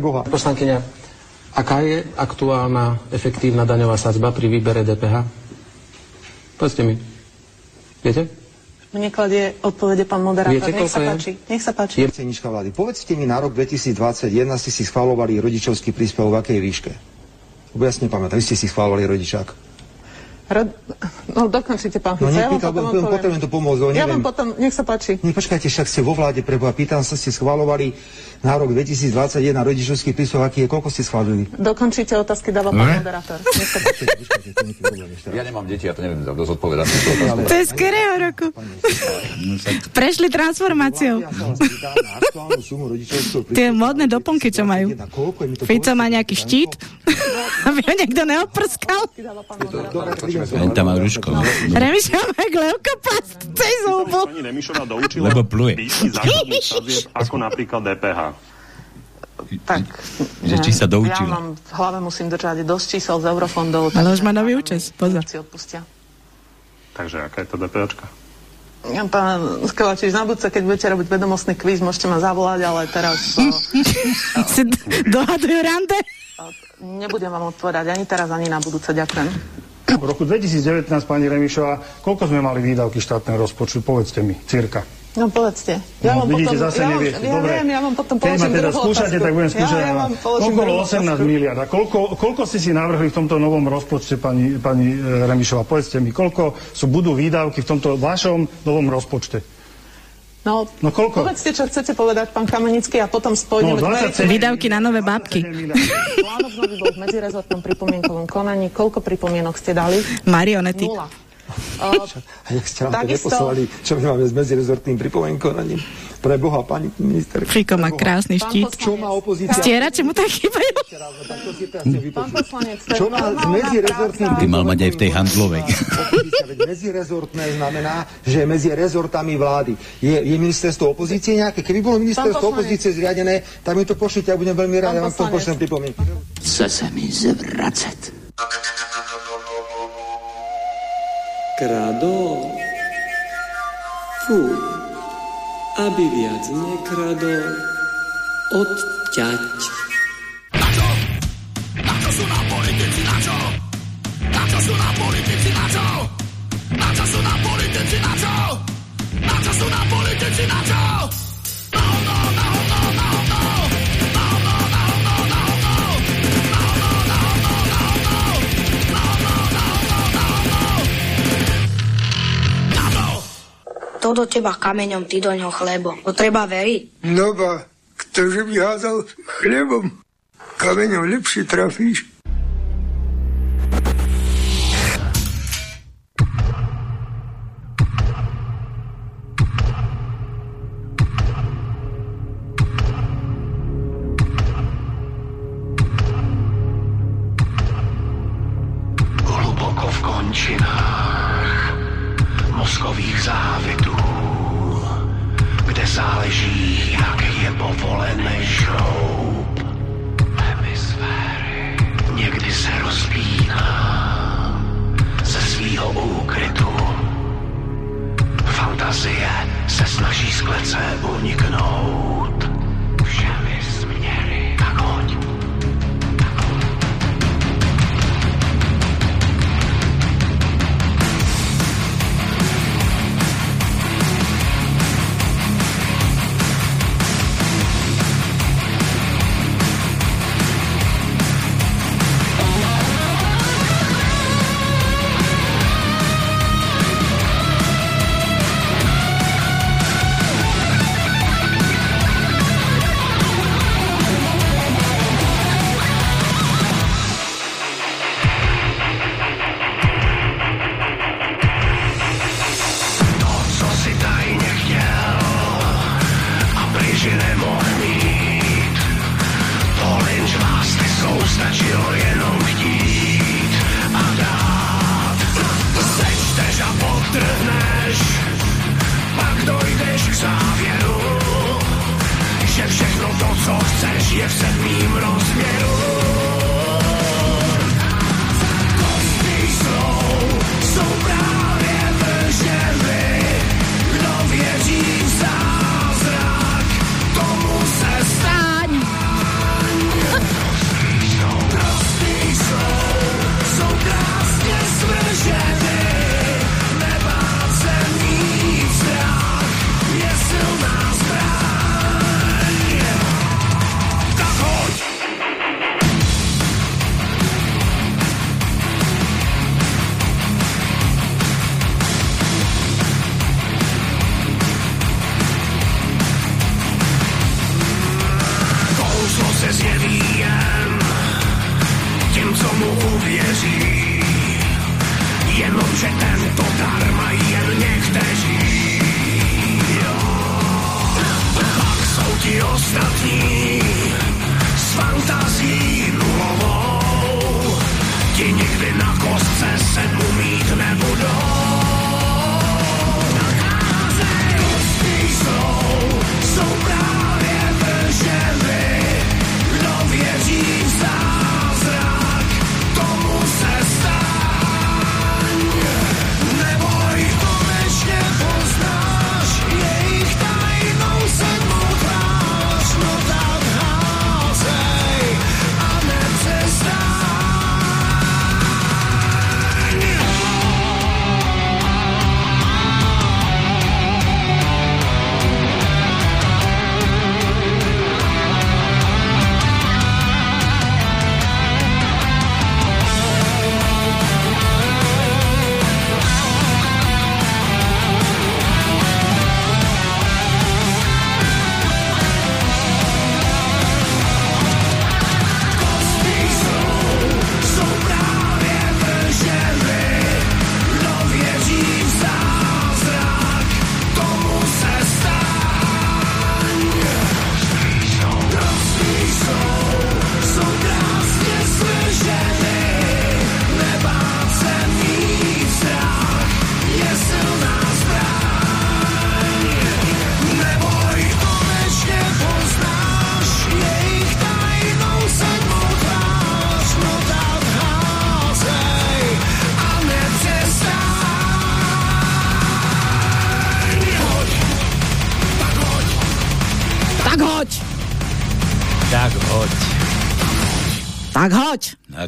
Boha. Poslankyňa, aká je aktuálna efektívna daňová sadzba pri výbere DPH? Povedzte mi. Viete? Mne kladie odpovede pán moderátor. Viete, Nech sa je? páči. Nech sa páči. Cenička vlády, povedzte mi na rok 2021 ste si schvalovali rodičovský príspevok v akej výške? Lebo ja si nepamätám, vy ste si schvalovali rodičák. Rod... No dokončite, pán No Fico, ja vám potom potrebujem to pomôcť, Ja vám potom, nech sa páči. Nie, počkajte, však ste vo vláde, preboha, pýtam sa, ste schvalovali na rok 2021 rodičovský príspevok, aký je, koľko ste schválili? Dokončite otázky dáva pán moderátor. Nech sa páči. Ja nemám deti, ja to neviem dosť odpovedať. To je z ktorého roku? Prešli transformáciou. Tie módne doplnky, čo majú. Fico má nejaký štít, aby ho niekto neoprskal. Len tam má ruško. Remiša má gleukoplast cez zubu. Pani Remišová doučila Lebo pluje. sadzieb, ako napríklad DPH. Tak, Že či sa doučila. Ja mám v hlave musím držať dosť čísel z eurofondov. Ale už má nový účes, pozor. si odpustia. Takže aká je to DPHčka? Ja, pán Skalačiš, na budúce, keď budete robiť vedomostný kvíz, môžete ma zavolať, ale teraz o, Si d- dohadujú rande? nebudem vám odpovedať ani teraz, ani na budúce. Ďakujem. V roku 2019, pani Remišová, koľko sme mali výdavky štátneho rozpočtu? Povedzte mi, cirka. No povedzte. Ja No, vám vidíte, potom, zase ja, neviete. ja Dobre. viem, ja vám potom položím teda druhú skúšate, otázku. tak budem skúšať ja, ja vám Okolo druhú 18 otázku. miliard. A koľko, koľko ste si navrhli v tomto novom rozpočte, pani, pani e, Remišová? Povedzte mi, koľko sú, budú výdavky v tomto vašom novom rozpočte? No, No koľko? povedzte, čo chcete povedať, pán Kamenický, a potom spojíme No, 27 Výdavky na nové bábky. Plán obnovy bol v medzirezortnom pripomienkovom konaní. Koľko pripomienok ste dali? Marionety. Nula. Uh, A jak ste nám to neposlali, čo my máme s medzirezortným pripomienkonaním? Pre Boha, pani minister. Fiko má krásny štít. Čo má opozícia? Stierače mu tak chýbajú. Čo má s normálna medzirezortným Ty mal mať aj v tej handlovej. Medzirezortné znamená, že medzi rezortami vlády. Je, je ministerstvo opozície nejaké? Keby bolo ministerstvo opozície zriadené, tak mi to pošlite, ja budem veľmi rád, ja vám to pošlem pripomienky. Chce se mi zvracet. Kradol? Fuj. Aby viac nekradol, odťať. To do teba kameňom, ty do ňoho chlebo. To treba veriť. No ba, ktože by hádal chlebom, kameňom lepšie trafíš.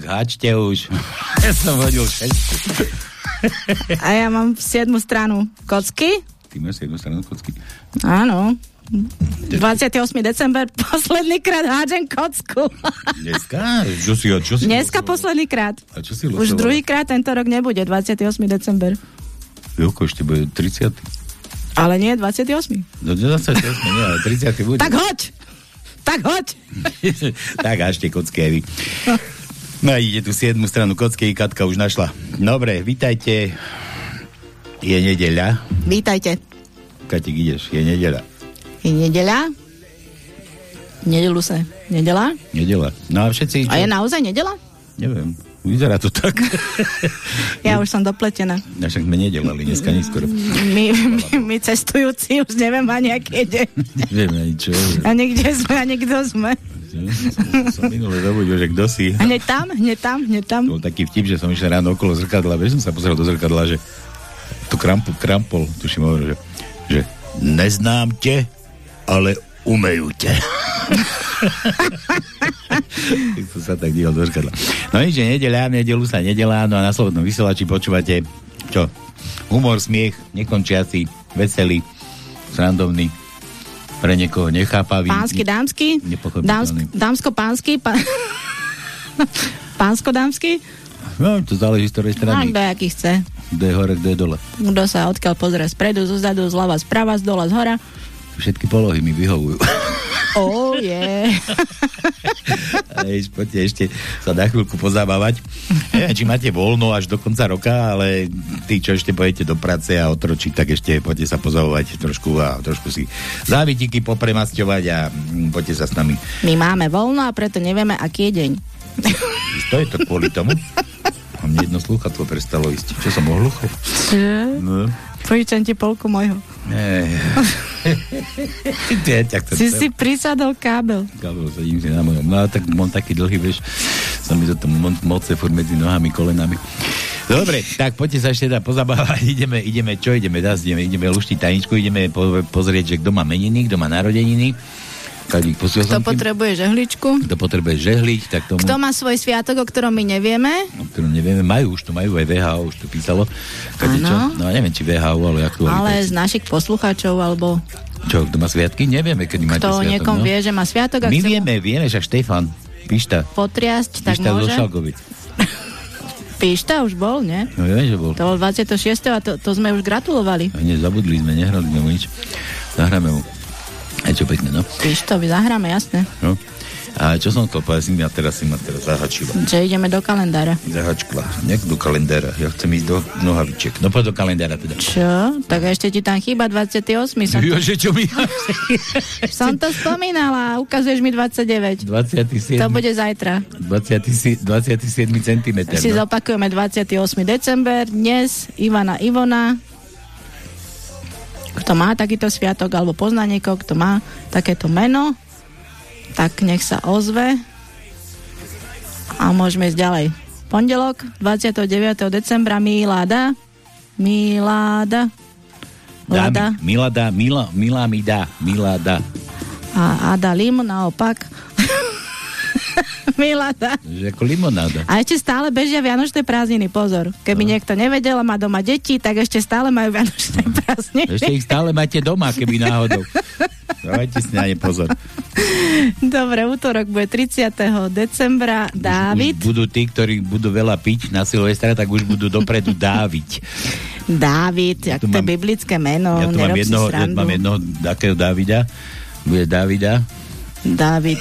Tak hačte už. Ja som hodil 6. A ja mám siedmu stranu kocky. Ty máš jednu stranu kocky. Áno. 28. december, posledný krát hádžem kocku. Dneska? Čo si, čo si Dneska posledný krát. A čo si Už druhý krát tento rok nebude, 28. december. Joko, ešte bude 30. Ale nie 28. No 28, nie, ale 30 bude. Tak hoď! Tak hoď! tak hažte kocky aj vy. No a ide tu 7 stranu kocky, Katka už našla. Dobre, vítajte. Je nedeľa. Vítajte. Katik, ideš, je nedeľa. Je nedeľa? Nedelu sa. Nedela? Nedela. No a všetci... A je naozaj nedela? Neviem, vyzerá to tak. Ja už som dopletená. No však sme nedelali dneska neskoro. My, my, my cestujúci už neviem ani aký deň. Neviem ani čo. Ani kde sme, ani kto sme. Som minule zabudil, že kto si. Hneď tam, hneď tam, hneď tam. To bol taký vtip, že som išiel ráno okolo zrkadla, vieš, som sa pozrel do zrkadla, že to krampol, krampol tuším, hovoril, že, že neznám te, ale umejú te. som sa tak díval do zrkadla. No nič, že nedeľa, nedelu sa nedelá, no a na Slobodnom vysielači počúvate, čo? Humor, smiech, nekončiaci, veselý, srandovný, pre niekoho nechápavý. Pánsky, dámsky, dámsk, dámsko-pánsky, pá... pánsko-dámsky, No, to záleží z ktorej a strany. kto aký chce. Kto je hore, kto je dole. Kto sa odkiaľ pozrie spredu, zozadu, zľava, zprava, z dola, z hora. Všetky polohy mi vyhovujú. Oh, je. Ej, poďte ešte sa na chvíľku pozabávať. Neviem, či máte voľno až do konca roka, ale tí, čo ešte pojete do práce a otročiť, tak ešte poďte sa pozabávať trošku a trošku si závitiky popremasťovať a mm, poďte sa s nami. My máme voľno a preto nevieme, aký je deň. To je to kvôli tomu. A mne jedno slúchadlo prestalo ísť. Čo som ohluchol? No. Požičam ti polku mojho. Si si prisadol kábel. Kábel, sedím si na mojom. No tak mám taký dlhý, vieš, sa mi to tam mo- moce furt medzi nohami, kolenami. Dobre, tak poďte sa ešte teda pozabávať. Ideme, ideme, čo ideme, dá, ideme, ideme luštiť tajničku, ideme po, pozrieť, že kto má meniny, kto má narodeniny. Posiel Kto potrebuje žehličku? Kto potrebuje žehliť, tak tomu, Kto má svoj sviatok, o ktorom my nevieme? o ktorom nevieme, majú už tu, majú aj VHO, už tu písalo. Kadečo. No neviem, či VHO, ale aktuálne. Ale z našich poslucháčov, alebo Čo, kto má sviatky? Nevieme, kedy máte kto sviatok. niekom no. vie, že má sviatok My chce mu vieme, vieme, že Štefan, Pišta, potriasť, tak Pišta môže. Pišta už bol, nie? No viem, že bol. To bol 26. a to, to sme už gratulovali. A hneď zabudli sme, nehrali mu nič. Zahráme mu. Aj čo pekné, no. Pištovi zahráme, jasné. no. A čo som chcel povedať, si ma teraz, si ma teraz zahačila. Že ideme do kalendára. Zahačkla. Nejak do kalendára. Ja chcem ísť do nohaviček. No poď do kalendára teda. Čo? Tak ešte ti tam chýba 28. Som, Jo, že čo mi... som to spomínala, ukazuješ mi 29. 27. To bude zajtra. 20, 27 cm. Si No. zopakujeme 28. december, dnes Ivana Ivona. Kto má takýto sviatok, alebo pozná niekoho, kto má takéto meno, tak nech sa ozve. A môžeme ísť ďalej. Pondelok, 29. decembra, Miláda. Miláda. Lada. Milada, Mila, Mila mi dá, Milada. A Ada Lim naopak. Milada. Že ako limonáda. A ešte stále bežia Vianočné prázdniny, pozor. Keby niekto nevedel a má doma deti, tak ešte stále majú Vianočné prázdniny. Ešte ich stále máte doma, keby náhodou. Dávajte si na ne pozor. Dobre, útorok bude 30. decembra. Dávid. Už budú tí, ktorí budú veľa piť na Silvestra, tak už budú dopredu dáviť. Dávid, tu to je mám- biblické meno. Ja tu mám jednoho, ja mám jednoho takého Davida. Bude Davida. Dávid.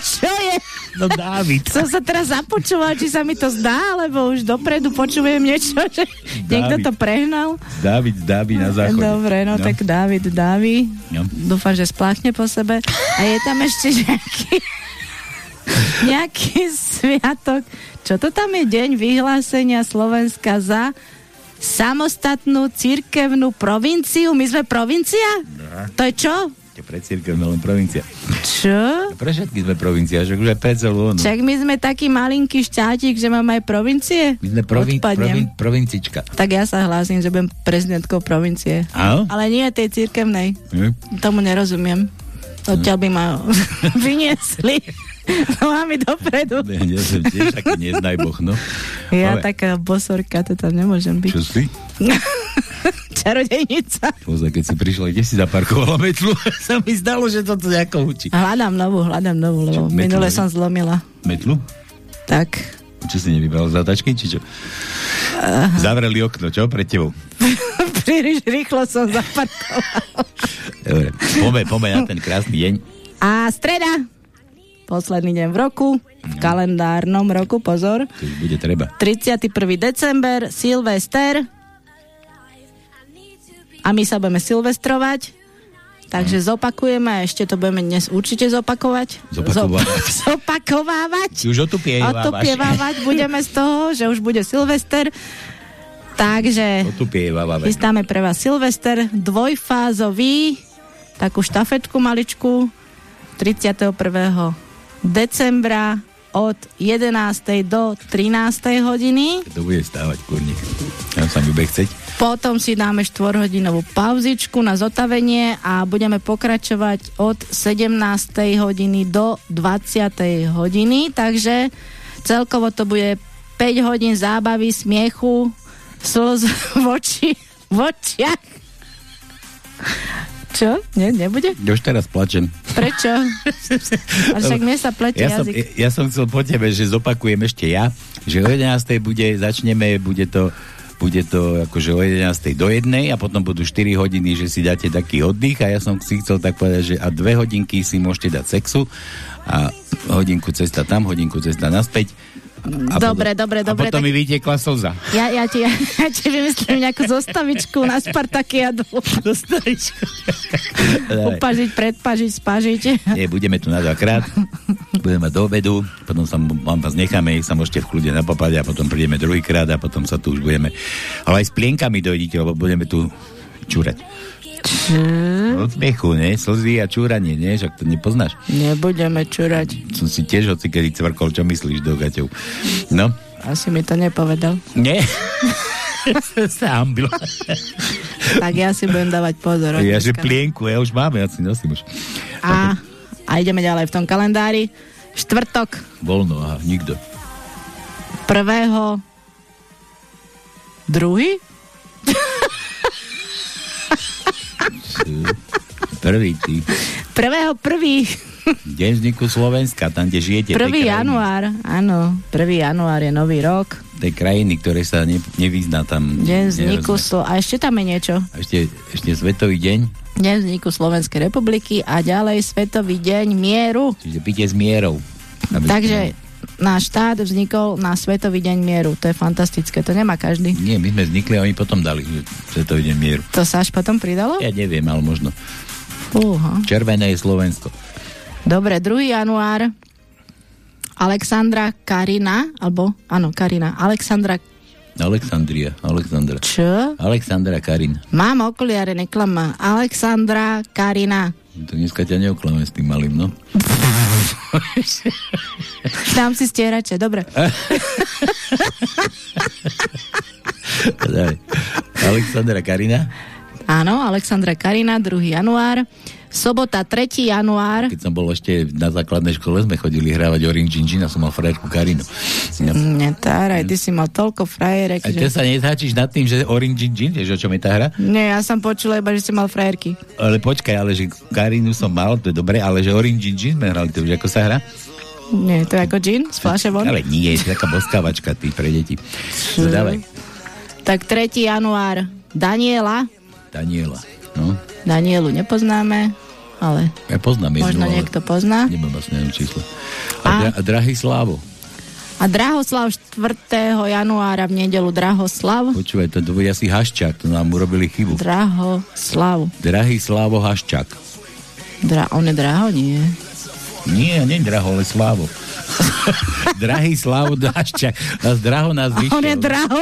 Čo, je? No Dávid. Som sa teraz započúval, či sa mi to zdá, alebo už dopredu počujem niečo, že niekto to prehnal. Dávid, Dávid na záchode. Dobre, no, tak Dávid dávi. No. Dúfam, že spláchne po sebe. A je tam ešte nejaký, nejaký sviatok. Čo to tam je deň vyhlásenia Slovenska za samostatnú cirkevnú provinciu? My sme provincia? To je čo? Je pre církev, no len provincia. Čo? Pre všetky sme provincia, že už aj pre celú onu. Však my sme taký malinký štátik, že máme aj provincie? My sme provin, Odpadnem. provin, provincička. Tak ja sa hlásim, že budem prezidentkou provincie. Áno? Ale nie tej cirkevnej. Hm? Tomu nerozumiem. Odtiaľ by ma vyniesli nohami dopredu. Ja, ja som tiež taký neznaj boh, no. Ja Ale- taká bosorka, to tam nemôžem byť. Čo si? Čarodejnica. Pozor, keď si prišla, kde si zaparkovala metlu, sa mi zdalo, že toto nejako učí. Hľadám novú, hľadám novú, lebo Čo, minule som zlomila. Metlu? Tak. Čo si nevybral z tačky, či čo? Zavreli okno, čo? Pred tebou. Príliš rýchlo som zaparkovala. Dobre, poďme, poďme na ten krásny deň. A streda. Posledný deň v roku. V kalendárnom roku, pozor. Už bude treba. 31. december, Silvester. A my sa budeme silvestrovať. Takže zopakujeme, ešte to budeme dnes určite zopakovať. Zopakovávať. Zop- zopakovávať. Už otupievávaš. Otupievávať budeme z toho, že už bude Silvester. Takže chystáme pre vás Silvester dvojfázový, takú štafetku maličku 31. decembra od 11. do 13. hodiny. To bude stávať, kurník. Ja sa mi bude chceť. Potom si dáme 4-hodinovú pauzičku na zotavenie a budeme pokračovať od 17. hodiny do 20. hodiny, takže celkovo to bude 5 hodín zábavy, smiechu, slz v oči, v očiach. Čo? Nie, nebude? Už teraz plačem. Prečo? A však mne sa plete Ja som, jazyk. ja som chcel po tebe, že zopakujem ešte ja, že o 11. bude, začneme, bude to bude to akože o 11. do 1 a potom budú 4 hodiny, že si dáte taký oddych a ja som si chcel tak povedať, že a dve hodinky si môžete dať sexu a hodinku cesta tam, hodinku cesta naspäť. A Dobre, potom, dobre, a dobre, potom tak- mi vytiekla slza. Ja, ja, ti, ja, ja ti vymyslím nejakú zostavičku na Spartakiadu. Zostavičku. Upažiť, predpažiť, spažiť. Nie, budeme tu na dvakrát. Budeme do obedu, potom sa vám vás necháme, sa môžete v kľude napapať a potom prídeme druhýkrát a potom sa tu už budeme. Ale aj s plienkami dojdite, lebo budeme tu čúrať. Od smiechu, ne? Slzy a čúranie, nie? Však to nepoznáš. Nebudeme čurať. Som si tiež hoci kedy cvrkol, čo myslíš do gaťov. No? Asi mi to nepovedal. Nie? sa hambil. Tak ja si budem dávať pozor. Ja, že plienku, ja už máme, ja si nosím už. A, a ideme ďalej v tom kalendári. Štvrtok Voľno, aha, nikto. prvého druhý? Prvý ty. Prvého prvý. Deň vzniku Slovenska, tam, kde žijete. Prvý tej krajine. január, áno. Prvý január je nový rok. tej krajiny, ktoré sa ne, nevyzná tam. Deň vzniku. Slo- a ešte tam je niečo. A Ešte, ešte Svetový deň, Deň vzniku Slovenskej republiky a ďalej Svetový deň mieru. čiže pitie s mierou. Takže náš štát vznikol na Svetový deň mieru. To je fantastické, to nemá každý. Nie, my sme vznikli a oni potom dali Svetový deň mieru. To sa až potom pridalo? Ja neviem, ale možno. Fúha. Červené je Slovensko. Dobre, 2. január. Alexandra Karina, alebo, áno, Karina. Alexandra, Alexandria, Alexandra. čo? Alexandra Karin. Mám okuliare, neklama. Alexandra Karina. Dneska ťa neoklame s tým malým, no. Dám si stierače, dobre. Alexandra Karina. Áno, Alexandra Karina, 2. január. Sobota, 3. január. Keď som bol ešte na základnej škole, sme chodili hrávať Orange Engine a som mal frajerku Karinu. No. Netáraj, ty si mal toľko frajerek, A ty že... sa nezháčiš nad tým, že Orange Engine, vieš, o čom je tá hra? Nie, ja som počula iba, že si mal frajerky. Ale počkaj, ale že Karinu som mal, to je dobre, ale že Orange Engine sme hrali, to už ako sa hra? Nie, to je ako gin z fľaše von. Ale nie, je to taká boskávačka, ty pre deti. No, dávaj. Tak 3. január. Daniela. Daniela. No, Danielu nepoznáme, ale ja poznám jednu, možno niekto pozná. Nemám vlastne neviem číslo. A, A? dra- a drahý Slávo. A Drahoslav 4. januára v nedelu Drahoslav. Počúvaj, to bude asi Haščák, to nám urobili chybu. Drahoslav. Drahý Slávo Haščák. Dra, on je Draho? Nie. Nie, nie Draho, ale Slávo. Drahý Slávo Haščák. Nás Draho nás A on je vyšiel. Draho.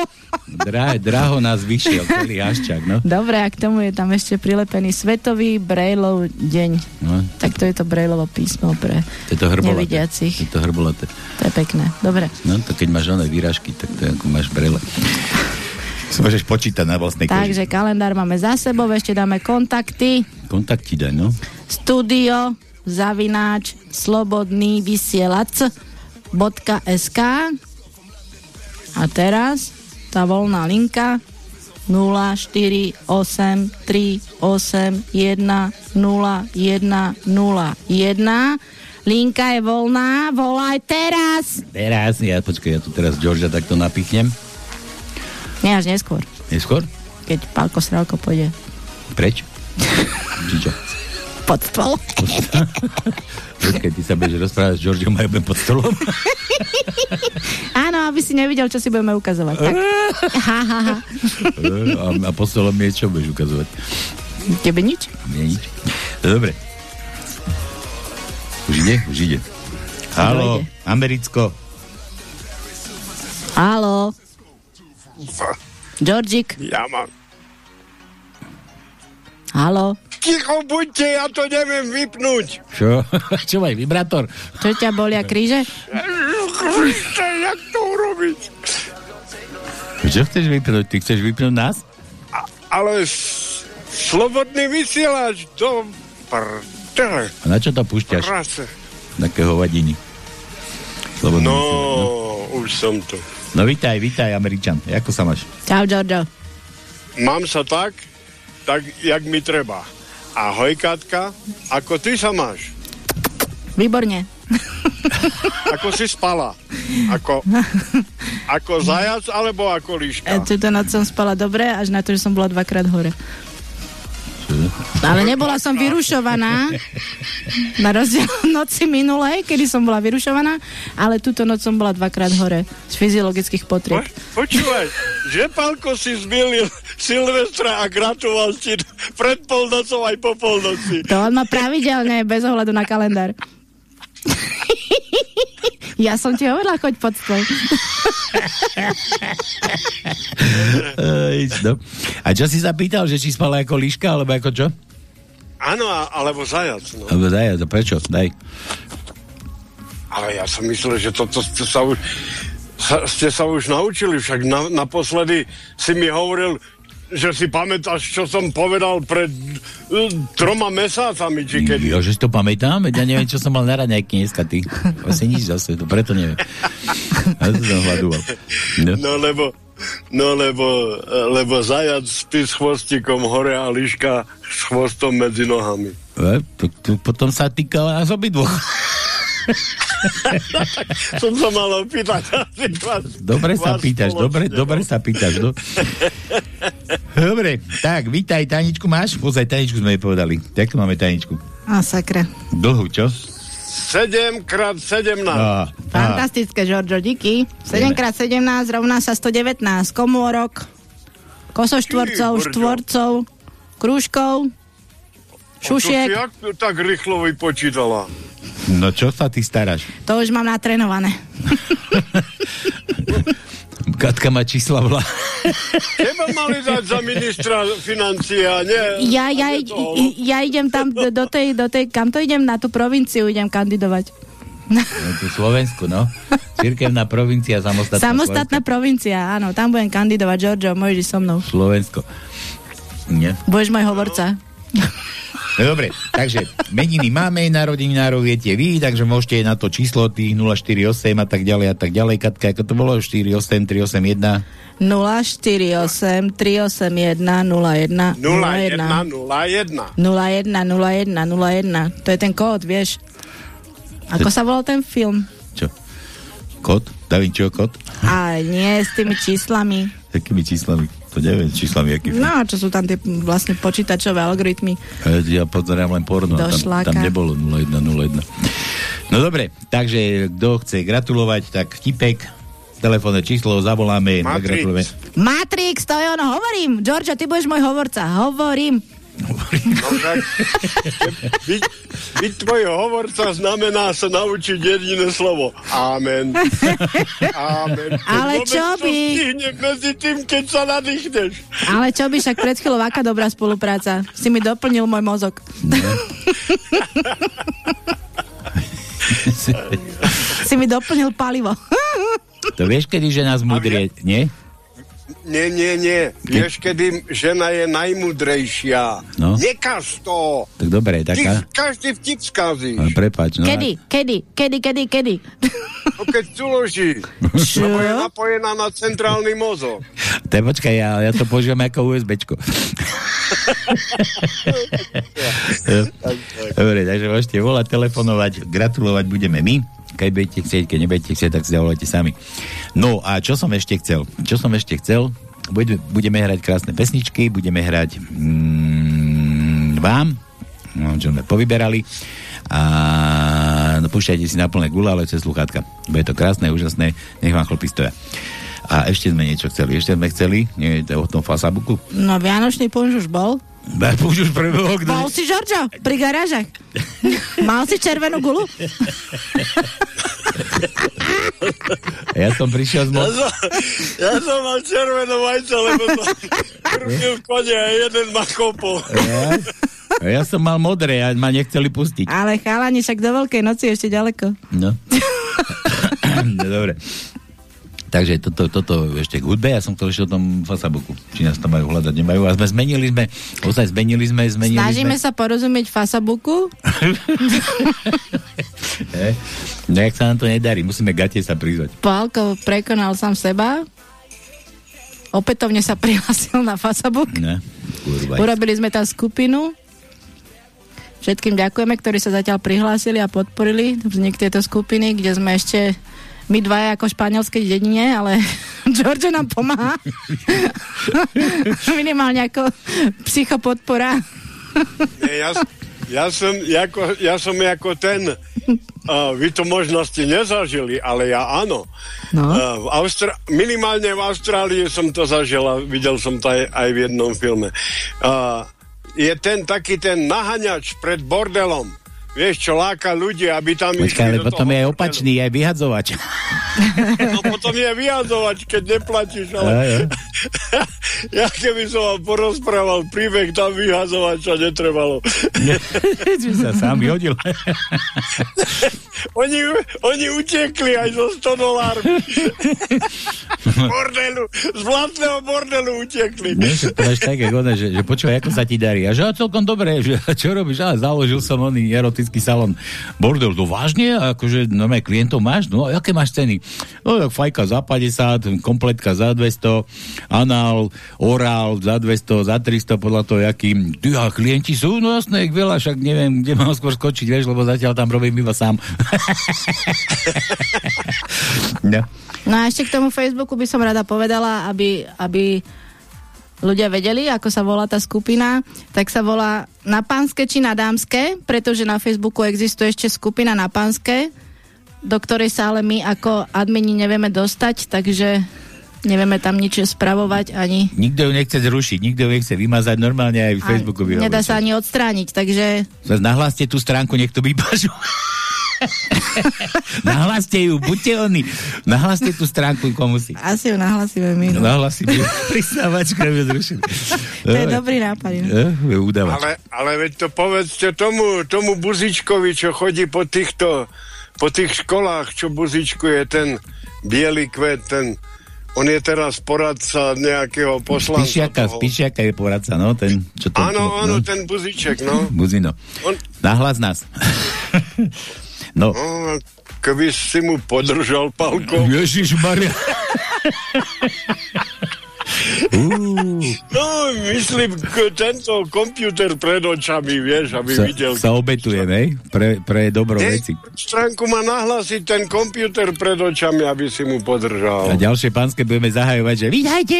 Dra, draho nás vyšiel, celý Haščák, no. Dobre, a k tomu je tam ešte prilepený Svetový Brejlov deň. no. Tak to je to Brejlovo písmo pre To je to hrbolaté. nevidiacich. To je to hrbolaté. To je pekné. Dobre. No, to keď máš oné výražky, tak to je ako máš brele. Si môžeš počítať na vlastnej koži. Takže kalendár máme za sebou, ešte dáme kontakty. Kontakt ti daj, no. Studio zavináč slobodný vysielač .sk a teraz tá voľná linka 0483810101 Linka je voľná, volaj teraz! Teraz, ja počkaj, ja tu teraz Georgia takto napichnem. Nie, až neskôr, Neskôr? keď Pálko Sralko pôjde Preč? Či čo? Pod stôl. Počkaj, ty sa budeš rozprávať s Georgiom a ja budem pod stolom? Áno, aby si nevidel, čo si budeme ukazovať. Tak. Ha, ha, ha. a, a pod stolom je čo budeš ukazovať? Tebe nič? Nie, nič. No, dobre. Už ide? Už ide. Halo. Americko. Haló. Georgik. Ja mám. Haló. Ticho buďte, ja to neviem vypnúť. Čo? čo maj, vibrátor? Čo ťa bolia kríže? Kriste, jak to urobiť? Čo chceš vypnúť? Ty chceš vypnúť nás? Ale s- slobodný vysielač, to prdele. A na čo to púšťaš? Prase. Také hovadiny. Slobodný No, vysielač, už som tu. no. no vítaj, vítaj, Američan. Ako sa máš? Čau, Giorgio. Mám sa tak, tak jak mi treba. Ahoj, Katka, ako ty sa máš? Výborne. Ako si spala? Ako, ako zajac alebo ako E, líška? túto noc som spala dobre, až na to, že som bola dvakrát hore. Ale nebola som vyrušovaná, na rozdiel od noci minulej, kedy som bola vyrušovaná, ale túto noc som bola dvakrát hore z fyziologických potrieb. Po, počúvaj, že Pálko si zmielil Silvestra a gratuloval ti pred polnocou aj po polnoci. To on má pravidelne, bez ohľadu na kalendár. ja som ti hovorila, choď pod stôl. No. A čo si sa pýtal, že či spala ako líška, alebo ako čo? Áno, alebo zajac. No. Alebo to prečo? Daj. Ale ja som myslel, že toto ste sa už, sa, ste sa už naučili, však na, naposledy si mi hovoril, že si pamätáš, čo som povedal pred uh, troma mesácami, či kedy. Jo, že si to pamätám? Ja neviem, čo som mal na raňajky dneska, ty. Asi nič zase, to preto neviem. Ja to som hľadoval. No. No lebo, no lebo, lebo zajac spí s chvostikom hore a liška s chvostom medzi nohami. E, to, to, potom sa týka nás obidvoch. som sa mal opýtať. Dobre sa pýtaš, dobre, dobre sa pýtaš. No. Dobre, tak, vítaj, Taničku máš? Pozaj, Taničku sme jej povedali. Tak máme Taničku. A sakra. Dlhú, čo? 7 krát 17. Á, á. Fantastické, Žoržo, díky. 7x17 rovná sa 119 komórok, kosoštvorcov, štvorcov, krúžkov, šušiek. jak to tak rýchlo vypočítala? No čo sa ty staráš? To už mám natrénované. Katka má čísla vla. Teba mali dať za ministra financií a nie... Ja, ja, toho. ja idem tam do do tej, do tej, kam to idem? Na tú provinciu idem kandidovať. No tu Slovensku, no. Cirkevná provincia, samostatná. Samostatná provincia, áno, tam budem kandidovať, Giorgio, môžeš so mnou. Slovensko. Nie. Budeš môj hovorca. No dobre, takže meniny máme, narodeninárov viete vy, takže môžete na to číslo tých 048 a tak ďalej a tak ďalej. Katka, ako to bolo? 48 381 048 381 01 01, 01. 01 01 01 To je ten kód, vieš. Ako sa volal ten film? Čo? Kód? Da Vinciho kód? A nie, s tými číslami. Takými číslami. To neviem, číslami aký film. No, čo sú tam tie vlastne počítačové algoritmy. Ja pozerám len porno. Do Tam, tam nebolo 0101. No dobre, takže kto chce gratulovať, tak vtipek, telefónne číslo, zavoláme. Matrix. Matrix, to je ono, hovorím. Giorgio, ty budeš môj hovorca. Hovorím. No tak, byť, byť tvoj hovorca znamená sa naučiť jediné slovo. Amen. Amen. Ale Vôbec čo by? medzi tým, keď sa nadýchneš. Ale čo by však pred chvíľou, aká dobrá spolupráca. Si mi doplnil môj mozog. si mi doplnil palivo. To vieš, kedy žena zmudrie, nie? Nie, nie, nie. Vieš, kedy žena je najmudrejšia. No. Nekaž to. Tak dobre, Ty taká... každý vtip skazíš. No, prepač, no. Kedy, kedy, kedy, kedy, kedy. No keď súloží. Čo? Lebo je napojená na centrálny mozog. To je, počkaj, ja, ja to používam ako USBčko. Dobre, takže môžete volať, telefonovať, gratulovať budeme my. Keď budete chcieť, keď nebudete chcieť, tak si sami. No a čo som ešte chcel? Čo som ešte chcel? Bude, budeme hrať krásne pesničky, budeme hrať mm, vám, no, čo sme povyberali. A no, púšťajte si na plné gule, ale cez sluchátka. Bude to krásne, úžasné, nech vám chlopí stoja. A ešte sme niečo chceli, ešte sme chceli, nie to o tom fasabuku. No, Vianočný punž už bol. Už prvého, kto... Bol si, Žoržo, pri garážach. Mal si červenú gulu? Ja som prišiel z Ja moc... som, ja som mal červené vajce, lebo som krmil kone a jeden ma kopol. Ja, ja som mal modré a ma nechceli pustiť. Ale chalani, však do Veľkej noci ešte ďaleko. No. no dobre. Takže toto, toto ešte k hudbe, ja som chcel ešte o tom Fasabuku. Či nás tam majú hľadať, nemajú. A sme zmenili sme, ozaj zmenili sme, zmenili Snažíme sme. sa porozumieť Fasabuku. Ne? No jak sa nám to nedarí, musíme gate sa prizvať. Pálko prekonal sám seba. Opätovne sa prihlásil na Fasabuk. Ne? Kurva. Urobili sme tam skupinu. Všetkým ďakujeme, ktorí sa zatiaľ prihlásili a podporili vznik tejto skupiny, kde sme ešte my dvaja ako španielskej dedine, ale George nám pomáha. Minimálne ako psychopodpora. Ja, ja, som, ako, ja som ako ten, uh, vy to možno ste nezažili, ale ja áno. No. Uh, v Austra- minimálne v Austrálii som to zažil a videl som to aj, aj v jednom filme. Uh, je ten taký ten nahaňač pred bordelom. Vieš, čo láka ľudí, aby tam Počkaj, ale do potom je aj opačný, aj vyhadzovač. No potom je vyjadzovač, keď neplatíš, ale... Aj, aj. ja keby som vám porozprával príbeh, tam vyhazovača netrebalo. Či sa sám vyhodil. oni, oni utekli aj zo 100 dolármi. bordelu, z vlastného bordelu utekli. Že to máš také, že, že počúvaj, ako sa ti darí. A že celkom dobre, že čo robíš? A založil som oný erotický erotický salon bordel. No vážne? Akože normálne klientov máš? No a aké máš ceny? No tak fajka za 50, kompletka za 200, anál, orál za 200, za 300, podľa toho, jaký. Ty a klienti sú? No jasné, ich veľa, však neviem, kde mám skôr skočiť, vieš, lebo zatiaľ tam robím iba sám. no. No a ešte k tomu Facebooku by som rada povedala, aby, aby ľudia vedeli, ako sa volá tá skupina, tak sa volá na pánske či na dámske, pretože na Facebooku existuje ešte skupina na pánske, do ktorej sa ale my ako admini nevieme dostať, takže nevieme tam nič spravovať ani... Nikto ju nechce zrušiť, nikto ju nechce vymazať, normálne aj v Facebooku by Nedá sa ani odstrániť, takže... Zas nahláste tú stránku, nech to vybažu. Nahláste ju, buďte oni. Nahláste tú stránku komu si. Asi ju nahlasíme my. No. Nahlasíme. Pristávačka je zrušený. To je dobrý nápad. No. Ale, ale veď to povedzte tomu, tomu Buzičkovi, čo chodí po týchto po tých školách, čo Buzičkuje ten biely kvet, ten on je teraz poradca nejakého poslanca. Pišiaka, toho. Pišiaka je poradca, no, ten, čo to... Áno, no, áno, ten Buziček, no. Buzino. On... Nahlas nás. no. no. Keby si mu podržal palko. Ježiš Maria. Uh. No, myslím, tento počítač pred očami, vieš, aby sa, videl. Sa obetujem, hej? Pre, pre dobro Nie, veci. stránku má nahlasiť ten počítač pred očami, aby si mu podržal. A ďalšie pánske budeme zahajovať, že vítajte!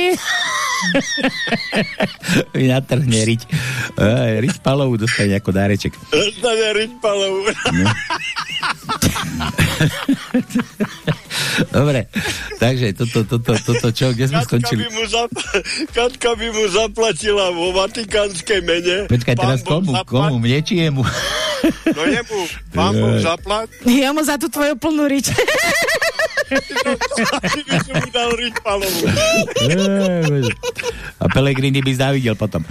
Natrhne riť. Riť Palovu dostane ako dáreček. Dostane Riť Palovu. Dobre, takže toto, toto, toto, čo, kde sme Katka skončili? By mu zap- Katka by mu zaplatila vo vatikánskej mene. Počkaj, teraz komu? Boh Komu? Mne či jemu? No jemu. Pán Boh zaplat. Ja mu za tú tvoju plnú rič. A Pelegrini by závidel potom.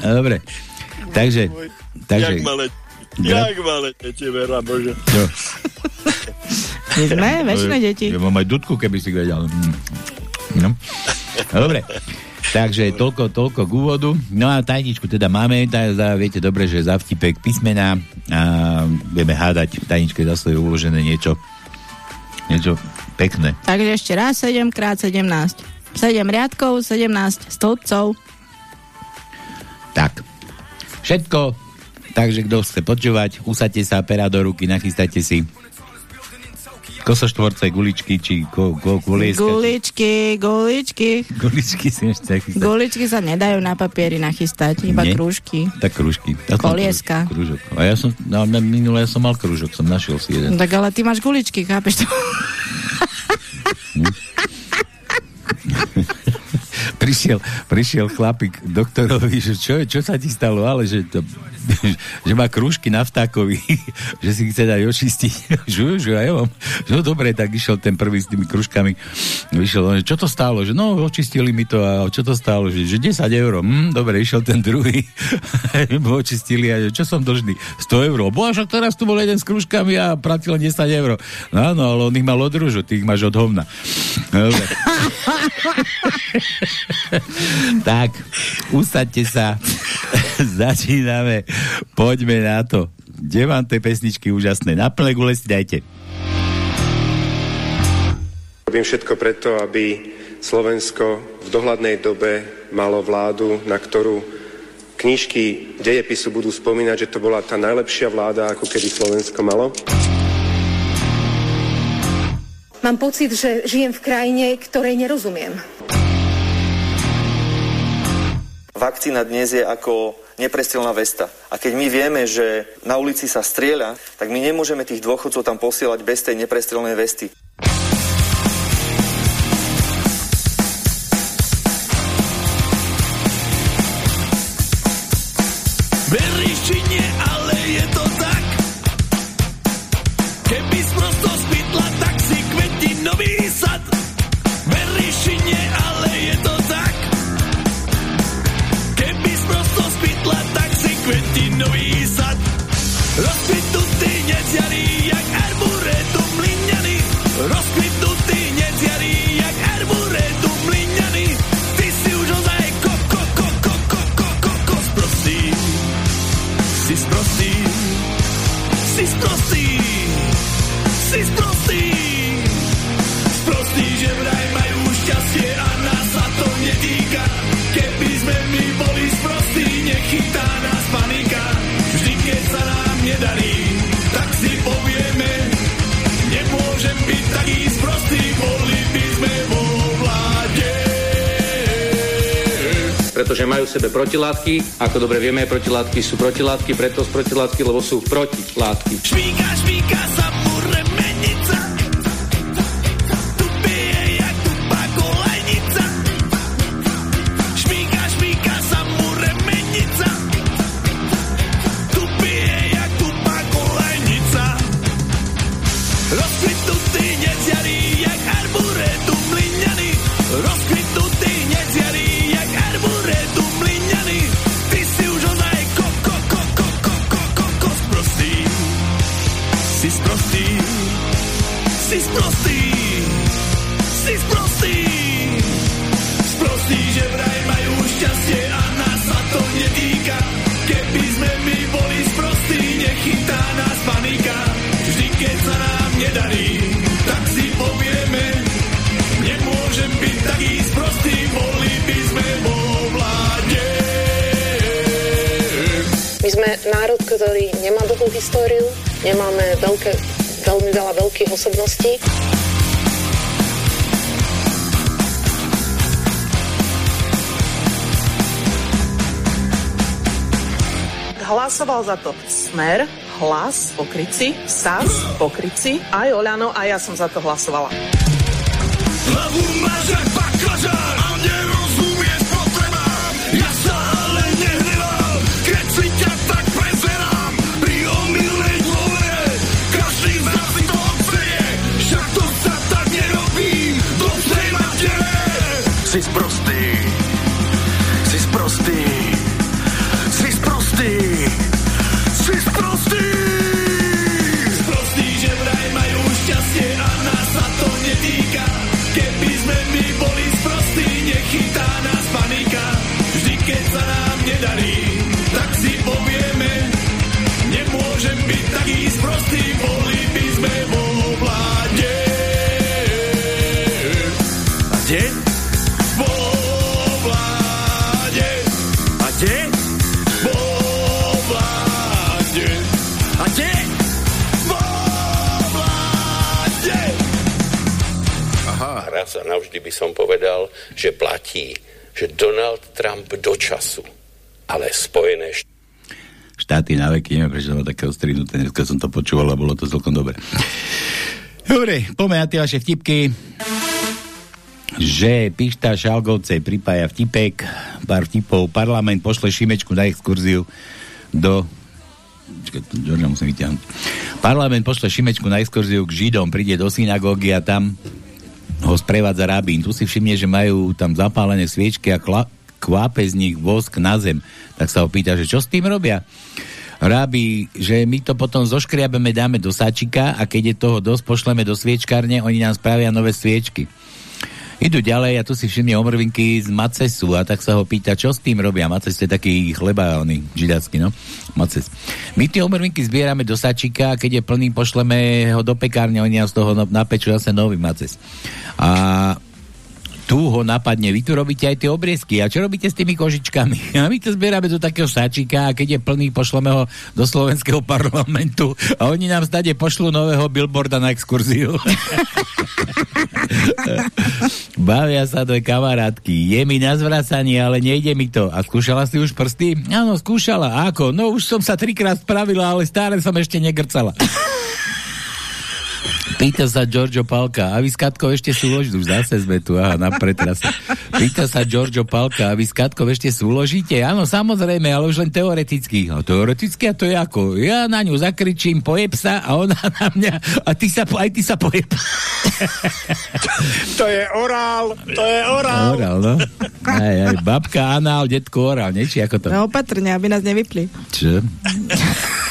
Dobre. Takže, takže... Jak malé, deti, Vera Bože. Jo. My sme väčšie deti. Ja mám aj dudku, keby si vedel. No. Dobre. Takže toľko, toľko k úvodu. No a tajničku teda máme, tá, viete dobre, že za vtipek písmena a vieme hádať, tajničke zase je uložené niečo niečo pekné. Takže ešte raz 7 krát 17. 7 riadkov, 17 stĺpcov. Tak. Všetko. Takže kto chce počúvať, usadte sa, pera do ruky, nachystajte si kosoštvorce, guličky, či ko, ko, kulieska. Guličky, guličky. Guličky si ešte nachystať. Guličky sa nedajú na papieri nachystať, iba Nie? krúžky. Tak krúžky. Ja Kolieska. Krúžok. A ja som, no, minule ja som mal krúžok, som našiel si jeden. Tak ale ty máš guličky, chápeš to? prišiel, prišiel chlapík doktorovi, že čo, čo sa ti stalo, ale že, to, že má krúžky na vtákovi, že si chce dať očistiť. že, že ja mám. No dobre, tak išiel ten prvý s tými krúžkami. Vyšiel, že čo to stálo? Že no, očistili mi to a čo to stálo? Že, že 10 eur. Hm, dobre, išiel ten druhý. očistili a že, čo som dlžný? 100 eur. Bože, teraz tu bol jeden s krúžkami a platil 10 eur. No áno, ale on ich mal od rúžu, ty ich máš od hovna. Dobre. tak, usadte sa. Začíname. Poďme na to. Kde mám tie pesničky úžasné? Na plné gule si dajte. Robím všetko preto, aby Slovensko v dohľadnej dobe malo vládu, na ktorú knižky dejepisu budú spomínať, že to bola tá najlepšia vláda, ako kedy Slovensko malo. Mám pocit, že žijem v krajine, ktorej nerozumiem. Vakcína dnes je ako neprestrelná vesta. A keď my vieme, že na ulici sa strieľa, tak my nemôžeme tých dôchodcov tam posielať bez tej neprestrelnej vesty. Pretože majú v sebe protilátky. Ako dobre vieme, protilátky sú protilátky, preto z protilátky, lebo sú protilátky. Šmíka, šmíka sa mu sme národ, ktorý nemá dlhú históriu, nemáme veľké, veľmi veľa veľkých osobností. Hlasoval za to Smer, Hlas, Pokryci, SAS, Pokryci, aj Oľano a ja som za to hlasovala. Hlavu máš jak She's bro. Platí, že Donald Trump do času, ale Spojené štáty Štáty na veky, neviem, prečo bolo také ostrinuté, dneska som to počúval a bolo to celkom dobre. Dobre, poďme na tie vaše vtipky. Že Pišta Šalgovce pripája vtipek, pár vtipov, parlament pošle Šimečku na exkurziu do to Georgia musím vyťahnuť. Parlament pošle Šimečku na exkurziu k Židom, príde do synagógy a tam ho sprevádza rabín. Tu si všimne, že majú tam zapálené sviečky a kvápe z nich vosk na zem. Tak sa ho pýta, že čo s tým robia? Rábi, že my to potom zoškriabeme, dáme do sáčika a keď je toho dosť, pošleme do sviečkárne, oni nám spravia nové sviečky. Idú ďalej a tu si všimne omrvinky z macesu a tak sa ho pýta, čo s tým robia. Maces to je taký chleba, oný židacký, no? Maces. My tie omrvinky zbierame do sačika a keď je plný, pošleme ho do pekárne, oni z toho napečú zase nový maces. A tu ho napadne, vy tu robíte aj tie obriezky. A čo robíte s tými kožičkami? A my to zbierame do takého sáčika a keď je plný, pošleme ho do slovenského parlamentu a oni nám stade pošlú nového billboarda na exkurziu. Bavia sa dve kamarátky. Je mi na zvracanie, ale nejde mi to. A skúšala si už prsty? Áno, skúšala. Ako? No už som sa trikrát spravila, ale stále som ešte negrcala. Pýta sa Giorgio Palka, a vy s Katkou ešte súložíte? Už zase sme tu, aha, na pretras. Pýta sa Giorgio Palka, a vy s Katkou ešte súložíte? Áno, samozrejme, ale už len teoreticky. A teoreticky, a to je ako? Ja na ňu zakričím, pojeb sa, a ona na mňa, a ty sa, aj ty sa pojeb. To je orál, to je orál. Orál, no. Aj, aj, babka, anál, detko, orál, niečo ako to. No opatrne, aby nás nevypli. Čo?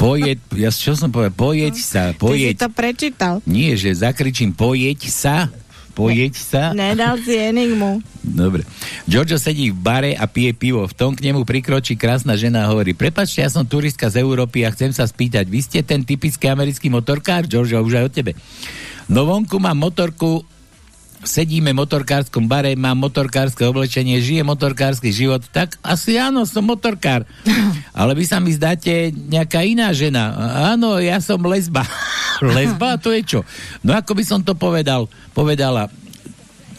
Pojeď, ja čo som povedal, pojeď sa, Ty si pojeď. to prečítal. Nie, že zakričím pojeď sa, pojeď sa. Nedal si enigmu. Dobre. Giorgio sedí v bare a pije pivo. V tom k nemu prikročí krásna žena a hovorí, prepačte, ja som turistka z Európy a chcem sa spýtať, vy ste ten typický americký motorkár? Giorgio, už aj od tebe. No vonku mám motorku, sedíme v motorkárskom bare, mám motorkárske oblečenie, žije motorkársky život, tak asi áno, som motorkár. Ale vy sa mi zdáte nejaká iná žena. Áno, ja som lesba. lesba? To je čo? No ako by som to povedal? Povedala,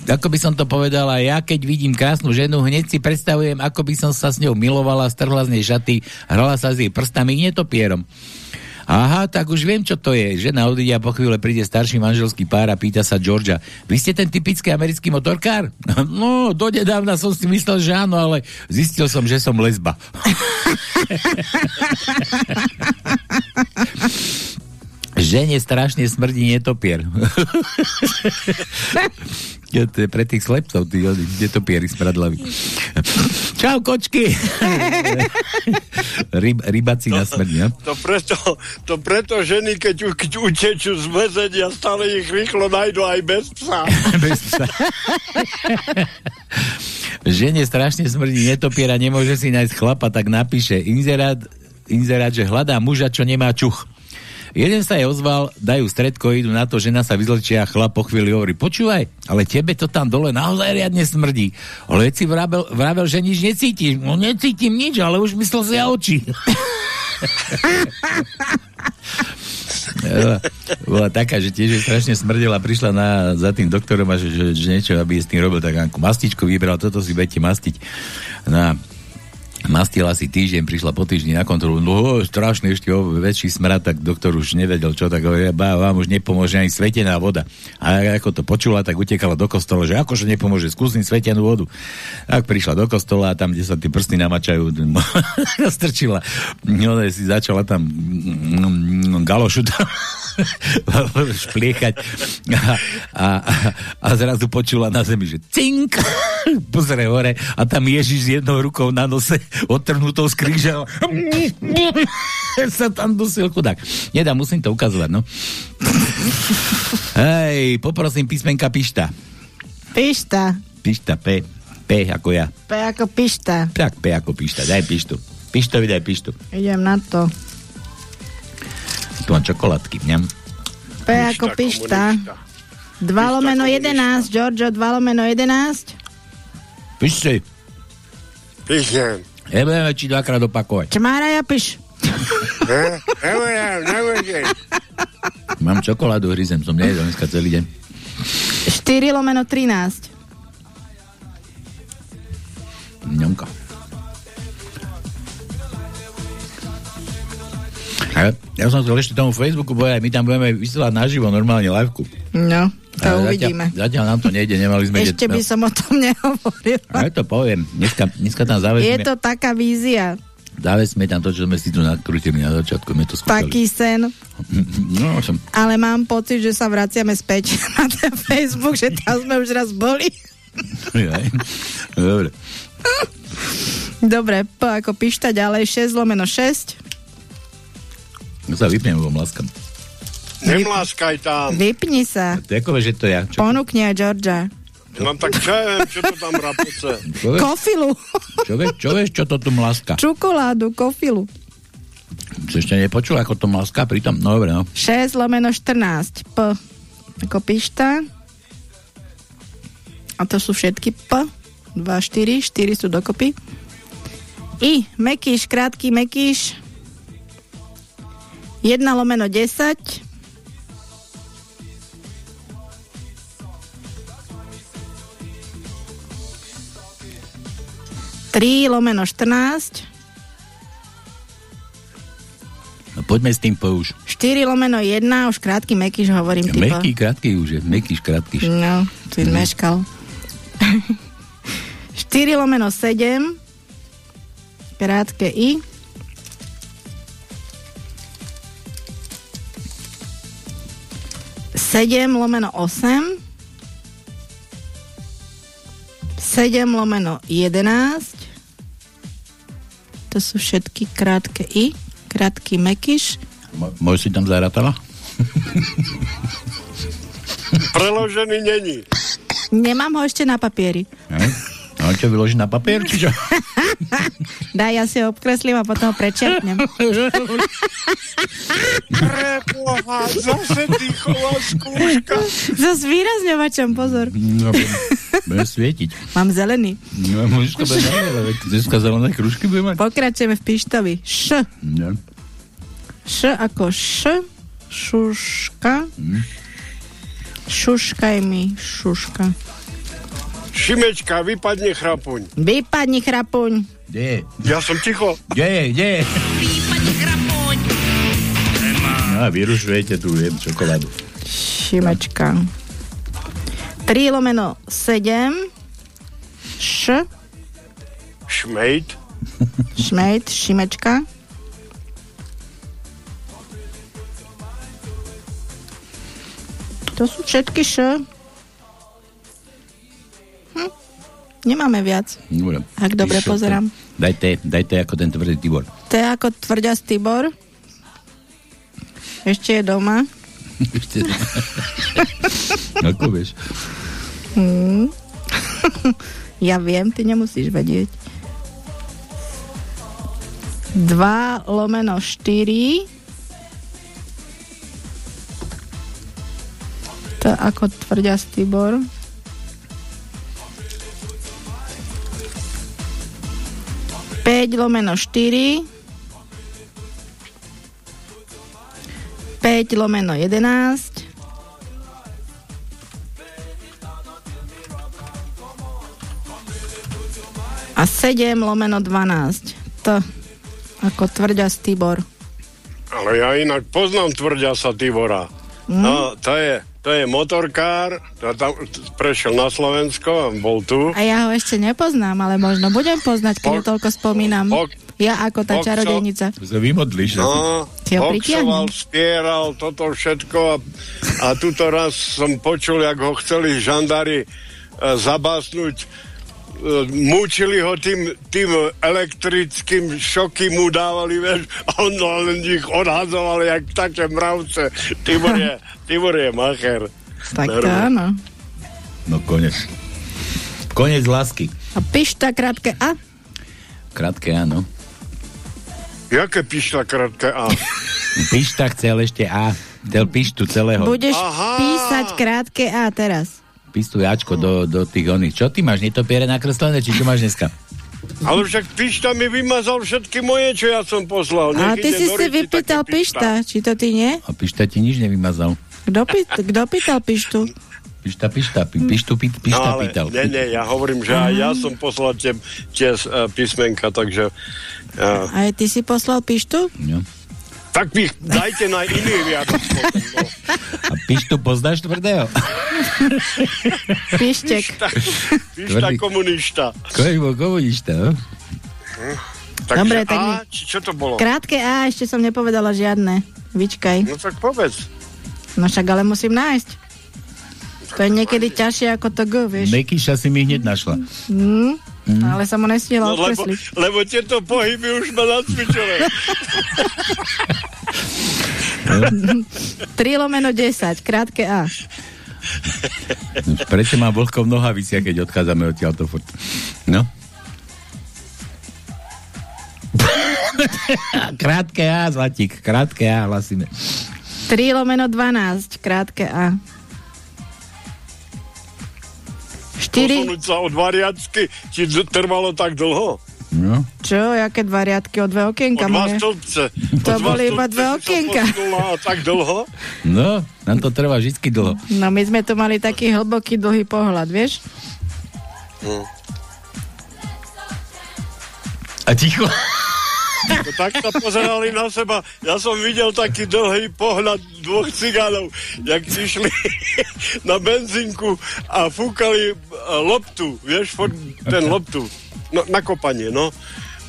ako by som to povedala, ja keď vidím krásnu ženu, hneď si predstavujem, ako by som sa s ňou milovala, strhla z nej šaty, hrala sa s jej prstami, netopierom. Aha, tak už viem, čo to je. Žena odíde a po chvíle príde starší manželský pár a pýta sa Georgia, vy ste ten typický americký motorkár? No, donedávna som si myslel, že áno, ale zistil som, že som lesba. Žene strašne smrdí netopier. Ja, to je pre tých slepcov, tí oni, netopieri smradlaví. Čau, kočky! Ryb, rybaci na smrť, no? To preto, to preto ženy, keď, keď utečú z väzenia, stále ich rýchlo nájdu aj bez psa. Bez psa. Žene strašne smrdí netopiera, nemôže si nájsť chlapa, tak napíše inzerát, inzerát, že hľadá muža, čo nemá čuch. Jeden sa jej ozval, dajú stredko, idú na to, žena sa vyzlečia chlap po chvíli hovorí, počúvaj, ale tebe to tam dole naozaj riadne smrdí. Ale si vravel, vravel, že nič necítiš. No necítim nič, ale už myslel si ja oči. bola, taká, že tiež strašne smrdela, prišla na, za tým doktorom a že, že, že niečo, aby s tým robil, tak mastičku vybral, toto si budete mastiť. Na, mastila si týždeň, prišla po týždni na kontrolu, no strašne ešte o, väčší smrad, tak doktor už nevedel čo, tak hovorí, ba, vám už nepomôže ani svetená voda. A ako to počula, tak utekala do kostola, že akože nepomôže, skúsim svetenú vodu. Tak prišla do kostola a tam, kde sa tie prsty namačajú, strčila. No, si začala tam mm, galošu tam špliechať a, a, a zrazu počula na zemi, že cink, pozrie hore a tam Ježiš s jednou rukou na nose odtrhnutou z kríža sa tam dusil chudák. Nedá, musím to ukazovať, no. Hej, poprosím písmenka Pišta. Pišta. Pišta, P. P ako ja. P ako pišta. Tak, P ako Pišta. Daj Pištu. Pištovi daj Pištu. Idem na to. Tu mám čokoládky. Mňam. P ako pišta. 2 lomeno 11, Giorgio, 2 lomeno 11. Pište. Píšem. Nebudeme ti dvakrát opakovať. Čmára ja piš. Mám čokoládu, hryzem, som nejedol dneska celý deň. 4 lomeno 13. Ňomka. Ja, ja som chcel ešte tomu Facebooku povedať, my tam budeme vysielať naživo normálne liveku. No, to Ale uvidíme. Zatiaľ, zatiaľ nám to nejde, nemali sme... Ešte by som o tom nehovorila. Ja to poviem. Dneska, dneska tam Je záväzme, to taká vízia, záväzme tam to, čo sme si tu nakrutili na začiatku, my to skúšali. taký sen, No, som... ale mám pocit, že sa vraciame späť na ten Facebook, že tam sme už raz boli. Dobre. Dobre, P ako pišta ďalej, 6 lomeno 6. Ja sa vypnem, lebo mlaskam. Nemláskaj tam. Vypni sa. To je ako, že to ja. Čo? Ponúkni aj Georgia. Mám tak čo ja viem, čo to tam rapoce. Kofilu. čo, vieš, čo vieš, čo to tu mlaska? Čokoládu, kofilu. Si ešte nepočul, ako to mlaska pritom? No dobre, no. 6 lomeno 14. P ako pišta. A to sú všetky P. 2, 4, 4 sú dokopy. I, mekíš, krátky mekíš. 1 lomeno 10. Tri lomeno 14. no. Poďme s tým po už. 4 lomeno 1, už krátky mekíš hovorím. Ja, meký, krátky už je. Mekýš, krátky. No, si Mhm. meškal. 4 lomeno 7. Krátke I. Sedem lomeno 8. 7 lomeno 11. To sú všetky krátke I. Krátky mekyš. Mo- Môžeš si tam zarátala? Preložený není. Nemám ho ešte na papieri. Ne? No, čo vyložiť na papier, či čo? Daj, ja si ho obkreslím a potom ho prečerpnem. Preboha, zase dýchová skúška. So zvýrazňovačom, pozor. No, svietiť. Mám zelený. No, môžeš to bez ale veď dneska zelené kružky bude mať. Pokračujeme v pištovi. Š. Ne. Š ako š. Šuška. Hm. Šuškaj mi, šuška. Šimečka, vypadne chrapuň. Vypadni chrapuň. Kde je? Ja som ticho. Kde je? Kde je? No a vyrušujete tu jem čokoládu. Šimečka. 3 lomeno 7. Š. Šmejt. Šmejt, Šimečka. To sú všetky š. Nemáme viac. Dobre. Ak dobre Išlo pozerám. To. Daj ako ten tvrdý Tibor. T ako tvrďa z Tibor. Ešte je doma. Ešte je doma. No, ako vieš? Hmm. ja viem, ty nemusíš vedieť. 2 lomeno 4 to ako tvrďa z Tibor 5 lomeno 4, 5 lomeno 11, 7 lomeno 12. To Ako tvrďa Tibor. Ale ja inak poznám tvrďa Tibora. Mm. No, to je to je motorkár, to tam prešiel na Slovensko, bol tu. A ja ho ešte nepoznám, ale možno budem poznať, keď ho toľko spomínam. Ja ako tá Bok- čarodejnica. Vymodlíš. No, boxoval, spieral, toto všetko a, a tuto raz som počul, jak ho chceli žandári e, zabásnuť mučili ho tým, tým elektrickým šoky mu dávali, vieš, a on len ich odhazoval jak také mravce. Tibor je, Tibor je macher. Tak to Normálne. áno. No konec. Konec lásky. A pišta krátke A. Krátke áno. Jaké píšla krátke A? Pišta chcel ešte A. Chcel pištu celého. Budeš písať krátke A teraz. Pistu Ačko do, do tých oných. Čo ty máš? Netopiere nakreslené? Či čo máš dneska? Ale však Pišta mi vymazal všetky moje, čo ja som poslal. A ty si si vypýtal pišta. Či to ty nie? A Pišta ti nič nevymazal. Kto, pý, kto pýtal pištu? Pišta, pišta, pi, pištu, pi, pišta no, ale, pýtal. Nie, nie, ja hovorím, že aj ja som poslal tie, tie uh, písmenka, takže... Uh, Aj ty si poslal pištu? No. Tak mi dajte na iný viac. No. A pištu poznáš tvrdého? Pištek. Pišta Tvrdý. komunista. Bol komunista, no? Takže Dobre, A, tak mi- či čo to bolo? Krátke A, ešte som nepovedala žiadne. Vyčkaj. No tak povedz. No však ale musím nájsť. To je niekedy ťažšie ako to G, vieš. Mekyša si mi hneď našla. Mm, ale som ho nestihla No, lebo, odkresliť. lebo tieto pohyby už ma nacvičené. 3 lomeno 10, krátke A. Prečo mám vlhko v nohaviciach, keď odchádzame od to furt? No. krátke A, Zlatík, krátke A, hlasíme. 3 lomeno 12, krátke A. Posunúť sa od variacky ti d- trvalo tak dlho. No. čo, jaké dva riadky o dve O okienka dva moje? stĺpce. To O dva boli iba dve okienka. tak dlho. No, nám to trvá vždy dlho. No my sme tu mali taký hlboký, dlhý pohľad, vieš? Hm. A ticho. No, tak sa pozerali na seba. Ja som videl taký dlhý pohľad dvoch cigánov, jak išli na benzínku a fúkali e, loptu, vieš, ten loptu, no, na kopanie, no.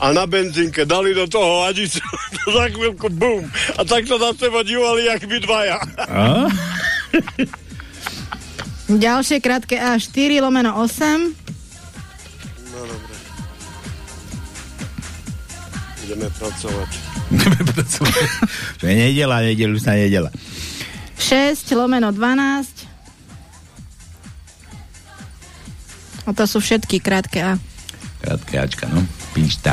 A na benzínke dali do toho hadicu, za chvíľku bum. A tak sa na seba dívali, jak my dvaja. A? Ďalšie krátke A, 4 lomeno 8. Ideme pracovať. Čo je nedela, nedelu sa nedela. 6 lomeno 12. A to sú všetky krátke A. Krátke Ačka, no. Pišta.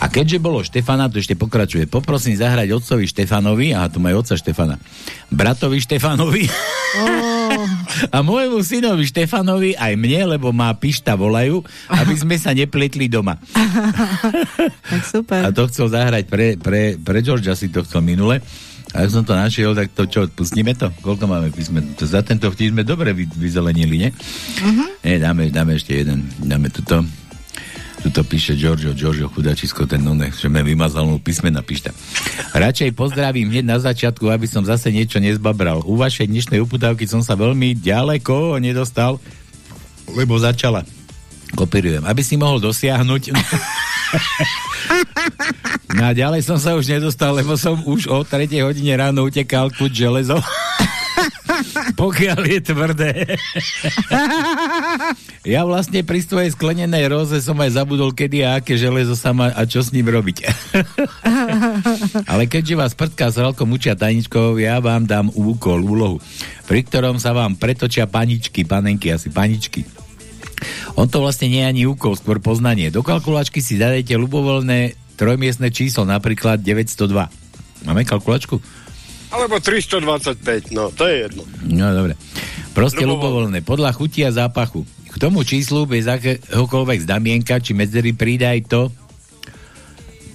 A keďže bolo Štefana, to ešte pokračuje. Poprosím zahrať otcovi Štefanovi, aha, tu majú otca Štefana, bratovi Štefanovi Oh, a môjmu synovi Štefanovi, aj mne, lebo má pišta volajú, aby sme sa nepletli doma. tak super. A to chcel zahrať pre, pre, pre Georgia si to chcel minule. Ak som to našiel, tak to čo, pustíme to? Koľko máme písmen? To za tento vtip sme dobre vy, vyzelenili, nie? Uh-huh. Nie, dáme, dáme ešte jeden. Dáme tuto. Tuto píše Giorgio, Giorgio chudačisko, ten nune, že me vymazal mu písmena, píšta. Radšej pozdravím hneď na začiatku, aby som zase niečo nezbabral. U vašej dnešnej uputávky som sa veľmi ďaleko nedostal, lebo začala. Kopírujem. Aby si mohol dosiahnuť... No ďalej som sa už nedostal, lebo som už o 3 hodine ráno utekal kuť železo. Pokiaľ je tvrdé. ja vlastne pri svojej sklenenej roze som aj zabudol, kedy a aké železo sa má a čo s ním robiť. Ale keďže vás prdka s veľkom učia tajničkou, ja vám dám úkol, úlohu, pri ktorom sa vám pretočia paničky, panenky, asi paničky. On to vlastne nie je ani úkol, skôr poznanie. Do kalkulačky si zadajte ľubovoľné trojmiestne číslo, napríklad 902. Máme kalkulačku? Alebo 325, no, to je jedno. No, dobre. Proste ľubovoľné, podľa chuti a zápachu. K tomu číslu bez akéhokoľvek znamienka či medzery pridaj to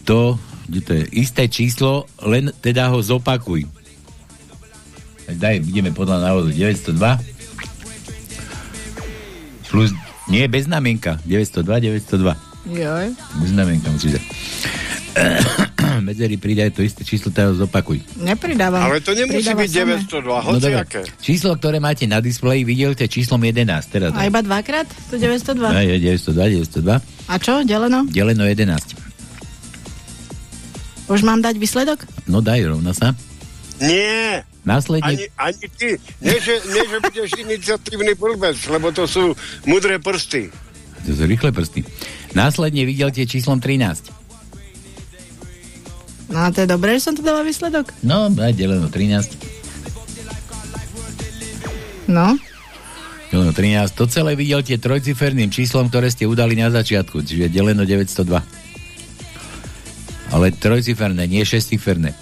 to, kde to je, isté číslo, len teda ho zopakuj. Tak daj, ideme podľa návodu 902 plus, nie, bez znamienka, 902, 902. Joj. Znamienka musíš dať. medzery pridaj to isté číslo, teda zopakuj. Nepridávam. Ale to nemusí Pridáva byť samé. 902, No dobre, hociaké. číslo, ktoré máte na displeji, vidíte číslom 11. Teda A iba dvakrát? To 902. Aj, aj, 902, 902. A čo? Deleno? Deleno 11. Už mám dať výsledok? No daj, rovna sa. Nie, Následne... ani, ani ty. Nie že, nie, že budeš iniciatívny blbec, lebo to sú mudré prsty. To sú rýchle prsty. Následne vidíte číslom 13. No a to je dobré, že som tu dala výsledok? No, daj deleno 13. No. Deleno 13. To celé vidíte trojciferným číslom, ktoré ste udali na začiatku, čiže deleno 902. Ale trojciferné, nie šestiferné.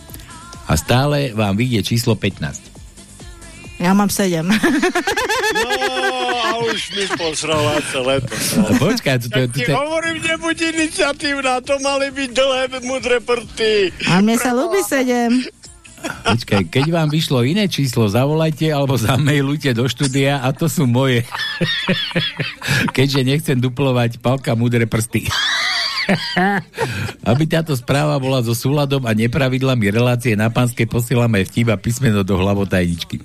A stále vám vidie číslo 15. Ja mám 7. No, už mi posrala celé to. No, počkaj, to, to, to, to, hovorím, nebuď iniciatívna, to mali byť dlhé mudré prsty. A mne sa ľúbi 7. počkaj, keď vám vyšlo iné číslo, zavolajte alebo zamailujte do štúdia a to sú moje. Keďže nechcem duplovať palka mudré prsty. Aby táto správa bola so súladom a nepravidlami relácie na pánske posielame vtip a písmeno do hlavotajničky.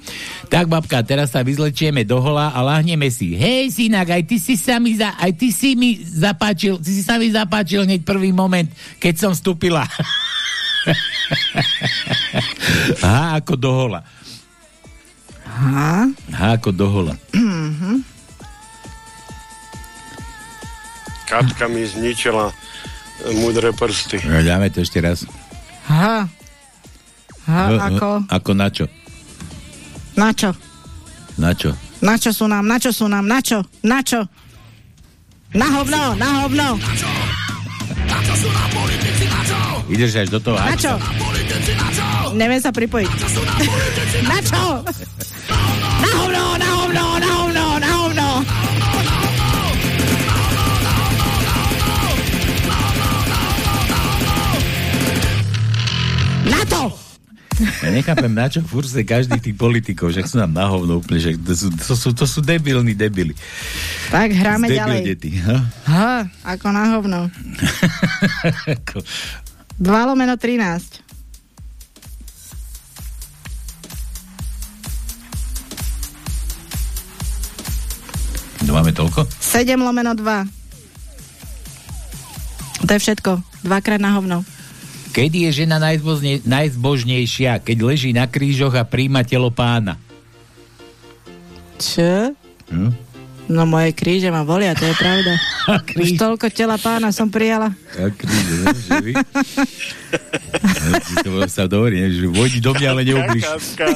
Tak, babka, teraz sa vyzlečieme do hola a láhneme si. Hej, synak, aj ty si sa mi, za, aj ty si mi zapáčil, ty si sa mi zapáčil hneď prvý moment, keď som vstúpila. H ako do hola. Aha. H ako do hola. Mhm. Katka mi zničila e, mudré prsty. No, dáme to ešte raz. Aha. Aha, H, H, ako? Ako na čo? Na čo? Na čo? Na čo sú nám? Na čo sú nám? Na čo? Na čo? Na hovno, na hovno. Ideš až do toho Na čo? Neviem sa pripojiť. Na čo? Na na hovno, na hovno, na hovno. Na to! Ja nechápem, na čo furt ste každý tých politikov, že sú nám na hovno úplne, že to sú, to sú, to sú debilní debili. Tak hráme ďalej. deti, ha? Ha, ako na hovno. 2 lomeno 13. To máme toľko? 7 lomeno 2. To je všetko. Dvakrát na hovno. Kedy je žena najzbožne, najzbožnejšia? Keď leží na krížoch a príjma telo pána. Čo? Hm? No moje kríže ma volia, to je pravda. Už toľko tela pána som prijala. A kríže, že vy? to sa dohovorí, ne, že vojdi do mňa, ale neubliž. Katka,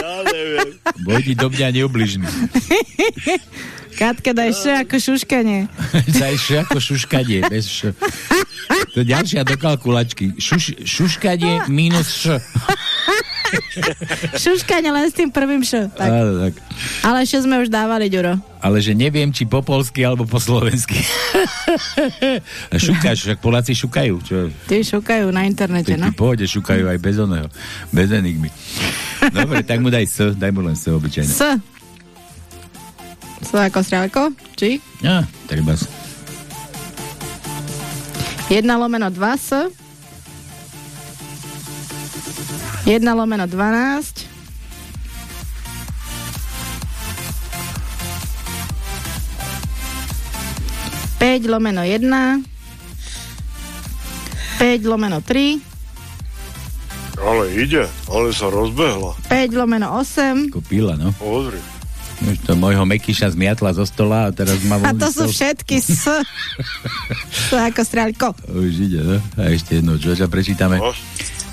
ja neviem. Vojdi do mňa, neubliž mi. Katka, daj ešte ako šuškanie. Daj ešte ako šuškanie. Bez š. To je ďalšia do kalkulačky. Šuš, šuškanie minus š. Šuškanie len s tým prvým š. Tak. Áno, tak. Ale š sme už dávali, Ďuro. Ale že neviem, či po polsky alebo po slovensky. Šukáš, však Poláci šukajú. Čo? Ty šukajú na internete, Ty, no. pohode šukajú aj bez oného. Bez enigmy. Dobre, tak mu daj S, daj mu len S obyčajne. S. S ako strelko? Či? Ja, treba S. 1 lomeno 2 S. 1 lomeno 12. Päť lomeno 1. 5 lomeno 3. Ale ide, ale sa rozbehla. 5 lomeno 8. Kúpila, no. Pozri. Už to môjho Mekyša zmiatla zo stola a teraz má A to sú všetky S. S ako strelko. Už ide, no. A ešte jedno, čo čo prečítame.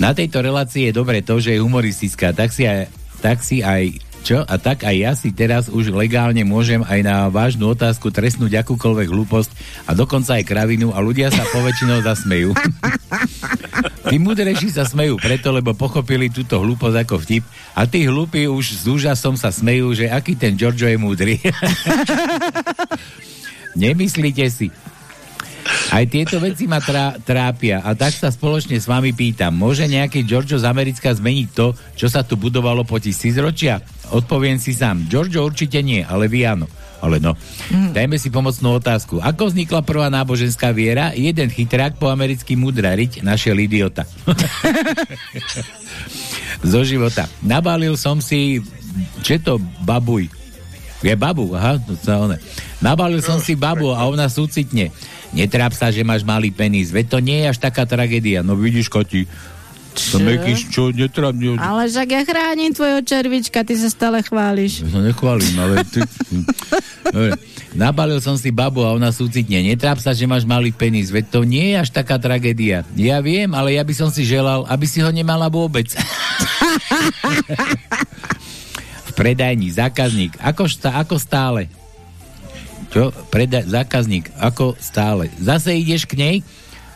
Na tejto relácii je dobre to, že je humoristická. Tak si aj, tak si aj čo? A tak aj ja si teraz už legálne môžem aj na vážnu otázku trestnúť akúkoľvek hlúposť a dokonca aj kravinu a ľudia sa poväčšinou zasmejú. Tí múdrejší sa smejú preto, lebo pochopili túto hlúposť ako vtip a tí hlúpi už s úžasom sa smejú, že aký ten Giorgio je múdry. Nemyslíte si, aj tieto veci ma trá, trápia a tak sa spoločne s vami pýtam, môže nejaký Giorgio z Americka zmeniť to, čo sa tu budovalo po tisícročia? Odpoviem si sám, Giorgio určite nie, ale vy áno. Ale no, mm. dajme si pomocnú otázku. Ako vznikla prvá náboženská viera? Jeden chytrák po americký mudrariť našiel idiota. Zo života. Nabalil som si, čo to babuj? Je babu, aha, to sa one. Nabalil som si babu a ona súcitne. Netráp sa, že máš malý penis, veď to nie je až taká tragédia. No vidíš, Kati, to Mekyš, čo, netráp, ne, Ale však ja chránim tvojho červička, ty sa stále chváliš. Ja sa nechválim, ale ty... Nabalil som si babu a ona súcitne. Netráp sa, že máš malý penis, veď to nie je až taká tragédia. Ja viem, ale ja by som si želal, aby si ho nemala vôbec. v predajni, zákazník, ako, šta, ako stále? Čo? Predaj, zákazník, ako stále? Zase ideš k nej?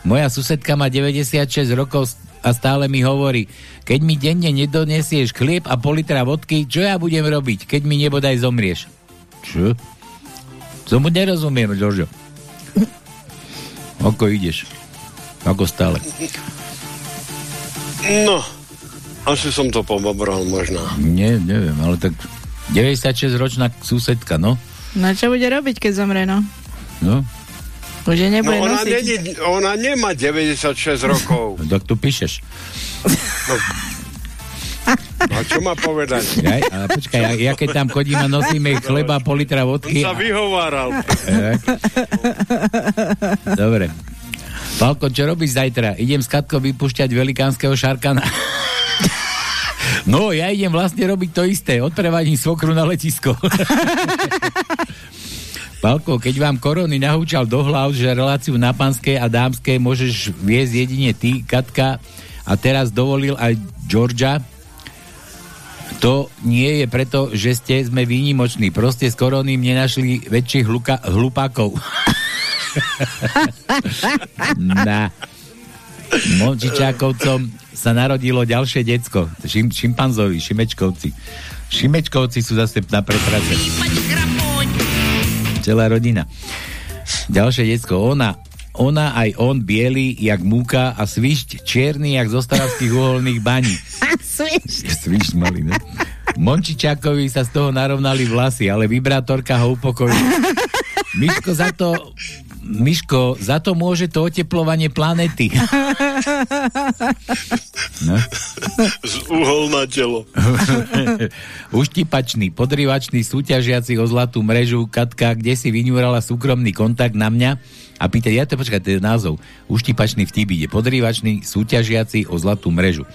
Moja susedka má 96 rokov a stále mi hovorí, keď mi denne nedonesieš chlieb a pol litra vodky, čo ja budem robiť, keď mi nebodaj zomrieš? Čo? Tomu nerozumiem, Jožo. Ako ideš? Ako stále? No, asi som to pobabral možno. Nie, neviem, ale tak 96-ročná susedka, no? No čo bude robiť, keď zomre, no? No, Už nebude No ona, nosiť. není, ona nemá 96 rokov. tak tu píšeš. No. A čo má povedať? Ja, ale počkaj, ja, ja keď tam chodím a nosíme chleba, pol litra On vodky... sa A, vyhováral. Dobre. Palko, čo robíš zajtra? Idem s Katkou vypušťať velikánskeho šarkana. No, ja idem vlastne robiť to isté. Odprevadím svokru na letisko. Palko, keď vám korony nahúčal do hlav, že reláciu na panskej a dámskej môžeš viesť jedine ty, Katka, a teraz dovolil aj Georgia, to nie je preto, že ste sme výnimoční. Proste s koroným nenašli väčších hluka, hlupákov. Na Mončičákovcom sa narodilo ďalšie decko. Šim, šimpanzovi, šimečkovci. Šimečkovci sú zase na pretrace. Celá rodina. Ďalšie decko. Ona, ona aj on biely, jak múka a svišť čierny, jak starovských uholných baní. Sviš. Svišť malý, ne? Mončičákovi sa z toho narovnali vlasy, ale vibrátorka ho upokojila. Miško za to Miško, za to môže to oteplovanie planety. No. Z uhol na telo. Uštipačný, podrývačný, súťažiaci o zlatú mrežu, Katka, kde si vyňúrala súkromný kontakt na mňa a pýta, ja to počkaj, to je názov. Uštipačný vtip ide, podrývačný, súťažiaci o zlatú mrežu.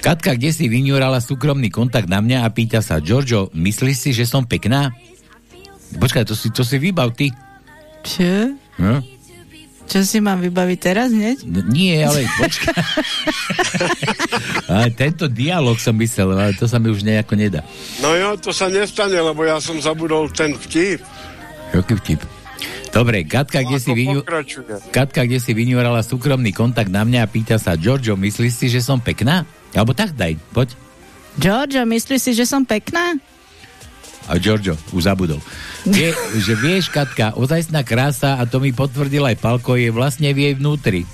Katka, kde si vyňúrala súkromný kontakt na mňa a pýta sa, Giorgio, myslíš si, že som pekná? Počkaj, to si, to si vybav ty. Čo? No? Čo si mám vybaviť teraz hneď? No, nie, ale počkaj. ale tento dialog som myslel, ale to sa mi už nejako nedá. No jo, to sa nestane, lebo ja som zabudol ten vtip. Jaký vtip? Dobre, Katka, kde si, vyňu... Katka, kde si vyňurala súkromný kontakt na mňa a pýta sa, Giorgio, myslíš si, že som pekná? Alebo tak daj, poď. Giorgio, myslíš si, že som pekná? A Giorgio už zabudol. Vie, že vieš, Katka, ozajstná krása, a to mi potvrdil aj Palko, je vlastne v jej vnútri.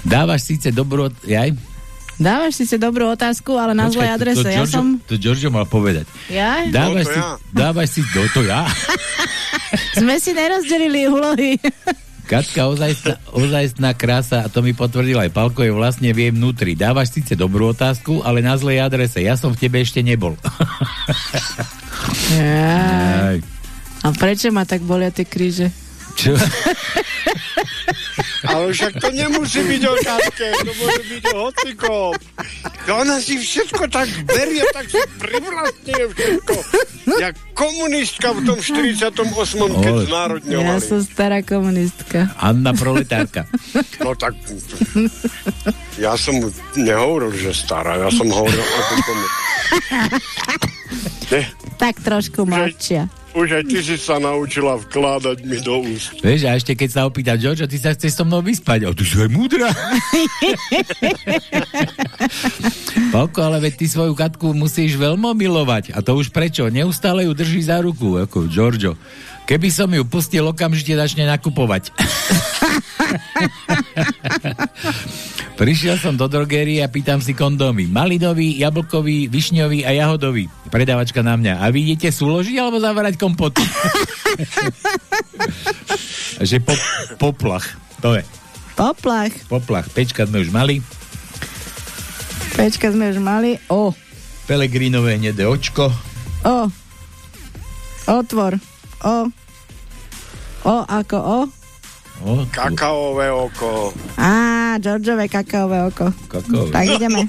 Dávaš síce dobrú... Jaj? Dávaš síce dobrú otázku, ale na zlej Počkaj, to- adrese. To, ja som... to Giorgio mal povedať. Ja? Dávaš, No, to si, ja. dávaš si... No, to ja. Sme si nerozdelili úlohy. Katka, ozajstná, ozajstná krása, a to mi potvrdil aj Palko, je vlastne v jej vnútri. Dávaš síce dobrú otázku, ale na zlej adrese. Ja som v tebe ešte nebol. Aj. A prečo ma tak bolia tie kríže? Čo? Ale však to nemusí byť o Katke, to môže byť o hocikom. Ona si všetko tak berie, tak si privlastňuje všetko. Jak komunistka v tom 48. keď Oj. Ja znárodňovali. som stará komunistka. Anna Proletárka. No tak... Ja som nehovoril, že stará, ja som hovoril ako komunistka. Tak trošku mladšia. Už aj ty si sa naučila vkládať mi do úst. Vieš, a ešte keď sa opýta Jojo, ty sa chceš so mnou vyspať. A ty si aj múdra. Palko, ale veď ty svoju Katku musíš veľmi milovať. A to už prečo? Neustále ju drží za ruku, ako Giorgio. Keby som ju pustil, okamžite začne nakupovať. Prišiel som do drogérie a pýtam si kondómy. Malinový, jablkový, višňový a jahodový. Predávačka na mňa. A vy idete súložiť alebo zavarať kompoty? že po, poplach. To je. Poplach. Poplach. Pečka sme už mali. Pečka sme už mali. O, Pelegrínové hnedé očko. o. Otvor. O. O ako o. O, Kakaové oko. Á, Georgeové kakaové oko. Kakaové. Tak ideme.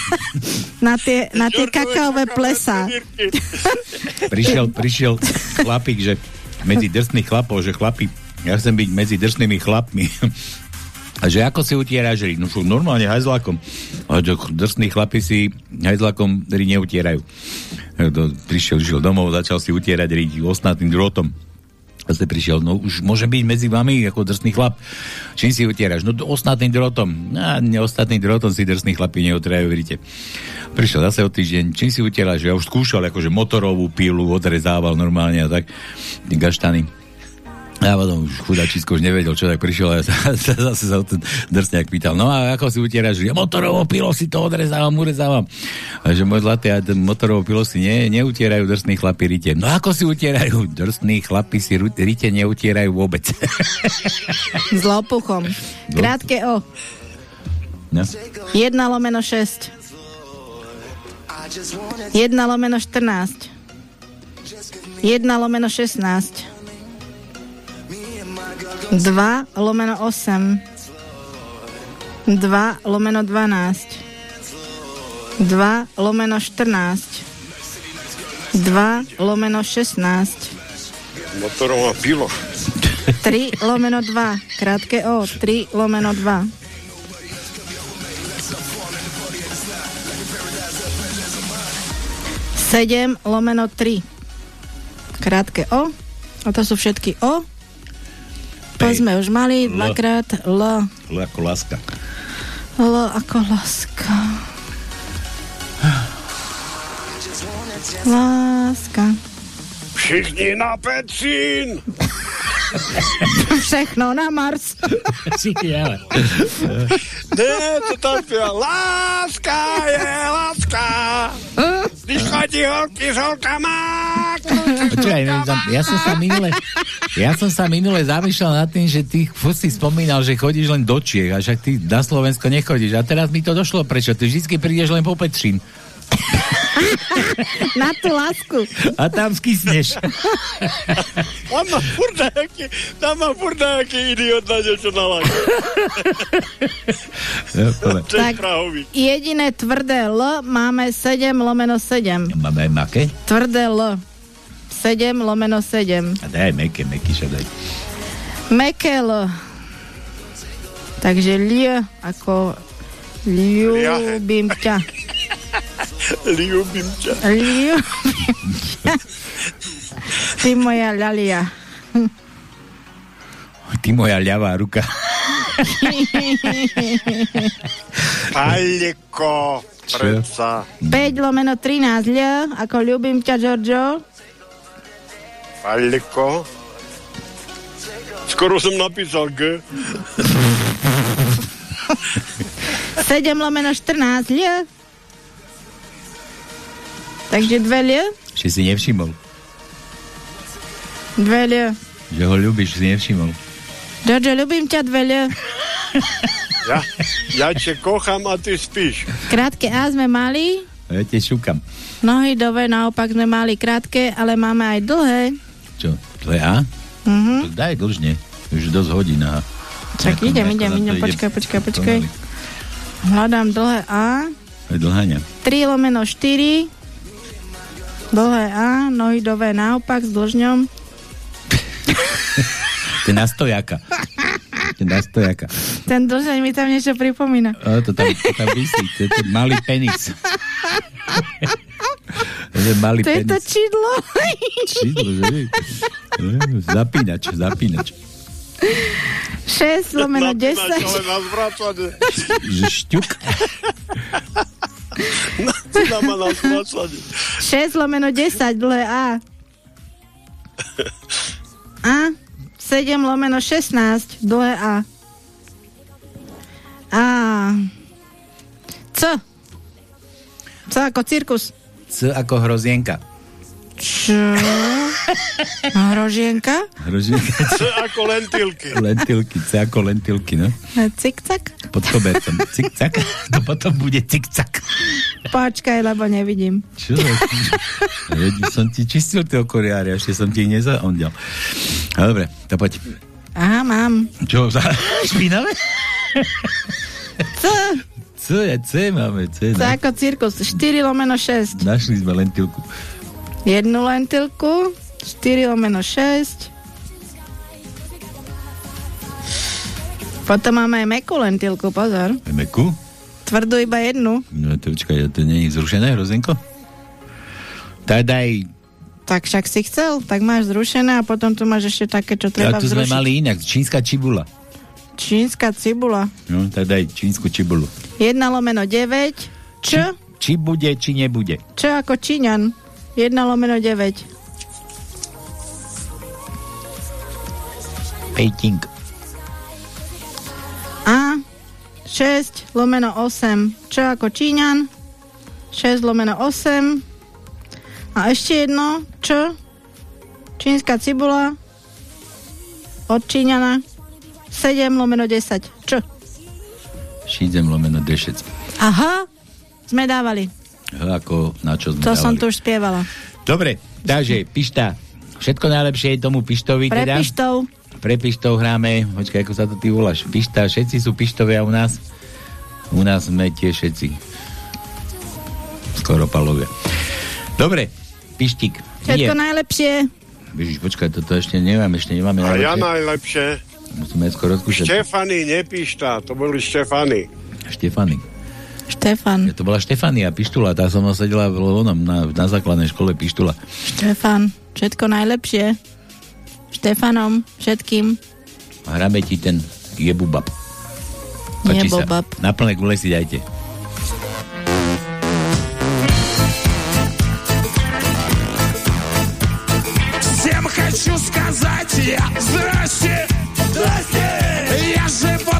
na tie, na tie kakaové plesá. prišiel, prišiel chlapík, že medzi drsných chlapov, že chlapi, ja chcem byť medzi drsnými chlapmi. A že ako si utieraš riť? No sú normálne hajzlakom. A že drsní chlapi si hajzlakom riť neutierajú. To prišiel, išiel domov, začal si utierať riť ostnatým drôtom. A ste prišiel, no už môže byť medzi vami ako drsný chlap. Čím si utieraš? No ostnatým drôtom. A ne, ostatným drôtom si drsní chlapi rite. Prišiel zase o týždeň, čím si utieraš? Ja už skúšal akože motorovú pílu, odrezával normálne a tak. Gaštany. A potom už chudačisko už nevedel, čo tak prišiel a sa, sa, zase sa ten drsňák pýtal, no a ako si utieraš? Ja motorovou pilou si to odrezávam, urezávam. A že môj zlatý, a ten motorovou pilou si ne, neutierajú drsní chlapi rite. No ako si utierajú? Drsní chlapi si rite neutierajú vôbec. S lopuchom. Krátke o. no. 1 lomeno 6. 1 lomeno 14. 1 lomeno 16. 2 lomeno 8. 2 lomeno 12. 2 lomeno 14. 2 lomeno 16. Motorová pilo. 3 lomeno 2. Krátke O. 3 lomeno 2. Sedem lomeno 3. Krátke O. A to sú všetky O. P. sme už mali L. dvakrát L. L ako láska. L ako láska. Láska. Všichni na Pecín! Všechno na Mars. Ne, to tam spieva. Láska je láska. Když chodí holky s holkama. Počúvaj, no, ja som sa minule, ja som sa minule zamýšľal nad tým, že ty si spomínal, že chodíš len do Čiech, a však ty na Slovensko nechodíš. A teraz mi to došlo, prečo? Ty vždy prídeš len po Petřín. Na tú lásku. A tam skysneš. Tam má furt nejaký, tam má furt nejaký idiot na niečo. No, dobre. To je Tak. Prahový. Jediné tvrdé L máme 7 lomeno 7. Máme maké? Tvrdé L. 7 lomeno 7. A daj meké, meky sa daj. Meké L. Takže L ako ľúbim ťa. Ľúbim ťa. Ľúbim ťa. Ty moja ľalia. Ty moja ľavá ruka. Paľko. Predsa. 5 lomeno 13 ľ, ako ľubím ťa, Giorgio. Paľko. Skoro som napísal G. 7 lomeno 14 ľ. Takže 2 ľ, Že si nevšimol. 2 ľ. Že ho ľúbiš, si nevšimol. Giorgio, ľubím ťa, 2 ľ. Ja, ja ťa kochám a ty spíš. Krátke A sme mali, ja te šukam. nohy dove naopak sme mali krátke, ale máme aj dlhé. Čo, to je A? Mhm. To daj dlžne. Už dosť hodín a... Čak idem, idem, idem, ide počkaj, počkaj, počkaj. Hľadám dlhé A. Dlháňa. 3 lomeno 4. Dlhé A, nohy dové naopak s dlžňom. To je na stojaka. To je na stojaka. Ten dlžeň mi tam niečo pripomína. A to tam, to tam vysí. To je ten malý penis. To je malý To je to penis. čidlo. Čidlo, že? Zapínač, zapínač. 6 lomeno 10. Ale na zvracanie. Že šťuk. Na ma na zvracanie. 6 lomeno 10, dlhé A. A. 7 lomeno 16, dlhé A. A. C. C ako cirkus. C ako hrozienka. Čo? Hrožienka? Hrozienka. C ako lentilky. Lentilky, C ako lentilky, no. Cik-cak? Pod kobercom. Cik-cak. To potom bude cik-cak. Počkaj, lebo nevidím. Čo? Som ti čistil tie okoriáre, ešte som ti ich nezaondial. Dobre, to poď. Aha, mám. Čo, za špinavé? C. C, je C máme, C. C No. ako cirkus. 4 lomeno 6. Našli sme lentilku. Jednu lentilku. 4 lomeno 6. Potom máme aj mekú lentilku, pozor. Meku? Tvrdú iba jednu. No to počkaj, to nie je zrušené hrozienko? Tak daj, Tak však si chcel, tak máš zrušené a potom tu máš ešte také, čo treba a tu sme vzrušiť. mali inak, čínska čibula. Čínska cibula. No, tak daj čínsku čibulu. 1 lomeno 9. Č? Či bude, či nebude. Č ako Číňan. 1 lomeno 9. Pejting. A 6 lomeno 8. Č ako Číňan. 6 lomeno 8. A ešte jedno. Č. Čínska cibula. Od Číňana. 7 lomeno 10. Č. Šídzem lomeno dešec. Aha. Sme dávali. Ako na čo sme To som dávali. tu už spievala. Dobre, takže pišta. Všetko najlepšie je tomu pištovi Pre teda. pištov. Pre pištov hráme, počkaj, ako sa to ty voláš. Pišta, všetci sú pištovia u nás. U nás sme tie všetci. Skoro palovia. Dobre, pištik. Všetko Nie. najlepšie. Ježiš, počkaj, toto ešte nemám, ešte nemáme A ja najlepšie. najlepšie. Musíme skoro skúšať. Štefany, nepíšta, to boli Štefany. Štefany. Štefan. Ja, to bola Štefania Pištula, tá som sedela v onom, na, na základnej škole Pištula. Štefan. Všetko najlepšie. Štefanom. Všetkým. A hráme ti ten jebubab. Páči sa. Jebubab. Na plné gule si dajte. Всем хочу сказать я Здрасте! Здрасте! Я животный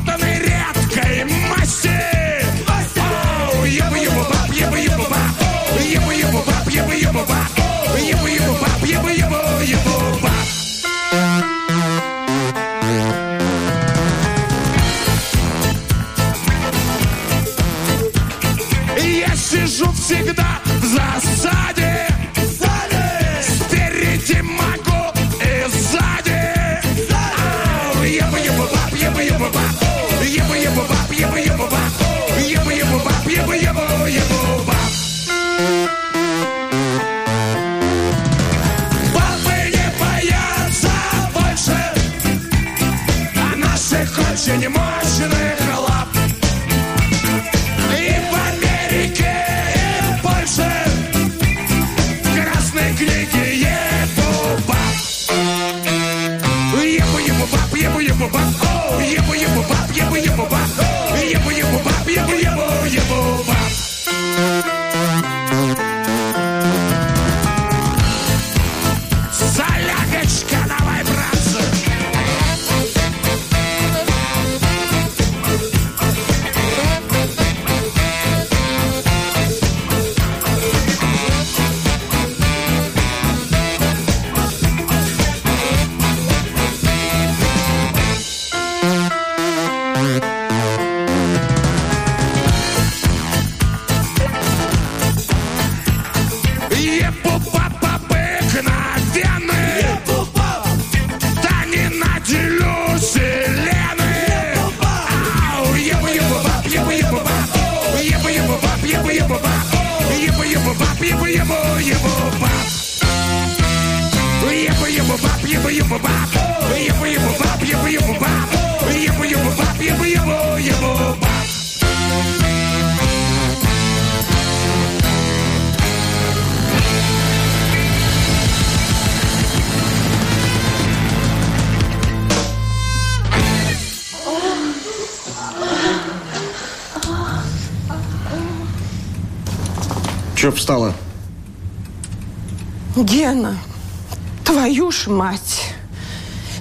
ж мать!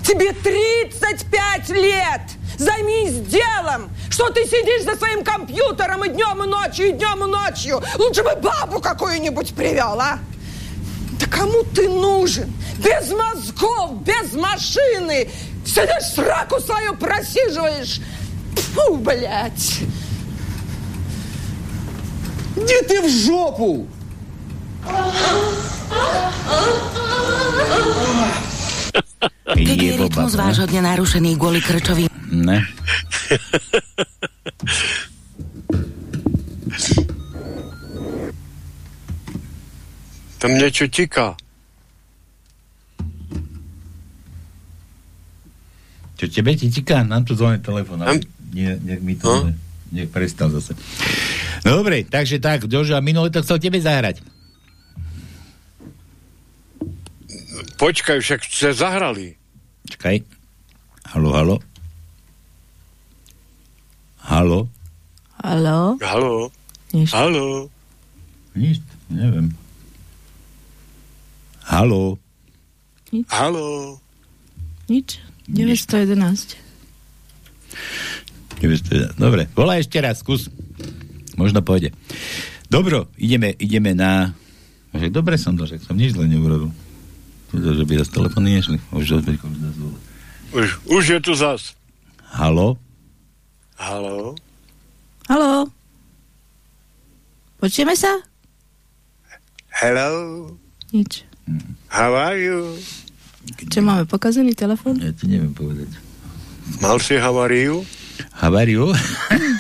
Тебе 35 лет! Займись делом! Что ты сидишь за своим компьютером и днем, и ночью, и днем, и ночью? Лучше бы бабу какую-нибудь привел, а? Да кому ты нужен? Без мозгов, без машины! Сидишь, сраку свою просиживаешь! Фу, блядь! Иди ты в жопу! Baba. vášho dňa narušený kvôli krčovým Ne. Tam niečo tiká. Čo tebe ti tiká? Nám tu zvoní telefon. ale Am- Nie, nech mi to... No. Ne, nech prestal zase. No dobre, takže tak, Jožo, a minule to chcel tebe zahrať. Počkaj, však ste zahrali. Čakaj. Halo, halo. Halo. Haló? Halo? Nič. Halo? Nič, neviem. Halo. Halo? Nič. 911. 911. Dobre, volaj ešte raz, skús. Možno pôjde. Dobro, ideme, ideme na... Dobre som to, že som nič zle neurobil. Že by zase telefóny nešli. Už, už, Už, už je tu zas. Halo? Halo? Haló? Počujeme sa? Hello? Nič. How are you? Čo máme, pokazený telefon? Ja ti neviem povedať. Mal si havariu? Havariu?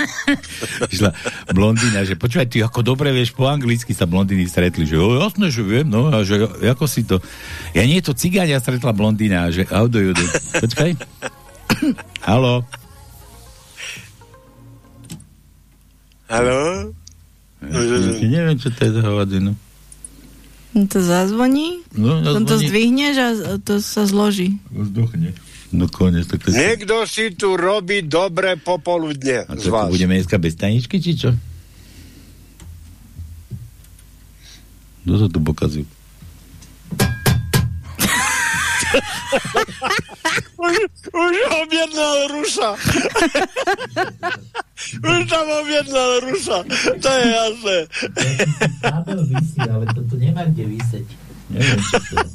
Išla blondína, že počúvaj, ty ako dobre vieš, po anglicky sa blondíny stretli, že o, jasné, že viem, no, a že ako si to... Ja nie je to cigáňa stretla blondína, že how do you do? Počkaj. Halo? Halo? Ja, ja neviem, čo to je za hovadinu. No To zazvoní? No, Potom to zazvoní. zdvihneš a to sa zloží. Zdochne. No konec, tak to Niekto si tu robí dobre popoludne A z vás. budeme dneska bez tajničky, či čo? Kto to tu pokazil? už, už objednal Rusa. už tam objednal Rusa. To je jasné. Vysí, ale toto nemá kde vyseť. Neviem, čo to je.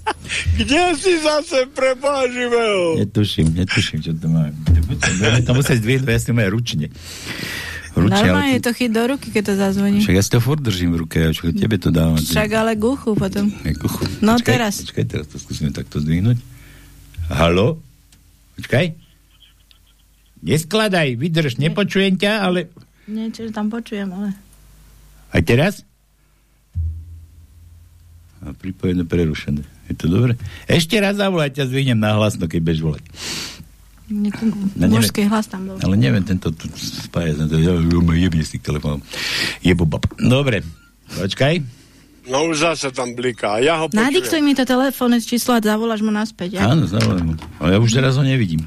Kde si zase preboha živého? Netuším, netuším, čo to má. Budeme to musieť zdvihnúť, ja si to majú ručne. Ručne, Normálne ale je to chyť do ruky, keď to zazvoní. Však ja si to furt držím v ruke, a čo tebe to dávam. Však ale k uchu potom. No počkaj, teraz. Počkaj, teraz to skúsime takto zdvihnúť. Halo? Počkaj. Neskladaj, vydrž, nepočujem ťa, ale... Niečo tam počujem, ale... Aj teraz? Pripojené prerušené. Je to dobre? Ešte raz zavolaj, ťa zvihnem na hlasno, keď budeš volať. No, mužský hlas tam bol. Ale neviem tento tu spájať. Ja, ja, ja, jebne si telefón. Jebo bab. Dobre, počkaj. No už zase tam bliká. Ja ho Nadiktuj počujem. mi to telefónne číslo a zavoláš mu naspäť. Ja? Áno, zavolaj mu. Ale ja už teraz ho nevidím.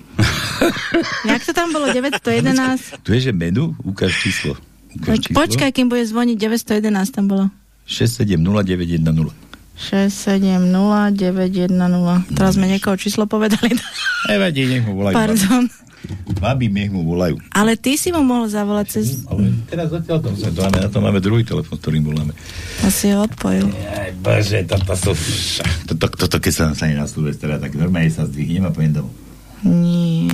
Jak to tam bolo? 911? Tu je, že menu, ukáž číslo. Ukáž číslo. Počkaj, kým bude zvoniť 911 tam bolo. 670910. 670 Teraz sme niekoho číslo povedali. Nevadí, nech mu volajú. Pardon. Babi, nech mu volajú. Ale ty si mu mohol zavolať cez... Ale teraz zatiaľ to, to máme, na to máme druhý telefon, s ktorým voláme. Asi ho odpojil. Aj bože, toto sú... Toto, toto, keď sa nastane na Silvestra, tak normálne sa zdvihnem a pojem domov. Nie.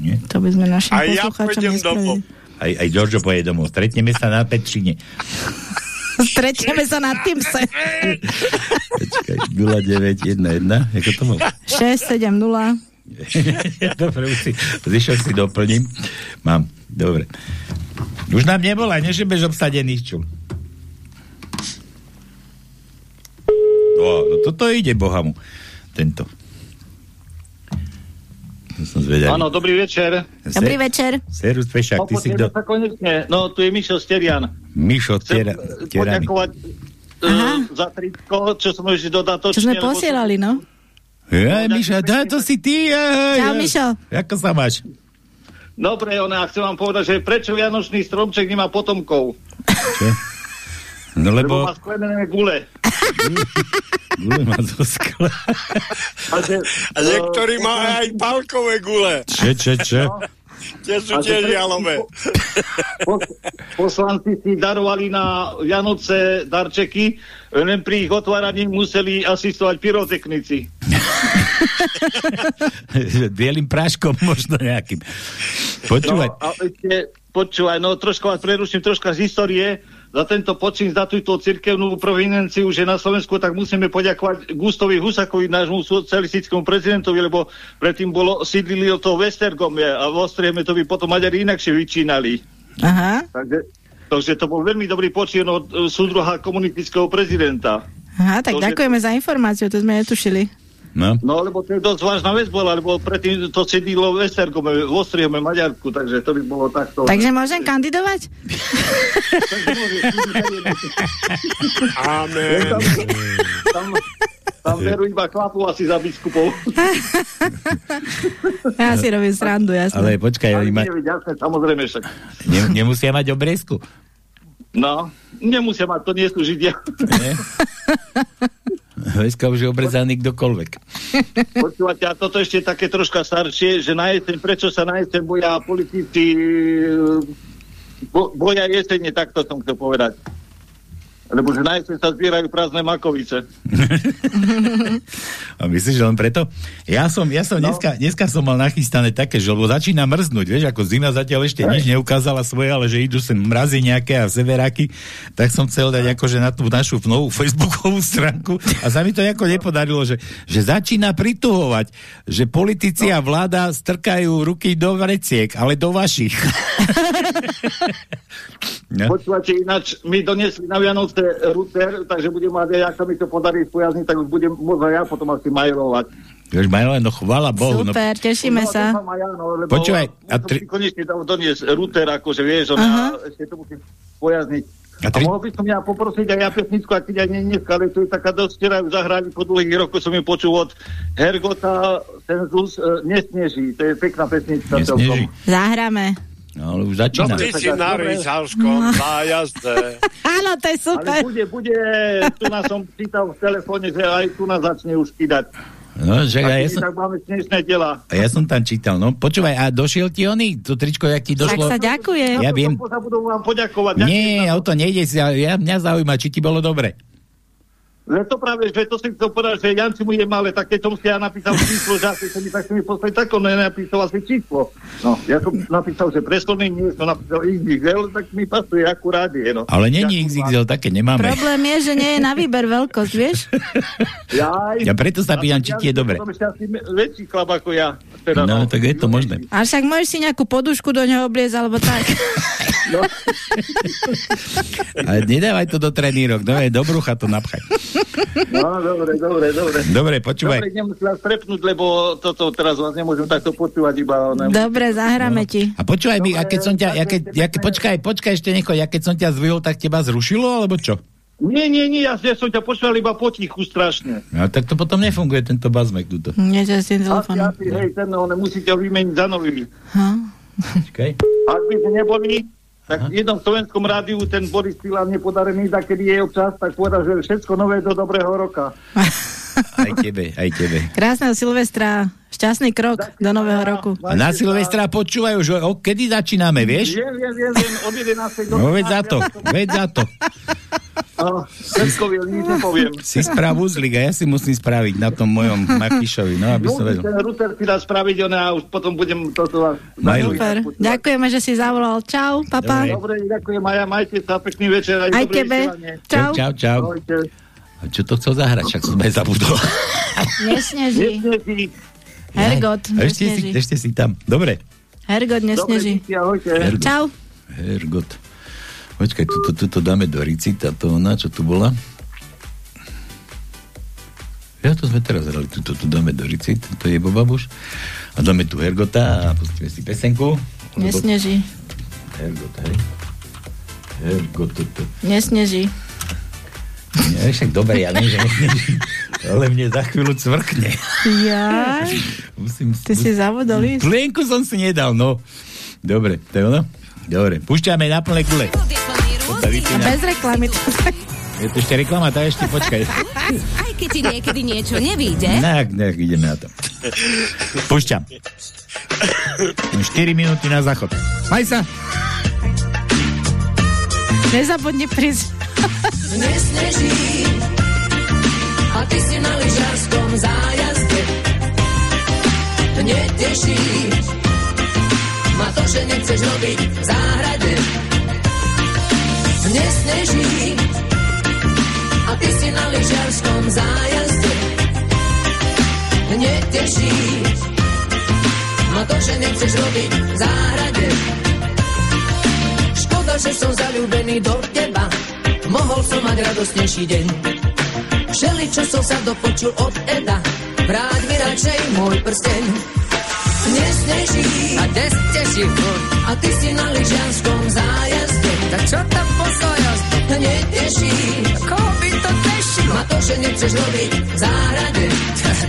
Nie? To by sme našim A ja poslucháčom pôjdem nespravili. Aj, aj Giorgio poje domov. Stretneme sa na Petřine. Stretneme sa na Teamse. Počkaj, 0911, ako to bol? 670 Dobre, už si, zišiel si doplním. Mám, dobre. Už nám nebola, než bež obsadený čul. No, no toto ide bohamu. Tento. Som zvedavý. Áno, dobrý večer. Dobrý večer. Serus Pešák, ty si kto? No, tu je Mišo Sterian. Mišo eh, Terani. poďakovať uh, za tricko, čo som ešte dodatočne. Čo sme posielali, no? Ja, Mišo, dá, to si ty. Ja, Čau, ja. Mišo. Ako sa máš? Dobre, ona, chcem vám povedať, že prečo Vianočný stromček nemá potomkov? No Lebo lebo... má sklenené gule. Gule má zo skla. A niektorý má aj pálkové gule. Čo, čo, čo? Tie sú A tiež že- jalové. Pos- Poslanci si darovali na Vianoce darčeky, len pri ich otváraní museli asistovať pyrotechnici. Bielým práškom možno nejakým. Počúvaj. No, a ešte, počúvaj, no trošku vás preruším, troška z histórie. Za tento počin, za túto cirkevnú provinenciu, že na Slovensku, tak musíme poďakovať Gustovi Husakovi, nášmu socialistickému prezidentovi, lebo predtým bolo, sídlili to v Westergome a v Ostrieme to by potom Maďari inakšie vyčínali. Aha. Takže, takže to bol veľmi dobrý počin od e, súdruha komunistického prezidenta. Aha, tak To, že- ďakujeme za informáciu, to sme netušili. No. No, lebo to je dosť vážna vec bola, lebo predtým to sedilo v Westergome, v Ostrieme, Maďarsku, takže to by bolo takto. Takže môžem kandidovať? Amen. Tam, tam veru iba chlapu asi za biskupov. Ja si robím srandu, jasné. Ale počkaj, oni ma... Nie, jasné, samozrejme však. ne, nemusia mať obrezku. No, nemusia mať, to nie sú Židia. Dneska už je obrezaný kdokoľvek. Počúvate, a toto ešte také troška staršie, že na jeseň, prečo sa na jeseň boja politici, e, bo, boja jesene, takto som chcel povedať. Lebo že na jeseň sa zbierajú prázdne makovice. A myslíš, že len preto? Ja som, ja som No. dneska, dneska som mal nachystané také, že lebo začína mrznúť, vieš, ako zima zatiaľ ešte nič neukázala svoje, ale že idú sem mrazy nejaké a severáky, tak som chcel dať akože na tú našu novú facebookovú stránku a sa mi to ako nepodarilo, že, že začína prituhovať, že politici a vláda strkajú ruky do vreciek, ale do vašich. No. Počúvate, ináč my donesli na Vianoce router, takže budem mať, aj, ak sa mi to podarí spojazniť, tak už budem aj ja potom asi mailovať. Už len, no chvála Bohu. No, Super, tešíme No, sa. ja, no, Počúvaj, a tri- si konečne tam doniesť router, akože vieš, on, Aha. a ešte to musím spojazniť. A A, tri- mohol by som ja poprosiť aj ja pesničku, a keď aj nie dneska, ale to je taká dosť včera ju zahrali po dlhých rokoch, som ju počul od Hergota Senzus, uh, Nesneží, to je pekná pesnička. Nesneží. Zahráme. No, ale už začína. Ty si na Rysalskom, zájazde. Áno, to je Ale super. bude, bude, tu nás som čítal v telefóne, že aj tu nás začne už kýdať. No, že ja, ja, som, tak máme snečné tela. a ja som tam čítal. No, počúvaj, a došiel ti oný? To tričko, jak ti Tak došlo? sa ďakuje. Ja viem. Sa budú vám poďakovať. Nie, o to nejde si, ale ja, mňa zaujíma, či ti bolo dobre. Len to práve, že to si chcel povedať, že Janci mu je malé, tak keď som si ja napísal číslo, že asi sa mi tak si mi poslali, tak on nenapísal asi číslo. No, ja som napísal, že preslovný nie, som napísal XXL, tak mi pasuje akurát je, no. Ale není XXL, také nemáme. Problém je, že nie je na výber veľkosť, vieš? Ja, Ja preto sa pýtam, či ti je dobre. Som ešte asi väčší chlap ako ja. Teda, No, tak je to možné. A však môžeš si nejakú podušku do neho obliecť, alebo tak. Ale nedávaj to do trenírok, no, do brucha to napchaj. No, dobre, dobre, dobre. Dobre, počúvaj. Dobre, nemusím vás prepnúť, lebo toto teraz vás nemôžem takto počúvať iba. Ne, Dobre, zahráme ti. A počúvaj mi, a keď som ťa, ja keď, ja počkaj, počkaj ešte necho, ja keď som ťa zvihol, tak teba zrušilo, alebo čo? Nie, nie, nie, ja, ja som ťa počúval iba potichu strašne. No, tak to potom nefunguje, tento bazmek tuto. Nie, že si Asi, telefón. asi, hej, ten, no, musíte vymeniť za nový. Počkaj. Ak by ste neboli, tak v jednom slovenskom rádiu ten Boris Pilar nepodarený, tak kedy je občas, tak povedal, že všetko nové do dobrého roka. Aj tebe, aj tebe. Krásneho Silvestra, šťastný krok do nového roku. A na Silvestra počúvajú, že o, kedy začíname, vieš? Viem, viem, viem, viem, od 11. do No veď za to, veď za to. No, viem, nič nepoviem. Si správ uzlik a ja si musím spraviť na tom mojom Makišovi, no aby som vedel. ten router si dá spraviť, one, a už potom budem toto. Super. Ďakujeme, že si zavolal. Čau, papa. Dobre, ďakujem, Maja, majte sa, pekný večer. Aj, Aj tebe. Čau. Čau, čau. A čo to chcel zahrať, však som aj zabudol. Nesneží. Nesneží. Hergot, ešte si, ešte si tam. Dobre. Hergot, nesneží. Dobre, ahojte. Hergot. Čau. Hergot. Počkaj, tuto, tuto dáme do ricita, to ona, čo tu bola. Ja to sme teraz hrali, tuto tu dáme do Rici, to je Bobabuš. A dáme tu Hergota a pustíme si pesenku. Nesneží. Hergot, hej. Hergot, to. Nesneží. Nie, však dobre, ja viem, že nesneží. Ale mne za chvíľu cvrkne. Ja? Musím, Ty si zavodol ísť? Plienku som si nedal, no. Dobre, to je ono? Dobre, púšťame na plné kule. A bez reklamy. Je to ešte reklama, tá ešte počkaj. Aj keď ti niekedy niečo nevíde. Tak, tak, ideme na to. Púšťam. 4 minúty na záchod. Maj sa. Nezabudni prísť. Nesneží a ty si na lyžarskom zájazde. Neteší ma to, že nechceš robiť v Neteší ma to, že nechceš robiť v záhrade. Škoda, že som zalúbený do teba, mohol som mať radostnejší deň. Všeli, čo som sa dopočul od Eda, vráť mi radšej môj prsteň. Nesneží a desteží furt a ty si na lyžianskom zájazde. Tak čo tam po zájazde? Neteší. Koho by to tešilo? Ma to, že nechceš robiť v záhrade.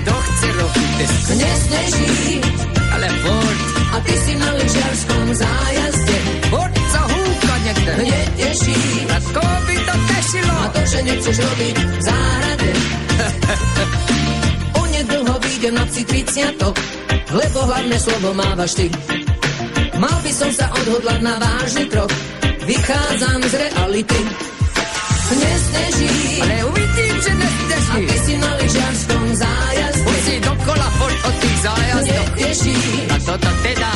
Kto chce robiť Nesneží, ale furt. A ty si na lyžiarskom zájazde. Furt sa húka niekde. Neteší. A koho by to tešilo? Ma to, že nechceš robiť v záhrade. Onedlho vyjdem na psi 30 lebo hlavné slovo mávaš ty. Mal by som sa odhodlať na vážny krok, vychádzam z reality. Nesneží, ale uvidím, že nesneží. A ty si na lyžiarskom zájazde. Si dokola furt od tých zájazdov. Neteší. A toto teda?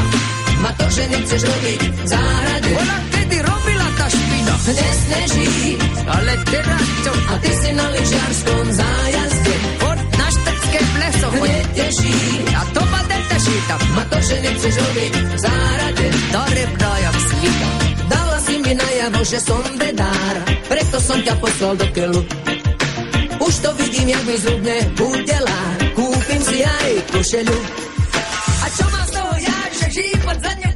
Ma to, že nechceš robiť v záhrade. Ona vtedy robila tá špina. Nesneží, ale teraz čo? A ty si na lyžiarskom zájazde. Furt na štrcké pleso. Neteší. A to ma neteší tam. Ma to, že nechceš robiť v záhrade. To rybno jak svita. Dala si mi najavo, že som bedár. Preto som ťa poslal do keľu. Už to vidím, jak mi zrubne budela. Kúpim si aj košelu. A čo má z toho ja, že život za ňu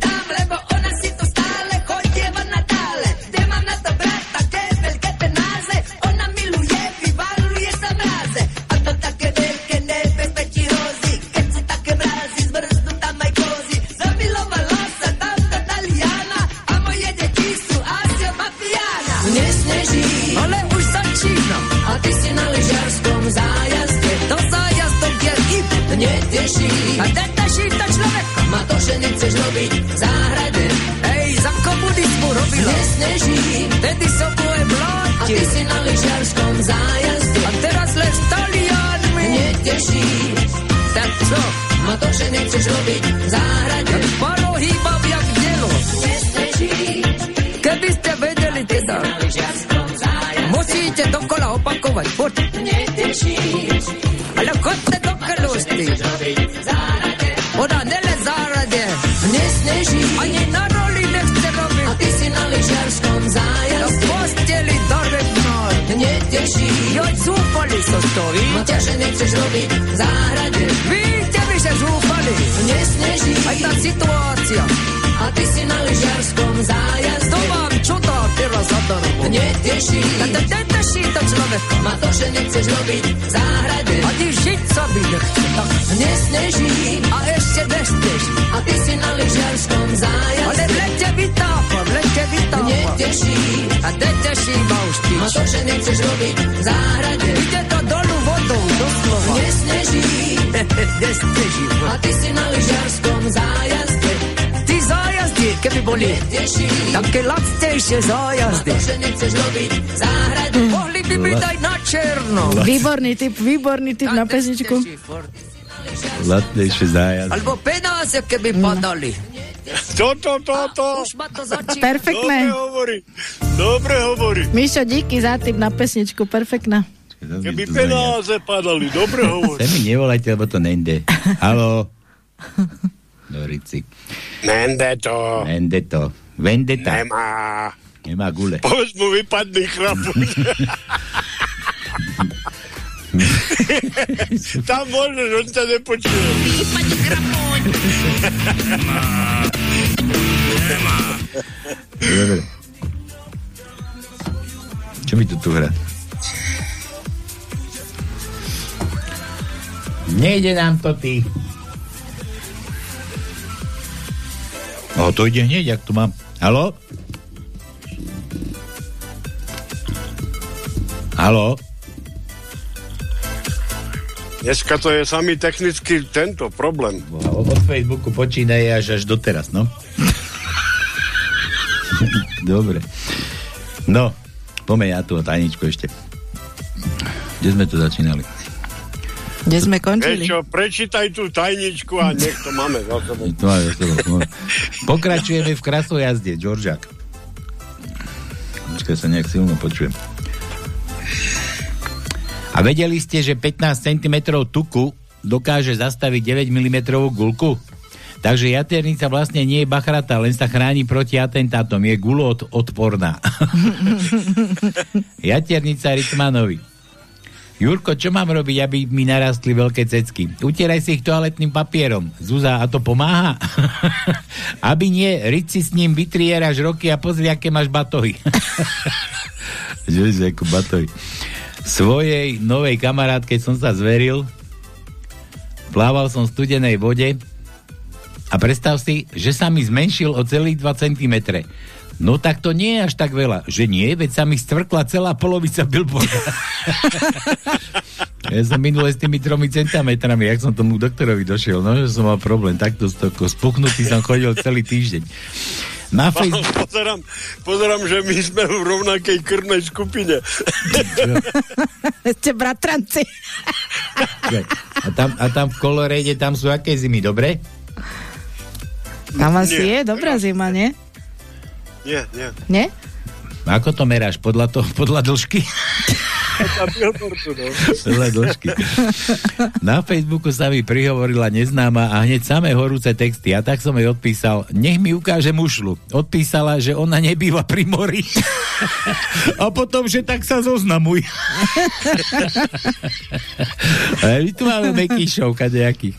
nechceš robiť v záhrade. Paro hýbam jak dielo. Keby ste vedeli teda. Musíte dokola opakovať. Neteší. Ale chodte do keľústy. Ona nele zárade. Nesneží. Ani na roli nechce robiť. A ty si na lyžiarskom zájazde. Do posteli do rybnoj. Neteší. Joj, zúfali so stojí. No že nechceš robiť v záhrade. Víte mi, že zúfali. Nesneží. Aj tá situácia. A ty si na lyžiarskom zájazde. To mám čudo teraz zadarmo. Neteší. A to neteší to človeka. Má to, že nechceš robiť v záhrade. Ani žiť sa by nechce. Tak nesneží. A ešte nesteží. A ty si na lyžiarskom zájazde. Ale v lete vytápam, v lete vytápam. Neteší. A neteší ma už ty. Má to, že nechceš robiť v záhrade. Ide to dolu vodou, doslova. Nesneží. Nesneží. A ty si na lyžiarskom zájazde. Ty zájazdy, keby boli také lacnejšie zájazdy. A to, že nechceš robiť v záhrade. Mohli by byť aj na černo. Výborný typ, výborný typ na pesničku. Latnejšie zájazd. Alebo penáze, keby padali. To, to, to, to. Perfektné. Dobre hovorí. Dobre hovorí. Mišo, díky za typ na pesničku, perfektná. Keby penáze padali, dobre hovorí. Sa mi nevolajte, lebo to nejde. Halo. Dorici. Nende to. Nende to. Vendeta. Nemá. Nemá gule. Povedz mu vypadný chrapuť. Tam môžeš, on ťa nepočuje. Dobre. Čo mi to tu hrá? Nejde nám to, ty. No, to ide hneď, jak tu mám. Halo? Halo? Dneska to je samý technický tento problém. Od Facebooku počínaj až až doteraz, no. Dobre. No, poďme ja tu o tajničku ešte. Kde sme tu začínali? Kde sme končili? Vieš čo, prečítaj tú tajničku a nech to máme za sebou. To máme za sebou. Pokračujeme v krasojazde, Georgiak. Počkaj, sa nejak silno počujem. A vedeli ste, že 15 cm tuku dokáže zastaviť 9 mm gulku? Takže jaternica vlastne nie je bachrata, len sa chráni proti atentátom. Je gulot odporná. jaternica Ritmanovi. Jurko, čo mám robiť, aby mi narastli veľké cecky? Utieraj si ich toaletným papierom. Zúza, a to pomáha? aby nie, riť si s ním, vytrieraš roky a pozri, aké máš batohy. Že ako batohy. Svojej novej kamarátke som sa zveril, plával som v studenej vode a predstav si, že sa mi zmenšil o celých 2 cm. No tak to nie je až tak veľa. Že nie, veď sa mi stvrkla celá polovica billboarda. ja som minule s tými tromi centimetrami, jak som tomu doktorovi došiel, no, že som mal problém. Takto stoko, spuknutý som chodil celý týždeň. Na Facebook... Pozerám, pozerám, že my sme v rovnakej krvnej skupine. Ste bratranci. a, tam, a tam v Kolorede, tam sú aké zimy, dobre? Tam asi je dobrá zima, nie? Nie, nie. Nie? Ako to meráš? Podľa, to, podľa dĺžky? Podľa dĺžky. Na Facebooku sa mi prihovorila neznáma a hneď samé horúce texty. A tak som jej odpísal, nech mi ukáže mušlu. Odpísala, že ona nebýva pri mori. a potom, že tak sa zoznamuj. a my tu máme Mekíšov, kadejakých.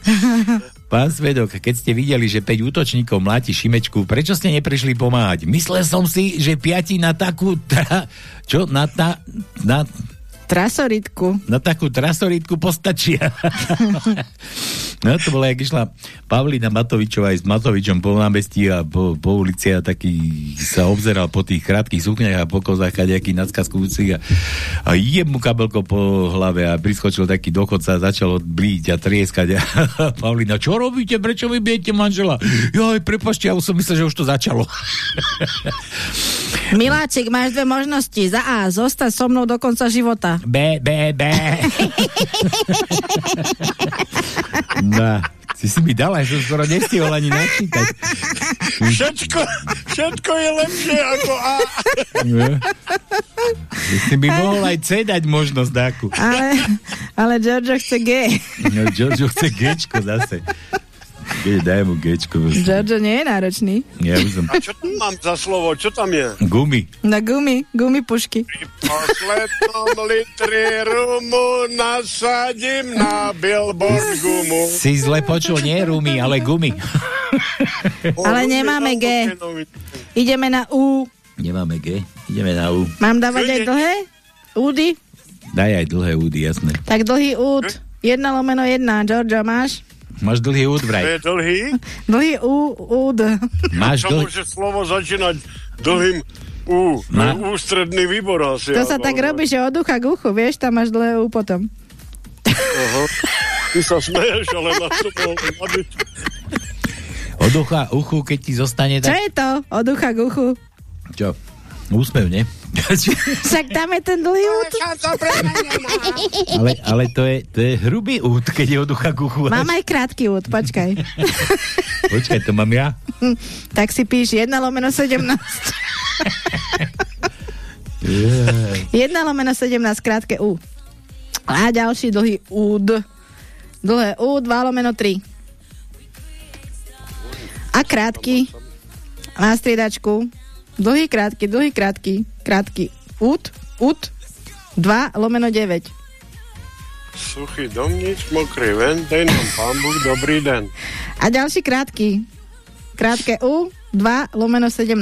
Pán Svedok, keď ste videli, že 5 útočníkov mláti Šimečku, prečo ste neprišli pomáhať? Myslel som si, že piati na takú... Tra... Čo? Na, na, na, Trasoritku. na takú trasoritku postačia. no to bolo, jak išla Pavlína Matovičová aj s Matovičom po námestí a po, po ulici a taký sa obzeral po tých krátkých sukniach a po kozách a nejaký nadskazkujúcich a, a je mu kabelko po hlave a priskočil taký dochodca a začal blíť a trieskať a Pavlína, čo robíte, prečo vy bijete manžela? Joj, prepašte, ja už som myslel, že už to začalo. Miláčik, máš dve možnosti. Za A, zostať so mnou do konca života. B, B, B. no, si si mi dala, že som skoro nestihol ani načítať. Všetko, všetko je lepšie ako A. No. Si mi mohol aj C dať možnosť dáku. Ale, ale Giorgio chce G. No, Giorgio chce Gčko zase. Ge, daj mu Gčko. Giorgio nie je náročný. Ja by som... A čo tam mám za slovo? Čo tam je? Gumy. Na gumy, gumy pušky. Poslednom litri rumu nasadím na billboard gumu. Si zle počul, nie rumy, ale gumy. Ale nemáme G. Ideme na U. Nemáme G, ideme na U. Mám dávať aj dlhé? Údy? Daj aj dlhé údy, jasné. Tak dlhý úd. 1 lomeno 1. Giorgio, máš? Máš dlhý úd To vraj. je dlhý? Dlhý ú, úd. Máš Čo dlhý... môže slovo začínať dlhým U? Ma- No, ústredný výbor asi. To sa tak robí, že od ucha k uchu, vieš, tam máš dlhé ú potom. Aha. Ty sa smeješ, ale na to bol. Od ucha, uchu, keď ti zostane Čo tak... je to? Od ucha k uchu. Čo? Úsmev, nie? Však tam je ten dlhý úd. ale, ale to, je, to je hrubý úd, keď je od ucha k uchu. Mám aj krátky úd, počkaj. Počkaj, to mám ja? tak si píš 1 lomeno 17. 1 lomeno 17, krátke U. A ďalší dlhý úd. Dlhé U, 2 lomeno 3. A krátky. Na striedačku. Dlhý, krátky, dlhý, krátky. Krátky. Úd, úd. 2 lomeno 9. Suchý dom, nič, mokrý ven, dej nám pán Boh dobrý den. A ďalší krátky. Krátke U, 2 lomeno 17.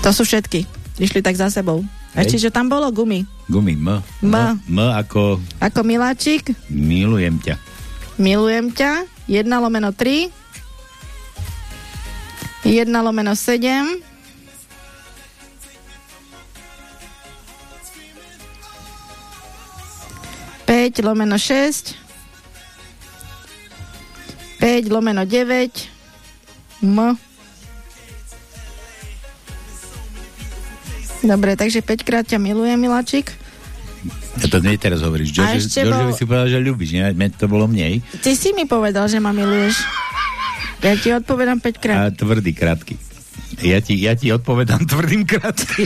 To sú všetky. Išli tak za sebou. Ešte, že tam bolo gumy. Gumy, M. M. M ako Ako miláčik, milujem ťa. Milujem ťa, 1 lomeno 3, 1 lomeno 7, Päť lomeno 6 5 lomeno 9 M. Dobre, takže 5 krát ťa milujem, miláčik. A to nie teraz hovoríš. George bol- si povedal, že ľúbiš, nie? To bolo mnej. Ty si mi povedal, že ma miluješ. Ja ti odpovedám 5 krát. A tvrdý, krátky. Ja ti, ja ti odpovedám tvrdým krátky.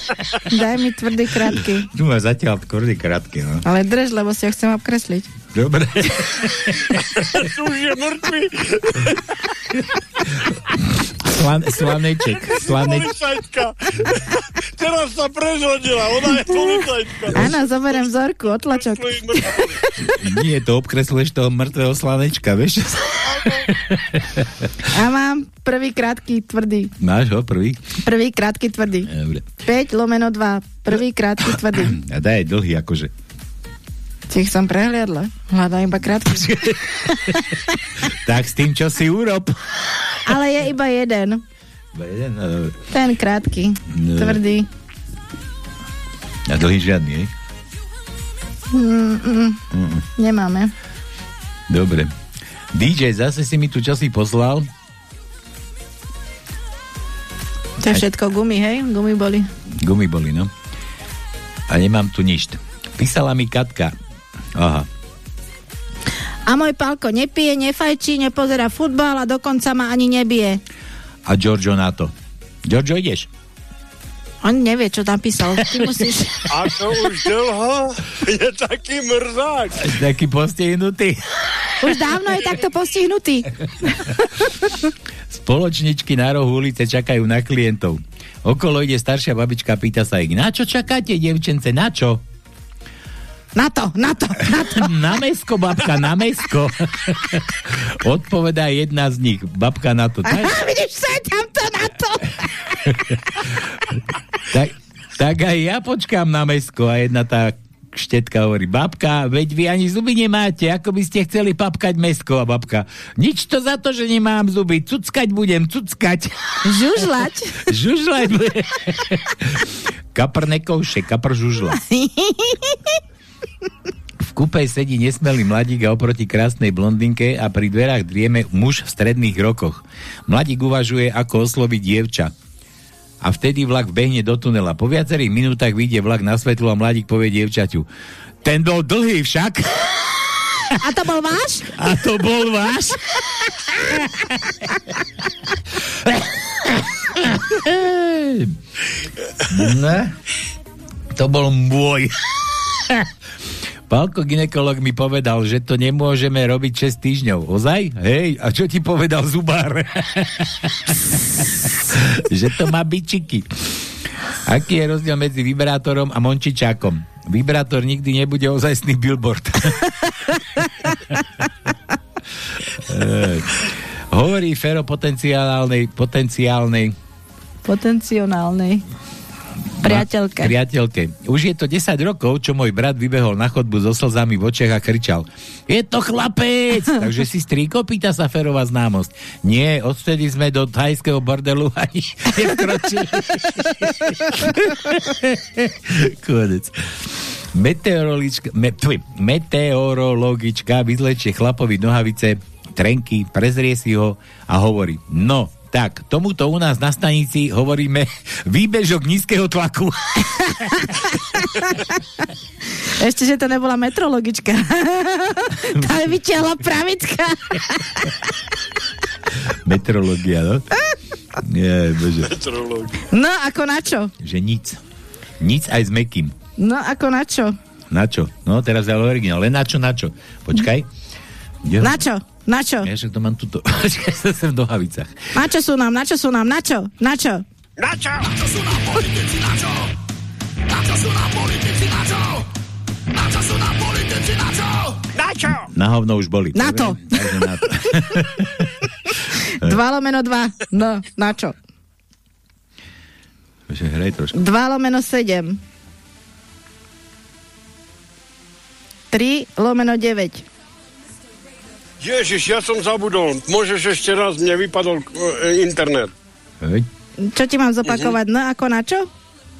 Daj mi tvrdý krátky. Tu máš zatiaľ tvrdý krátky, no. Ale drž, lebo si ho chcem obkresliť. Dobre. Už je mŕtvý. Slan, slaneček. Slaneč, Policajtka. Teraz sa prezrodila, ona je policajtka. Áno, zoberiem vzorku, otlačok. nie, to obkresluješ toho mŕtvého slanečka, vieš? A mám prvý krátky tvrdý. Máš ho prvý? Prvý krátky tvrdý. Dobre. 5 lomeno 2. Prvý krátky tvrdý. A daj dlhý, akože. Ti ich som prehliadla. Hľadám iba krátky. Tak s tým, čo si urob. Ale je iba jeden. Iba jeden, no. Ten krátky. No. Tvrdý. A dlhý žiadny, hej? Mm, mm, Mm, nemáme. Dobre. DJ, zase si mi tu časy poslal. To je všetko gumy, hej? Gumy boli. Gumy boli, no. A nemám tu nič. Písala mi Katka. Aha. A môj Pálko nepije, nefajčí, nepozerá futbal a dokonca ma ani nebije. A Giorgio na to. Giorgio, ideš? On nevie, čo tam písal. Ty musíš... A to už dlho je taký mrzák. Taký postihnutý. Už dávno je takto postihnutý. Spoločničky na rohu ulice čakajú na klientov. Okolo ide staršia babička, pýta sa ich, na čo čakáte, devčence, na čo? Na to, na to, na to. Na mesko, babka, na mesko. Odpovedá jedna z nich. Babka na to. Tak, Aha, vidíš, sa tam to na to. tak, tak aj ja počkám na mesko. A jedna tá štetka hovorí, babka, veď vy ani zuby nemáte, ako by ste chceli papkať mesko. A babka, nič to za to, že nemám zuby, cuckať budem, cuckať. Žužlať. Žužlať bude. Kapr nekouše, kapr žužla. V kupe sedí nesmelý mladík a oproti krásnej blondinke a pri dverách drieme muž v stredných rokoch. Mladík uvažuje, ako osloviť dievča. A vtedy vlak vbehne do tunela. Po viacerých minútach vyjde vlak na svetlo a mladík povie dievčaťu. Ten bol dlhý však. A to bol váš? A to bol váš? ne? To bol môj. Pálko ginekolog mi povedal, že to nemôžeme robiť 6 týždňov. Ozaj? Hej, a čo ti povedal zubár? že to má bičiky. Aký je rozdiel medzi vibrátorom a mončičákom? Vibrátor nikdy nebude ozajstný billboard. Eh, Hovorí Fero potenciálnej, potenciálnej Potenciálnej. Priateľke. priateľke. Už je to 10 rokov, čo môj brat vybehol na chodbu so slzami v očiach a kričal Je to chlapec! Takže si strýko, pýta sa Ferová známosť. Nie, odtedy sme do thajského bordelu ani nevkročili. Konec. Meteorologička, me, meteorologička vyzlečie chlapovi nohavice, trenky, prezrie si ho a hovorí, no, tak, tomuto u nás na stanici hovoríme výbežok nízkeho tlaku. Ešte, že to nebola metrologička. Tá je vytiahla pravička. Meteorológia, no? Nie, bože. No, ako na čo? Že nic. Nic aj s mekým. No, ako na čo? Na čo? No, teraz je ale originál. Len na čo, na čo? Počkaj. Kde ho- Na čo? Na čo? Ja však to mám tuto. Počkaj, sa sem v nohavicách. Na čo sú nám? Na čo sú nám? Na čo? Na čo? Na čo? Na čo sú nám politici, na čo? Na čo sú nám politici, na čo? Na čo sú nám politici, na čo? Na čo? Na hovno už boli. Na to. Takže na to. 2 lomeno 2. No, na čo? Ešte hrej trošku. 2 lomeno 7. 3 lomeno 9. Ježiš, ja som zabudol. Môžeš ešte raz, mne vypadol e, internet. Hej. Čo ti mám zopakovať? No, ako na čo?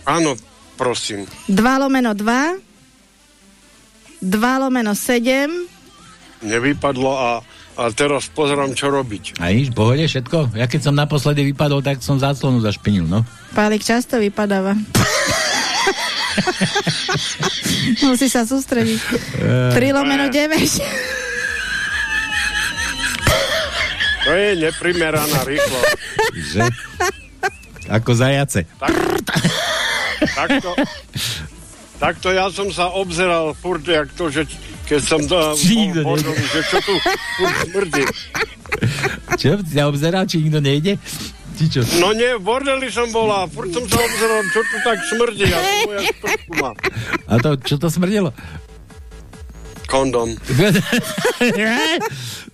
Áno, prosím. 2 lomeno 2. 2 lomeno 7. Nevypadlo a, a teraz pozerám, čo robiť. A v pohode, všetko? Ja keď som naposledy vypadol, tak som záclonu zašpinil, no. Pálik často vypadáva. Musí sa sústrediť. 3 lomeno 9. To je neprimeraná rýchlo. Že? Ako zajace. Tak, takto, takto ja som sa obzeral furt, jak to, že keď som to Či nikto bol, že čo tu furt smrdí. Čo? Ty sa obzeral, či nikto nejde? Či čo? No nie, v bordeli som bola, furt som sa obzeral, čo tu tak smrdí. Ja moja sprchu má. A to, čo to smrdelo? Kondom.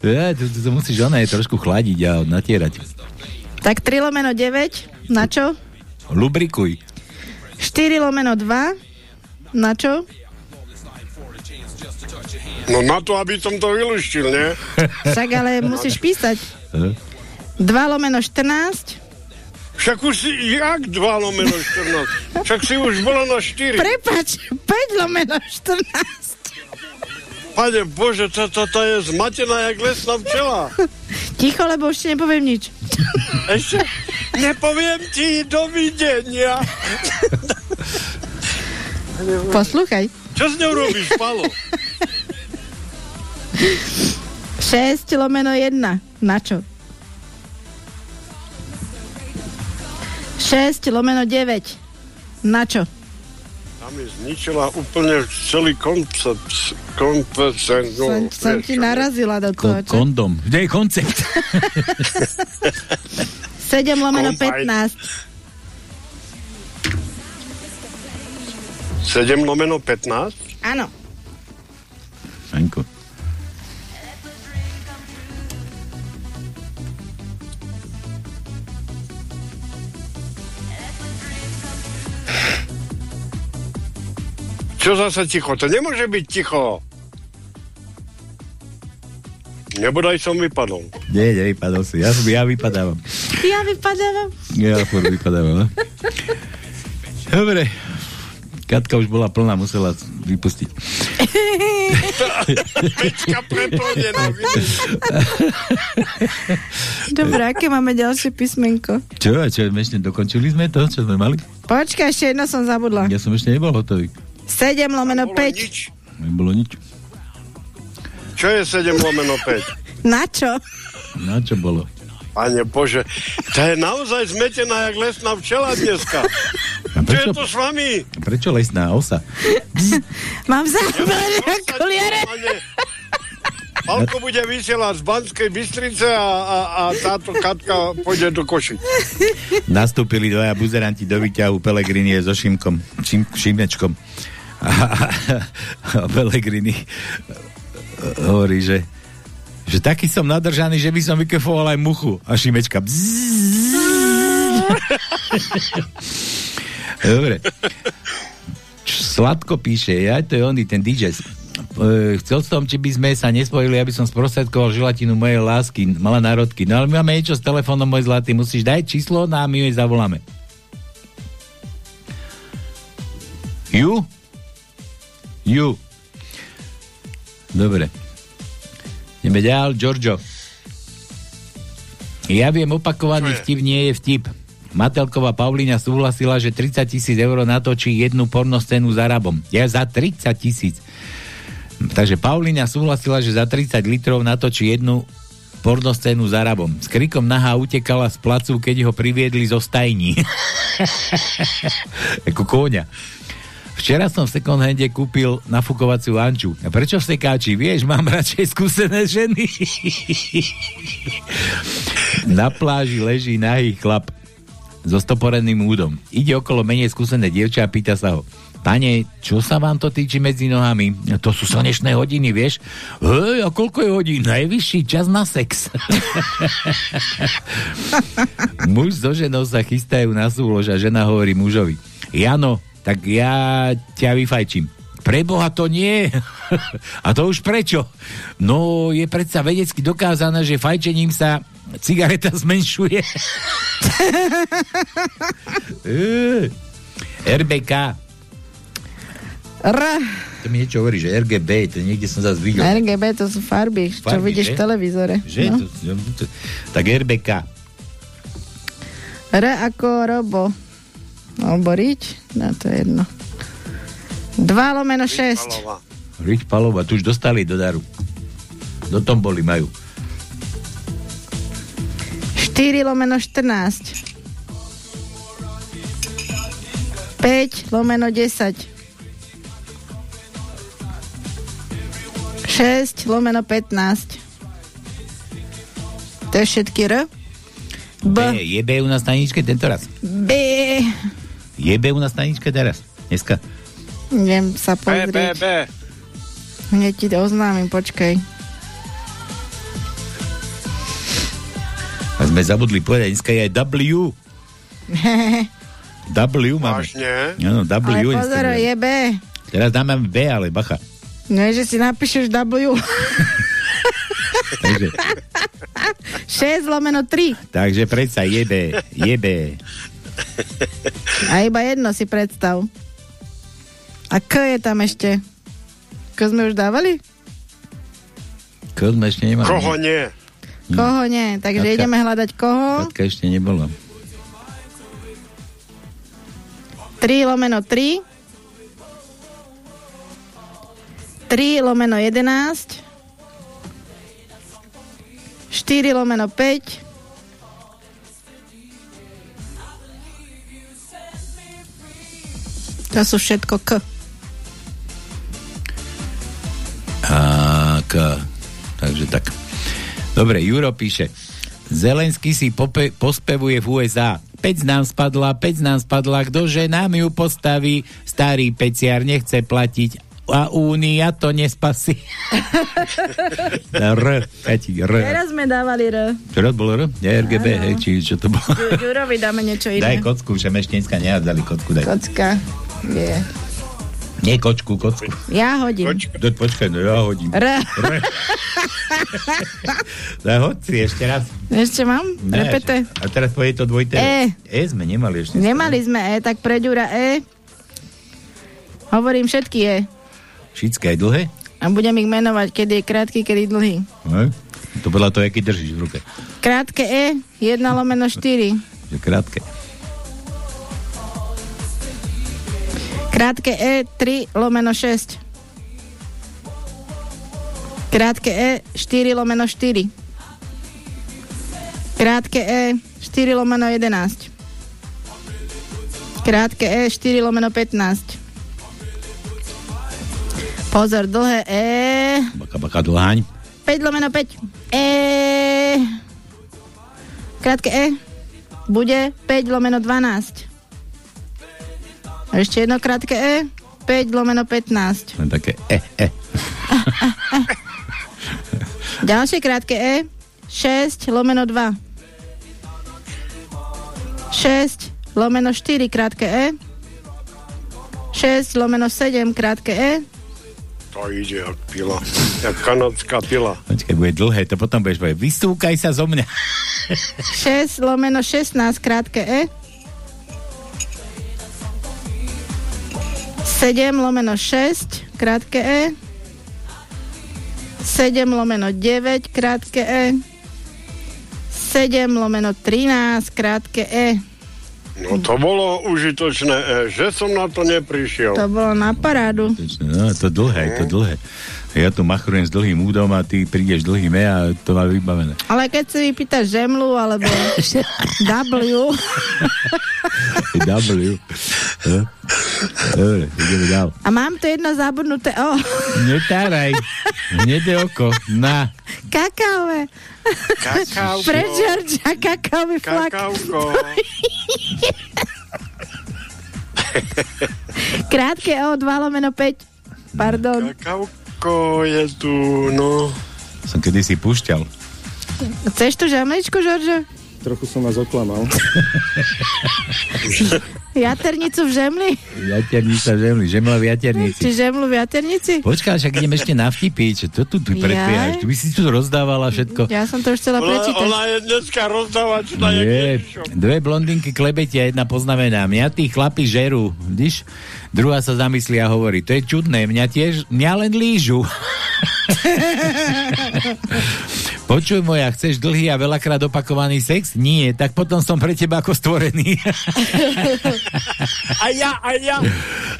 ja, to, to, to musíš ona trošku chladiť a natierať. Tak 3 lomeno 9. Na čo? Lubrikuj. 4 lomeno 2. Na čo? No na to, aby som to vyluštil, nie? Však ale musíš písať. 2 lomeno 14. Však už si, jak 2 lomeno 14? Však si už bola na 4. Prepač, 5 lomeno 14. Pane Bože, to, to, to je zmatená jak lesná včela. Ticho, lebo ešte nepoviem nič. Ešte nepoviem ti dovidenia. Poslúchaj. Čo s ňou robíš, Palo? 6 lomeno 1. Na čo? 6 lomeno 9. Na čo? Tam mi zničila úplne celý koncept. koncept no, Som, som ti narazila do toho, Ko- čo? kondom. Kde je koncept? 7 lomeno Kombajn. 15. 7 lomeno 15? Áno. Čo zase ticho? To nemôže byť ticho. Nebodaj som vypadol. Nie, nevypadol si. Ja, ja vypadávam. Ja vypadávam. Ja furt vypadávam. no. Dobre. Katka už bola plná, musela vypustiť. Pečka preplnená. Dobre, aké máme ďalšie písmenko? Čo? Čo? Ešte dokončili sme to, čo sme mali? Počkaj, ešte jedno som zabudla. Ja som ešte nebol hotový. 7 lomeno 5. Nebolo nič. Čo je 7 lomeno 5? Na čo? Na čo bolo? Pane Bože, to je naozaj zmetená jak lesná včela dneska. A Čo je prečo, to s vami? prečo lesná osa? Mám zábelené okuliare. Palko bude vysielať z Banskej Bystrice a, a, a táto Katka pôjde do Košic. Nastúpili dvaja buzeranti do výťahu Pelegrini je so Šimkom, Šim, Šimečkom. A, a, hovorí, že že taký som nadržaný, že by som vykefoval aj muchu. A Šimečka. Dobre. Sladko píše, ja to je oný, ten DJ. E, Chcel som, či by sme sa nespojili, aby som sprostredkoval želatinu mojej lásky, mala národky. No ale my máme niečo s telefónom, môj zlatý, musíš dať číslo no a my jej zavoláme. Ju? Ju. Dobre. Ideme ďal, Giorgio. Ja viem, opakovaný vtip nie je vtip. Matelková Paulína súhlasila, že 30 tisíc eur natočí jednu pornoscénu za rabom. Ja za 30 tisíc. Takže Paulína súhlasila, že za 30 litrov natočí jednu pornoscénu za rabom. S krikom nahá utekala z placu, keď ho priviedli zo stajní. Ako kóňa. Včera som v second hande kúpil nafukovaciu anču. A prečo sekáči? Vieš, mám radšej skúsené ženy. Na pláži leží nahý chlap. so stoporeným údom. Ide okolo menej skúsené dievča a pýta sa ho, Pane, čo sa vám to týči medzi nohami? To sú slnečné hodiny, vieš? Hej, a koľko je hodín? Najvyšší čas na sex. Muž so ženou sa chystajú na súlož a žena hovorí mužovi. Jano, tak ja ťa vyfajčím. Preboha to nie. a to už prečo? No, je predsa vedecky dokázané, že fajčením sa cigareta zmenšuje. RBK. R. To mi niečo hovorí, že RGB, to niekde som zase videl. RGB to sú farby, farby čo vidíš že? v televízore. Že? No. To, to, tak RBK. R ako robo. Alebo riť, no to je jedno. 2 lomeno 6. Riť Palova, tu už dostali do daru. Do tom boli majú. 4 lomeno 14. 5 lomeno 10. 6 lomeno 15. To je všetky R. B. B. Je B u nás na ničke tento raz? B. Je B u nás na ničke teraz? Dneska? Neviem sa pozrieť. B, B, B. Hneď ti oznámim, počkaj. A sme zabudli povedať, dneska je aj W. w máme. Vážne? Áno, W. Ale pozor, je B. Teraz dáme B, ale bacha. No je, že si napíšeš W. Takže, 6 lomeno 3. takže predsa jebe, jebe. A iba jedno si predstav. A K je tam ešte. K sme už dávali? K sme ešte nemali. Koho nie? Koho nie. Takže Katka. ideme hľadať koho. Katka ešte nebola. 3 lomeno 3. 3 lomeno 11. 4 lomeno 5. To sú všetko K. A K. Takže tak. Dobre, Juro píše. Zelenský si pope- pospevuje v USA. Pec nám spadla, pec nám spadla, ktože nám ju postaví, starý peciar nechce platiť a Únia to nespasí. R, Kati, R. Teraz sme dávali R. Čo bolo R? Nie, RGB, hej, či čo to bolo? Ďurovi dáme niečo iné. Daj kocku, že mešťenská nehádzali kocku, daj. Kocka. Je. Nie kočku, kocku. Ja hodím. Do, počkaj, no ja hodím. R. R. Daj, hoď si ešte raz. Ešte mám? Ne, Repete. A teraz povie to dvojité. E. E sme nemali ešte. Nemali sme E, tak pre Ďura E. Hovorím všetky E. Všetky aj dlhé? A budem ich menovať, kedy je krátky, kedy dlhý. Ne? To podľa toho, aký držíš v ruke. Krátke E, 1 lomeno 4. Že krátke. Krátke E, 3 lomeno 6. Krátke E, 4 lomeno 4. Krátke E, 4 lomeno 11. Krátke E, 4 lomeno 15. Pozor, dlhé E. Baka, baka, dlhaň. 5 lomeno 5. E. Krátke E. Bude 5 lomeno 12. A ešte jedno krátke E. 5 lomeno 15. Len také E, E. Ďalšie krátke E. 6 lomeno 2. 6 lomeno 4 krátke E. 6 lomeno 7 krátke E. To ide jak pila. Jak kanadská pila. Počkaj, bude dlhé, to potom budeš povedať. Vystúkaj sa zo mňa. 6 lomeno 16 krátke E. 7 lomeno 6 krátke E. 7 lomeno 9 krátke E. 7 lomeno 13 krátke E. No to bolo užitočné, e, že som na to neprišiel. To bolo na parádu. No, to dlhé, to dlhé. Ja tu machrujem s dlhým údom a ty prídeš dlhým E a to má vybavené. Ale keď si vypýtaš žemlu alebo W, W. Dobre, ideme ďal. A mám tu jedno zabudnuté O. Netáraj. Hnedé oko. Na. Kakaové. Kakauko. Pre Georgia kakaový flak. Kakauko. Krátke O, 2 lomeno 5. Pardon. Kakauko je tu, no. Som kedysi púšťal. Chceš tu žemličku, Žoržo? Trochu som vás oklamal. Jaternicu v žemli? Jaternica žemli, žemla v jaternici. Či žemlu v jaternici? Počkaj, však ideme ešte na vtipy, čo to tu, tu predbiehaš? Jaj. Tu by si tu rozdávala všetko. Ja som to už chcela Ona, prečítať. ona je dneska rozdávačná, niečo. dve blondinky klebetia, jedna poznamená. Mňa tí chlapi žerú, vidíš? Druhá sa zamyslí a hovorí, to je čudné, mňa tiež, mňa len lížu. Počuj moja, chceš dlhý a veľakrát opakovaný sex? Nie, tak potom som pre teba ako stvorený. A ja, a ja.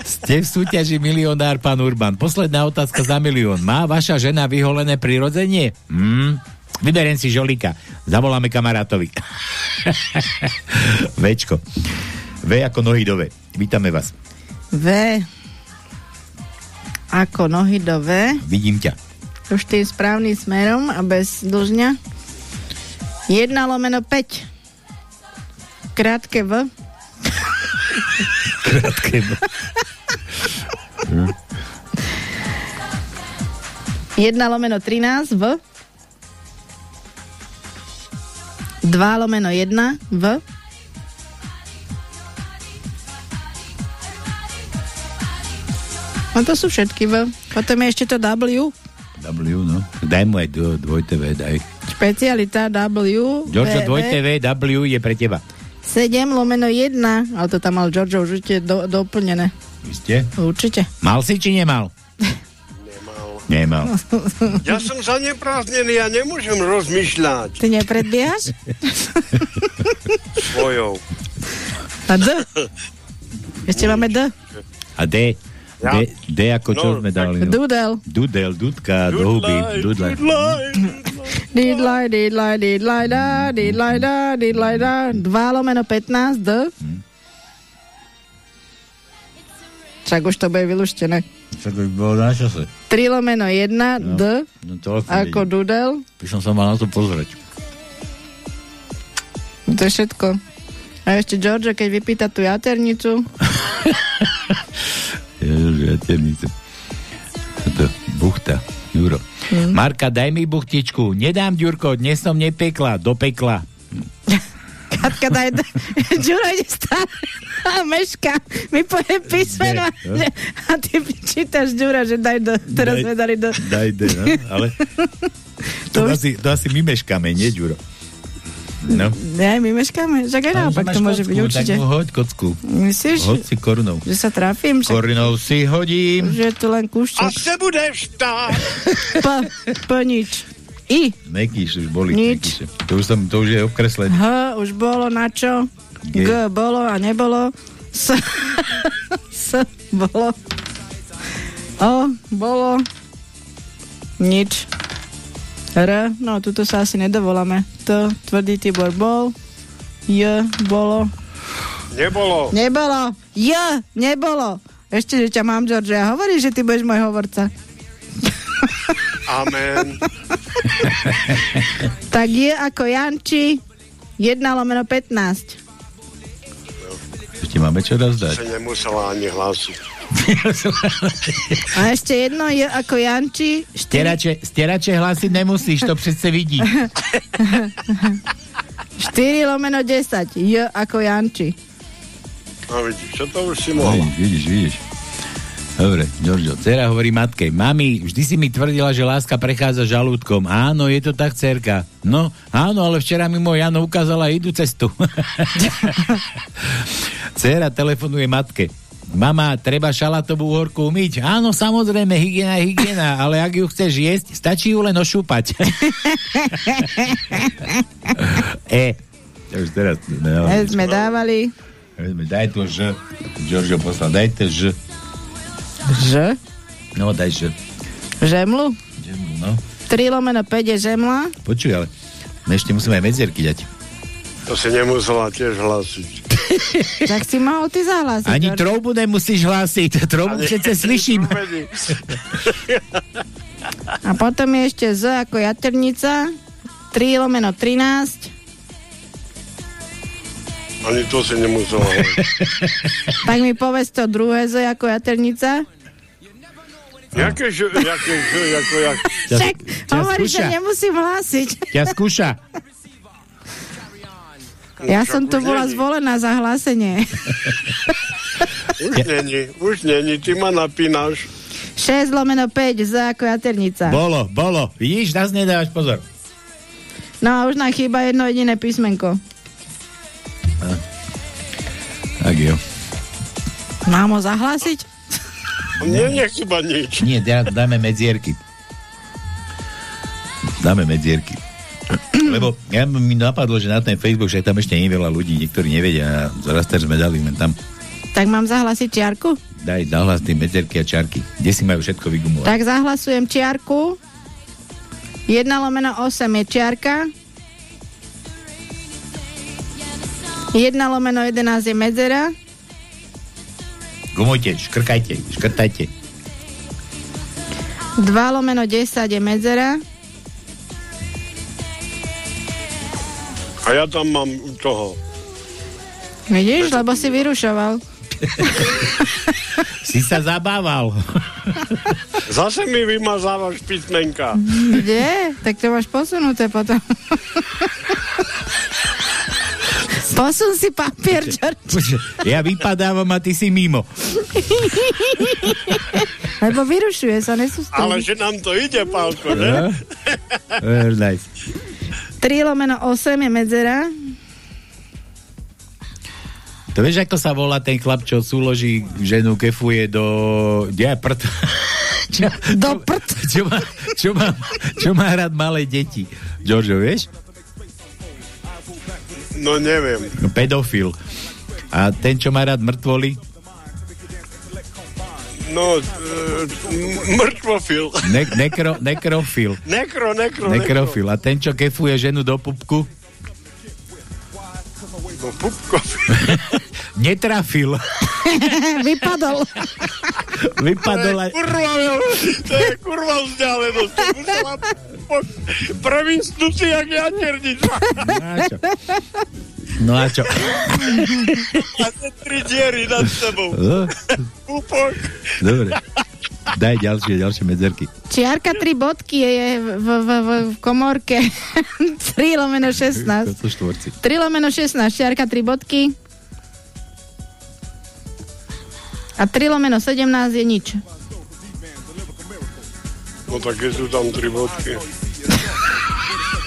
Ste v súťaži milionár, pán Urban. Posledná otázka za milión. Má vaša žena vyholené prirodzenie? Hmm. Vyberiem si žolika. Zavoláme kamarátovi. Večko. V ako nohy do V. Vítame vás. V. Ako nohy do V. Vidím ťa. Už tým správnym smerom a bez dlžňa. 1 lomeno 5. Krátke V. Krátke V. 1 lomeno 13 V. 2 lomeno 1 V. No to sú všetky V. Potom je ešte to W. W, no. Daj mu aj do, dvojte V, daj. Špecialita W. Giorgio, V, dvojte V, W je pre teba. 7 lomeno 1. Ale to tam mal Giorgio už určite do, doplnené. Ste? Určite. Mal si, či nemal? Nemal. Ja som zanepráznený, ja nemôžem rozmýšľať Ty nepredbiehaš? svojou. A D. Ešte máme D. A D? Ja. D, D ako čo No, sme dali? No? Dudel. Dudel, dudka, do huby. Dudle. Didlaj, didlaj, didlaj, da, didlaj, da, didlaj, da. 2 lomeno 15 D. Však už to bude vylúštené. Však už bolo na čase. 3 lomeno 1 D. No to Ako Dudel. By som sa mal na to pozrieť. To je všetko. A ešte George, keď vypýta tú jaternicu. Ježiš, jaternice. Toto, buchta, Juro. Hm. Marka, daj mi buchtičku. Nedám, Ďurko, dnes som nepekla, do pekla. Katka, daj... Ďuro ide stále meška. My poviem písmeno a, Ne, a ty čítaš Ďura, že daj do... Teraz Daj- sme dali do... Daj, daj, no, ale... To, asi, to asi my meškáme, nie, Ďuro? No. Ne, my meškáme. Však aj naopak to môže byť určite. Tak mu hoď kocku. Myslíš, Hoď si korunou. že sa trafím? Však, Korunou si hodím. že je to len A kúšťok. se budeš tá. P, P nič. I, Mekíš už boli. Nič. To už, som, to už je okreslené. H už bolo na čo? G. G bolo a nebolo. S, S bolo. O bolo. Nič. R, no tuto sa asi nedovoláme. T, tvrdý Tibor bol. J, bolo. Nebolo. Nebolo. J, nebolo. Ešte, že ťa mám, George. Ja hovorím, že ty budeš môj hovorca. Amen. Tak je ako Janči 1 lomeno 15. Ešte máme čo Se rozdať. nemusela ani hlásiť. A ešte jedno je ako Janči 4, Stierače, stierače hlásiť nemusíš, to přece vidí. 4 lomeno 10. J ako Janči. No vidíš, čo to už si mohla. Vidíš, vidíš, vidíš. Dobre, Giorgio, dcera hovorí matke, mami, vždy si mi tvrdila, že láska prechádza žalúdkom. Áno, je to tak, cerka. No, áno, ale včera mi môj Jano ukázala idú cestu. Dcera telefonuje matke. Mama, treba šalatovú horku umyť? Áno, samozrejme, hygiena je hygiena, ale ak ju chceš jesť, stačí ju len ošúpať. e. To už teraz... No, sme dávali. Daj to Ž. Giorgio poslal, daj to Ž. Ž? No, daj Ž. Žemlu? No. 3 lomeno 5 je žemla. Počuj, ale my ešte musíme aj medzierky dať. To si nemusela tiež hlásiť. Tak si mohol ty zahlásiť. Ani George. troubu nemusíš hlásiť, troubu všetce slyším. A potom je ešte Z ako jaternica. 3 lomeno 13. Ani to si nemusel hovoriť. Tak mi povedz to druhé Z ako jaternica. Jaké že, jaké že, ako jak... Čak, hovorí, že nemusím hlásiť. Ťa skúša. Ja Však som tu bola není. zvolená za hlásenie. Už není, už není, ty ma napínaš. 6 lomeno 5 Z ako jaternica. Bolo, bolo. Vidíš, nás nedávaš pozor. No a už nám chýba jedno jediné písmenko. Tak jo. Mám ho zahlásiť? Mne nechyba nič. Nie, dá, dáme medzierky. Dáme medzierky. Lebo ja mi napadlo, že na ten Facebook, že tam ešte nie veľa ľudí, niektorí nevedia a zraz teraz sme dali len tam. Tak mám zahlásiť čiarku? Daj, nahlas tie medzierky a čarky. Kde si majú všetko vygumovať? Tak zahlasujem čiarku. 1 lomeno 8 je čiarka. 1 lomeno 11 je medzera. Gumujte, škrkajte, škrtajte. 2 lomeno 10 je medzera. A ja tam mám toho. Vidíš, lebo si vyrušoval. Si sa zabával. Zase mi vymazávaš písmenka. Kde? Tak to máš posunuté potom. Posun si papier, George. Ja vypadávam a ty si mimo. Lebo vyrušuje sa, nesústredí. Ale že nám to ide, Pálko, že? No. Nice. 3 lomeno 8 je medzera. To vieš, ako sa volá ten chlap, čo súloží ženu, kefuje do... Ja, prd. Čo, do prd. Čo má, čo, má, čo má rád malé deti? Giorgio, vieš? No neviem. No, pedofil. A ten, čo má rád mŕtvoly? No, e, mŕtvofil. Ne, nekro, nekrofil. Nekro, nekro, nekro. Nekrofil. A ten, čo kefuje ženu do pupku? No, pupko. Netrafil. Vypadol. Vypadol aj... Kurva, to je kurva vzdialenosť. To musela po, previsnúť si, jak jaternica. No a čo? A tie tri diery nad sebou. No, Pupok. dobre. Daj ďalšie, ďalšie medzerky. Čiarka 3 bodky je v, v, v, v komórke 3 lomeno 16. To sú štvorci. 3 lomeno 16, čiarka 3 bodky. A 3 lomeno 17 je nič. No tak sú tam tri bodky.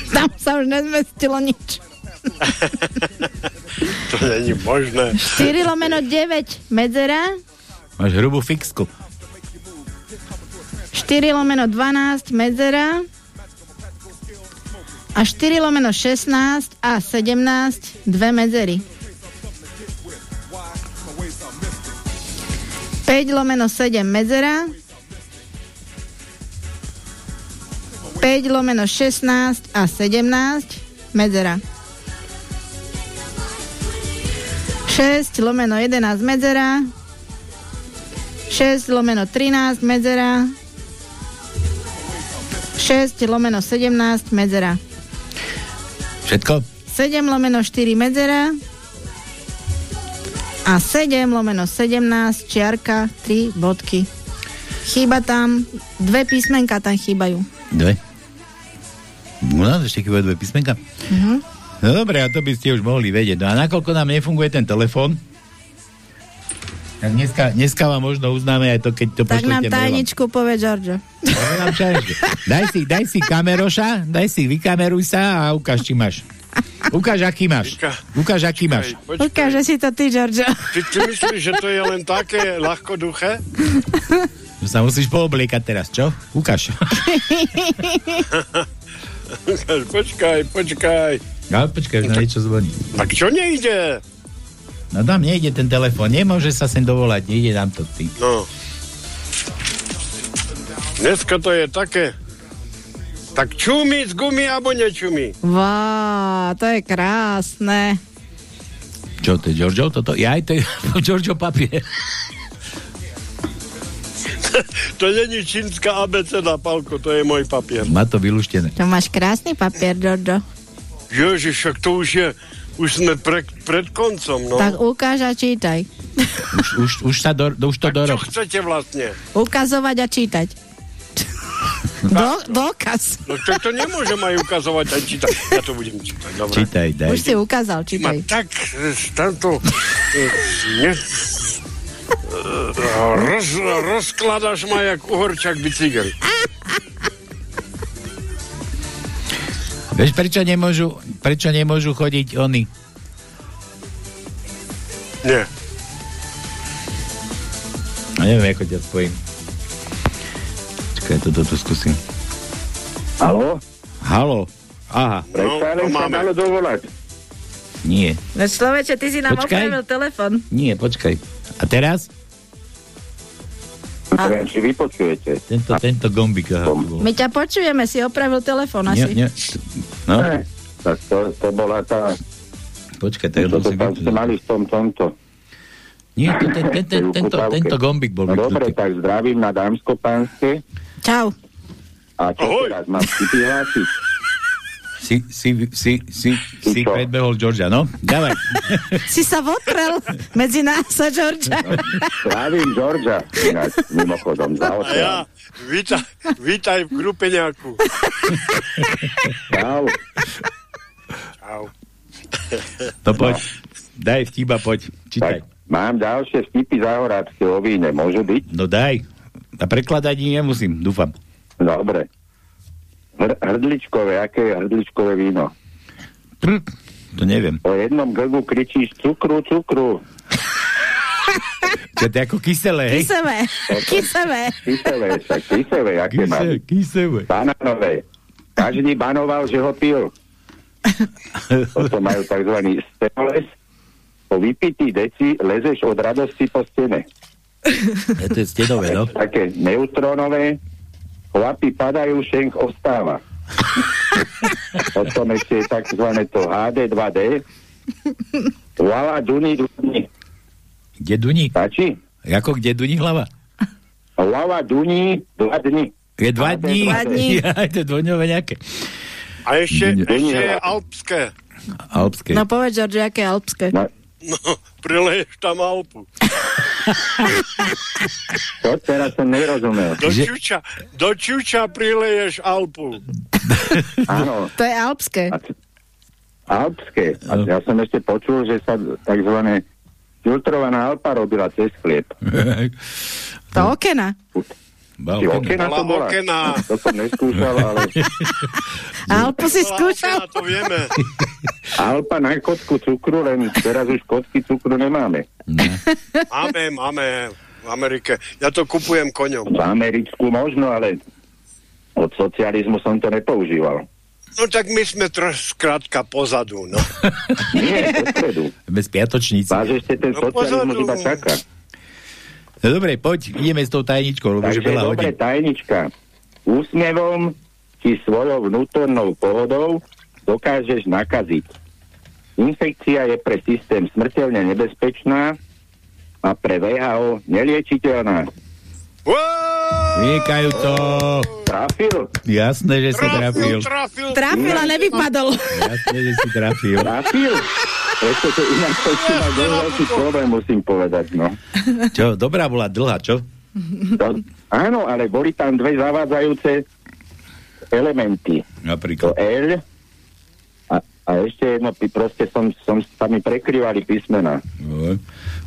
Tam sa už nezmestilo nič. To není možné. 4 lomeno 9 medzera. Máš hrubú fixku. 4 lomeno 12 medzera. A 4 lomeno 16 a 17 dve medzery. 5 lomeno 7 medzera. 5 lomeno 16 a 17 medzera. 6 lomeno 11 medzera. 6 lomeno 13 medzera. 6 lomeno 17 medzera. Všetko? 7 lomeno 4 medzera. A 7 lomeno 17 čiarka 3 bodky. Chýba tam, dve písmenka tam chýbajú. Dve. No, ešte chýbajú dve písmenka. Mhm. No dobre, a to by ste už mohli vedieť. No a nakoľko nám nefunguje ten telefon, tak dneska, dneska vám možno uznáme aj to, keď to Tak nám pošlete mailom. tajničku povie Giorgio. Daj si, daj si kameroša, daj si, vykameruj sa a ukáž, či máš. Ukáž, aký máš. Ukáž, aký máš. Ukáže si to ty, Giorgio. Ty, ty myslíš, že to je len také ľahkoduché? Že sa musíš poobliekať teraz, čo? Ukáž. Ukáž, počkaj, počkaj. Ale počkaj, už na niečo zvoní. Tak čo nejde? No tam nejde ten telefon, nemôže sa sem dovolať, nejde nám to ty. No. Dneska to je také... Tak čumí z gumy, alebo nečumí? Vá, to je krásne. Čo to je, Giorgio? Toto? Ja aj to je Giorgio papier. to není čínska abeceda, Palko, to je môj papier. Má to vylúštené. To máš krásny papier, Giorgio. Ježiš, však to už je, už sme pre, pred koncom, no. Tak ukáž a čítaj. Už, už, už, sa do, už to tak do čo rok. chcete vlastne? Ukazovať a čítať. Do, dokaz. No to, to nemôžem aj ukazovať aj čítať. Ja to budem čítať, dobre. Čítaj, daj. Už si ukázal, Ma čítaj. tak e, tamto e, ne, e, roz, rozkladaš ma jak uhorčak bicykel. Vieš, prečo nemôžu, prečo nemôžu chodiť oni? Nie. A neviem, ako ťa spojím. Čakaj, toto tu skúsim. Haló? Halo. Aha. Predstavím sa dalo dovolať. Nie. No človeče, ty si nám Počkaj. opravil telefon. Nie, počkaj. A teraz? Neviem, či vy počujete. Tento, tento gombík. Aha. My ťa počujeme, si opravil telefon Nie, asi. nie. No, Ne, tak to, to bola tá... počkaj, tak To, to tam ste mali v tom tomto. Nie, to, ten, ten, ten, tento, tento gombík bol No dobre, tak zdravím na Dámsko-Pánske. Čau. A čo teraz mám si? Si, si, si, si, si predbehol Georgia, no? Dávaj. Si sa votrel medzi nás a Georgia. Zdravím Georgia, ináč mimochodom za A ja, vítaj, vítaj v grupe nejakú. Čau. Čau. To poď. Daj vtiba, poď. Čítaj. Mám ďalšie vtipy záhorácké o víne, môžu byť? No daj. A prekladať nemusím, dúfam. Dobre. Hr- hrdličkové, aké je hrdličkové víno? To neviem. Po jednom grgu kričíš cukru, cukru. To je ako kyselé, hej? Kysevé. Kysevé. Kysevé, však kysevé, aké má. Kyse, kysevé. Bananové. Každý banoval, že ho pil. Toto majú tzv. steles. Po vypitý deci lezeš od radosti po stene. Je to je stedové, no? Také neutrónové. Chlapi padajú, šenk ostáva. Potom ešte je tzv. to HD2D. Hlava duní, duní. Kde duní? Stačí? Ako kde duní hlava? Hlava duní dva dni. Je dva dní. Dva dní. Ja, to dvoňové nejaké. A ešte, ešte je alpské. Alpské. No povedz, George, aké alpské. No, No, prileješ tam Alpu. to teraz som nerozumel. Do čuča, do čuča prileješ Alpu. Áno, To je alpské. alpské. A ja som ešte počul, že sa tzv. filtrovaná Alpa robila cez chlieb. To okena. Či okena to bola? okena. To som neskúšal, ale Alpu si Bola skúšal. okena, to vieme. Alpa na kotku cukru, len teraz už kotky cukru nemáme. Máme, máme v Amerike. Ja to kupujem koňom. V Americku možno, ale od socializmu som to nepoužíval. No tak my sme troš skrátka pozadu, no. Nie, dopredu. Bez piatočníc. Vás ešte ten No socializmus pozadu. iba čaká. No dobre, poď, ideme s tou tajničkou, lebo už je Takže veľa dobre, hodín. tajnička. Úsmevom či svojou vnútornou pohodou dokážeš nakaziť. Infekcia je pre systém smrteľne nebezpečná a pre VHO neliečiteľná. Vynikajúco. Trafil? Jasné, že si trafil. trafil. Trafil a nevypadol. Jasné, že si trafil. Trafil? To inak to si mal dosť veľký problém, musím povedať, no. Čo, dobrá bola dlhá, čo? To, áno, ale boli tam dve zavádzajúce elementy. Napríklad. To L a, a ešte jedno, proste som, som, sa mi prekryvali písmena. No,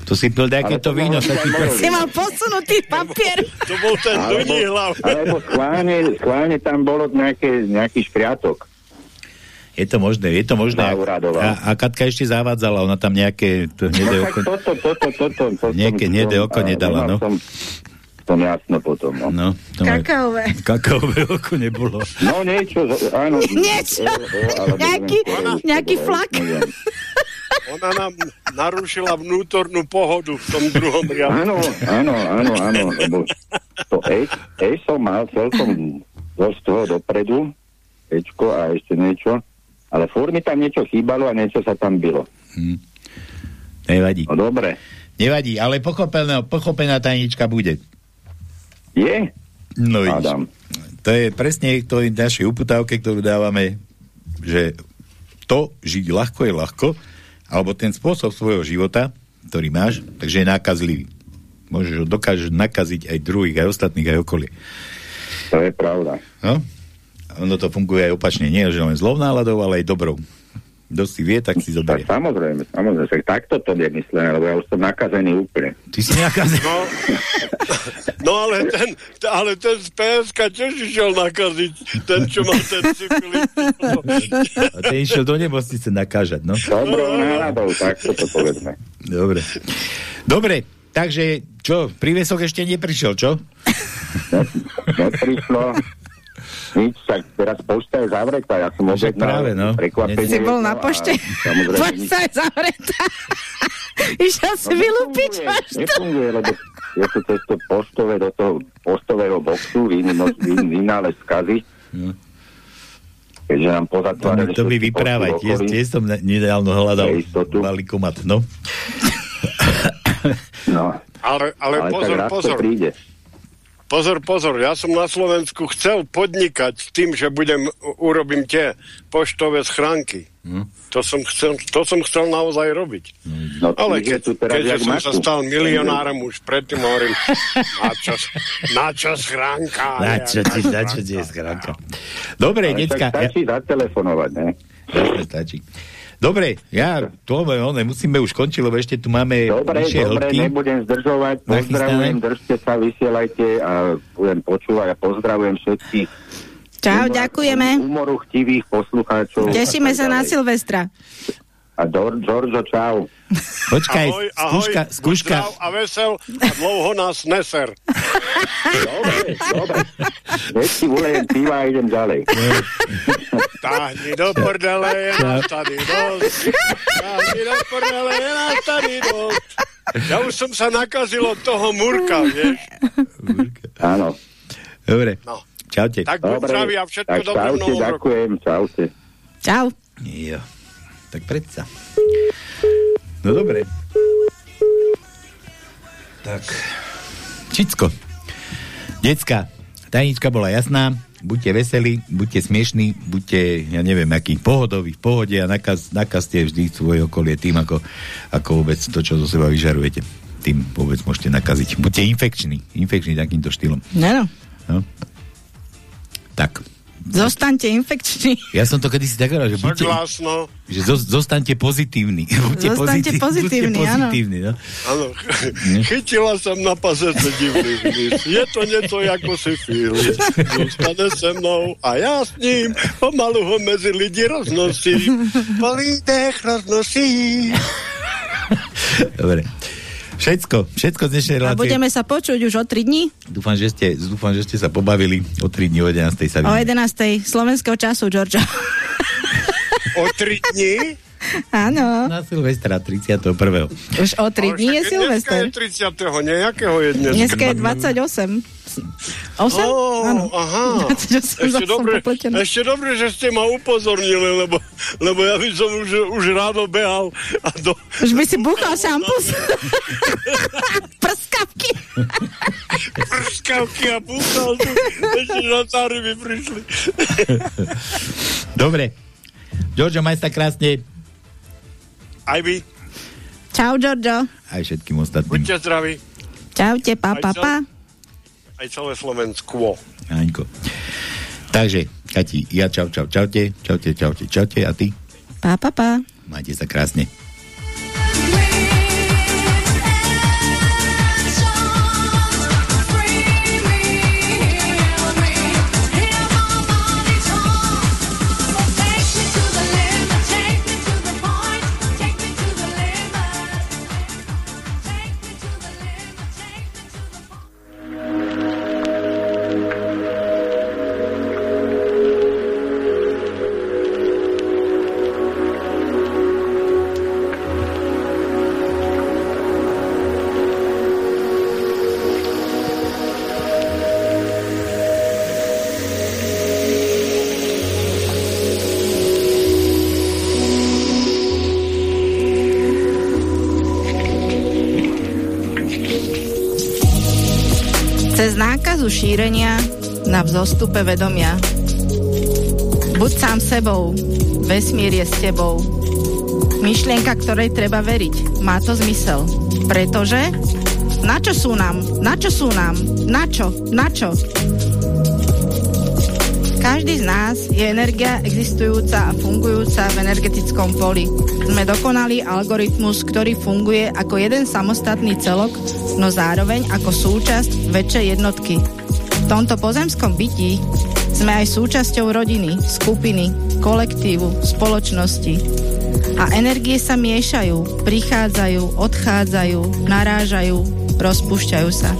to si pil nejaké to víno. sa ti. Si mal posunutý papier. To bol ten Alebo, duní hlav. alebo schválne, schválne tam bolo nejaké, nejaký špriatok. Je to možné, je to možné. A, a Katka ešte zavádzala, ona tam nejaké to hnedé No oko, toto, toto, toto. To Nejaké hnedé oko nedala, no. Som, jasno potom, no. no, to Kakaové. kakaové oko nebolo. No niečo, áno. Niečo. O, o, alebo Nejaký, nejaký flak. Ona nám narušila vnútornú pohodu v tom druhom riadku. Áno, áno, áno, áno, lebo to E, e som mal celkom dosť toho dopredu, Ečko a ešte niečo, ale furt mi tam niečo chýbalo a niečo sa tam bylo. Nevadí. No dobre. Nevadí, ale pochopená, pochopená tajnička bude. Je? No. Adam. To je presne to je našej uputávke, ktorú dávame, že to žiť ľahko je ľahko, alebo ten spôsob svojho života, ktorý máš, takže je nákazlivý. Môžeš ho dokážeš nakaziť aj druhých, aj ostatných, aj okolie. To je pravda. No? Ono to funguje aj opačne, nie že len zlou náladou, ale aj dobrou. Kto si vie, tak si zoberie. Tak samozrejme, samozrejme, však takto to je myslené, lebo ja už som nakazený úplne. Ty si nakazený? No, no ale ten, ale ten z PSK tiež išiel nakaziť, ten, čo mal ten syfilis. A ten išiel do nemocnice nakážať, no? Dobrou náladou, takto to povedzme. Dobre. Dobre, takže čo, prívesok ešte neprišiel, čo? Neprišlo. Nič, tak teraz pošta je zavretá, ja som objednal práve, no. prekvapenie. Si bol na a pošte? Pošta je zavretá. Išiel si vylúpiť poštu. nefunguje, lebo je to cez to poštové do toho postového boxu, vynález vy, vynález skazy. Keďže nám pozatvárali to mi vyprávať, tiež, som ne- nedávno hľadal balikomat, no. No, Ale, ale, ale pozor, pozor. príde. Pozor, pozor, ja som na Slovensku chcel podnikať tým, že budem, urobím tie poštové schránky. Hm? To, som chcel, to som chcel naozaj robiť. No, Ale teraz keďže som sa stal milionárom už predtým, hovorím, na čo, na čo schránka? Na čo ti, na čo ti je schránka? Dobre, Ale decka. tak stačí zatelefonovať, ne? Jasne, stačí. Dobre, ja, to one, musíme už končiť, lebo ešte tu máme Dobre, dobre, hĺbky. nebudem zdržovať, pozdravujem, držte sa, vysielajte a budem počúvať a pozdravujem všetkých Čau, ďakujeme. humoru chtivých poslucháčov. Tešíme sa na. Silvestra. A Dor- Giorgio, čau. Počkaj, ahoj, ahoj, skúška, skúška. a vesel a dlouho nás neser. Dobre, dobre. Keď si ulejem piva a idem ďalej. Táhni do prdele, je nás tady dosť. Táhni do prdele, je nás tady dosť. Ja už som sa nakazil od toho Murka, vieš. Áno. Dobre, No. čaute. Tak buď zdravý a všetko dobré v novom roku. ďakujem, čaute. Čau. Jo. Tak predsa. No dobre. Tak. Čicko. Decka, tajnička bola jasná, buďte veselí, buďte smiešní, buďte, ja neviem, aký pohodový, v pohode a nakaz, nakazte vždy svoje okolie tým, ako, ako vôbec to, čo zo seba vyžarujete. Tým vôbec môžete nakaziť. Buďte infekční, infekční takýmto štýlom. No, No. Tak. Zostaňte infekční. Ja som to kedysi tak hovoril, že buďte, že zo, zostaňte pozitívni. Buďte Zostaňte pozitívni, buďte áno. pozitívni, no. Áno, chytila som na pasece divný vlis. Je to niečo ako syfilis. Zostane se mnou a ja s ním pomalu ho medzi lidi roznosím. Po lidech roznosím. Dobre. Všetko, všetko z dnešnej A relácie. budeme sa počuť už o 3 dní. Dúfam, že ste, dúfam, že ste sa pobavili. O 3 dní, o 11. sa O vidíme. 11. slovenského času, Georgia. O tri dní? Áno. Na Silvestra 31. Už o 3 dní je Silvester. Dneska je 30. nejakého je dnes. Dneska je 28. 8? Ó, Áno. aha. 28 Ešte dobre, ešte dobre, že ste ma upozornili, lebo, lebo ja by som už, už ráno behal a do... Už by si búchal šampus. Prskavky. prskavky a púchal tu. Ešte žatári mi prišli. Dobre. Giorgio, maj sa krásne. Aj vy, Čau, Giorgio. Aj všetkým ostatným. buďte zdraví. Čaute, pa, pa, pa. Aj celé Slovensko. Aňko. Takže, Kati, ja čau, čau, čaute. Čaute, čaute, čaute. A ty? Pa, pa, pa. Majte sa krásne. Nákazu šírenia na vzostupe vedomia. Buď sám sebou, vesmír je s tebou. Myšlienka, ktorej treba veriť. Má to zmysel. Pretože na čo sú nám? Na čo sú nám? Na čo? Na čo? Každý z nás je energia existujúca a fungujúca v energetickom poli. Sme dokonalý algoritmus, ktorý funguje ako jeden samostatný celok, no zároveň ako súčasť väčšej jednotky. V tomto pozemskom bytí sme aj súčasťou rodiny, skupiny, kolektívu, spoločnosti. A energie sa miešajú, prichádzajú, odchádzajú, narážajú, rozpúšťajú sa.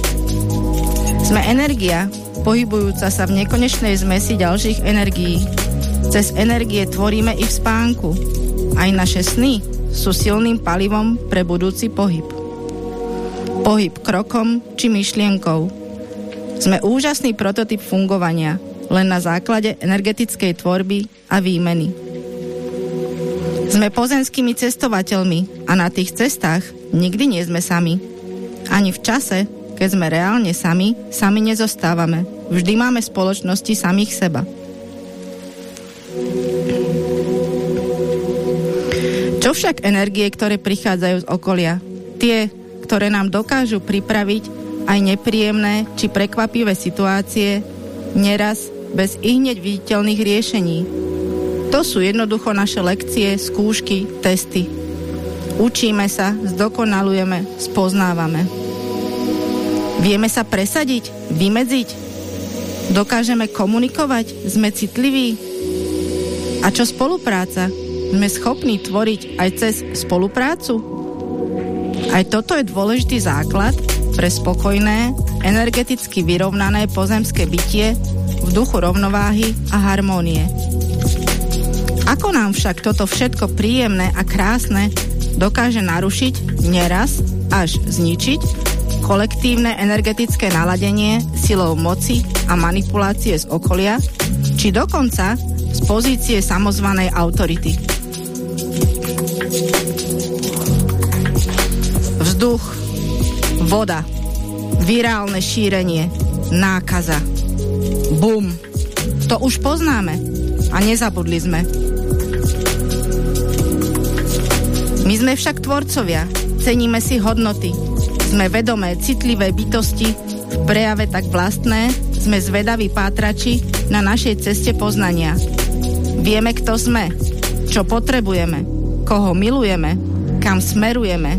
Sme energia, pohybujúca sa v nekonečnej zmesi ďalších energií. Cez energie tvoríme i v spánku. Aj naše sny sú silným palivom pre budúci pohyb. Pohyb krokom či myšlienkou. Sme úžasný prototyp fungovania, len na základe energetickej tvorby a výmeny. Sme pozemskými cestovateľmi a na tých cestách nikdy nie sme sami. Ani v čase, keď sme reálne sami, sami nezostávame. Vždy máme spoločnosti samých seba. Čo však energie, ktoré prichádzajú z okolia? Tie, ktoré nám dokážu pripraviť aj nepríjemné či prekvapivé situácie, neraz bez ihneď viditeľných riešení. To sú jednoducho naše lekcie, skúšky, testy. Učíme sa, zdokonalujeme, spoznávame. Vieme sa presadiť, vymedziť? Dokážeme komunikovať? Sme citliví? A čo spolupráca? Sme schopní tvoriť aj cez spoluprácu? Aj toto je dôležitý základ pre spokojné, energeticky vyrovnané pozemské bytie v duchu rovnováhy a harmónie. Ako nám však toto všetko príjemné a krásne dokáže narušiť, neraz až zničiť kolektívne energetické naladenie silou moci a manipulácie z okolia, či dokonca z pozície samozvanej autority. Voda, virálne šírenie, nákaza. Bum. To už poznáme. A nezabudli sme. My sme však tvorcovia, ceníme si hodnoty, sme vedomé, citlivé bytosti, v prejave tak vlastné, sme zvedaví pátrači na našej ceste poznania. Vieme, kto sme, čo potrebujeme, koho milujeme, kam smerujeme,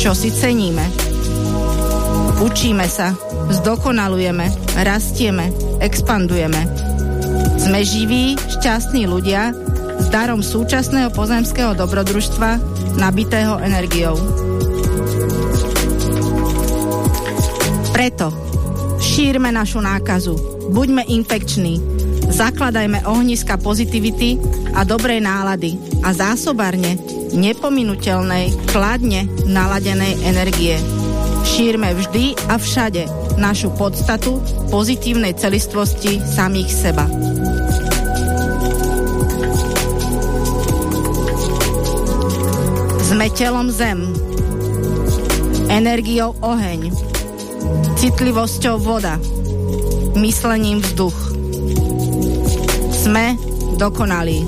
čo si ceníme. Učíme sa, zdokonalujeme, rastieme, expandujeme. Sme živí, šťastní ľudia s darom súčasného pozemského dobrodružstva nabitého energiou. Preto šírme našu nákazu, buďme infekční, zakladajme ohniska pozitivity a dobrej nálady a zásobárne nepominutelnej, kladne naladenej energie. Šírme vždy a všade našu podstatu pozitívnej celistvosti samých seba. Sme telom zem, energiou oheň, citlivosťou voda, myslením vzduch. Sme dokonalí.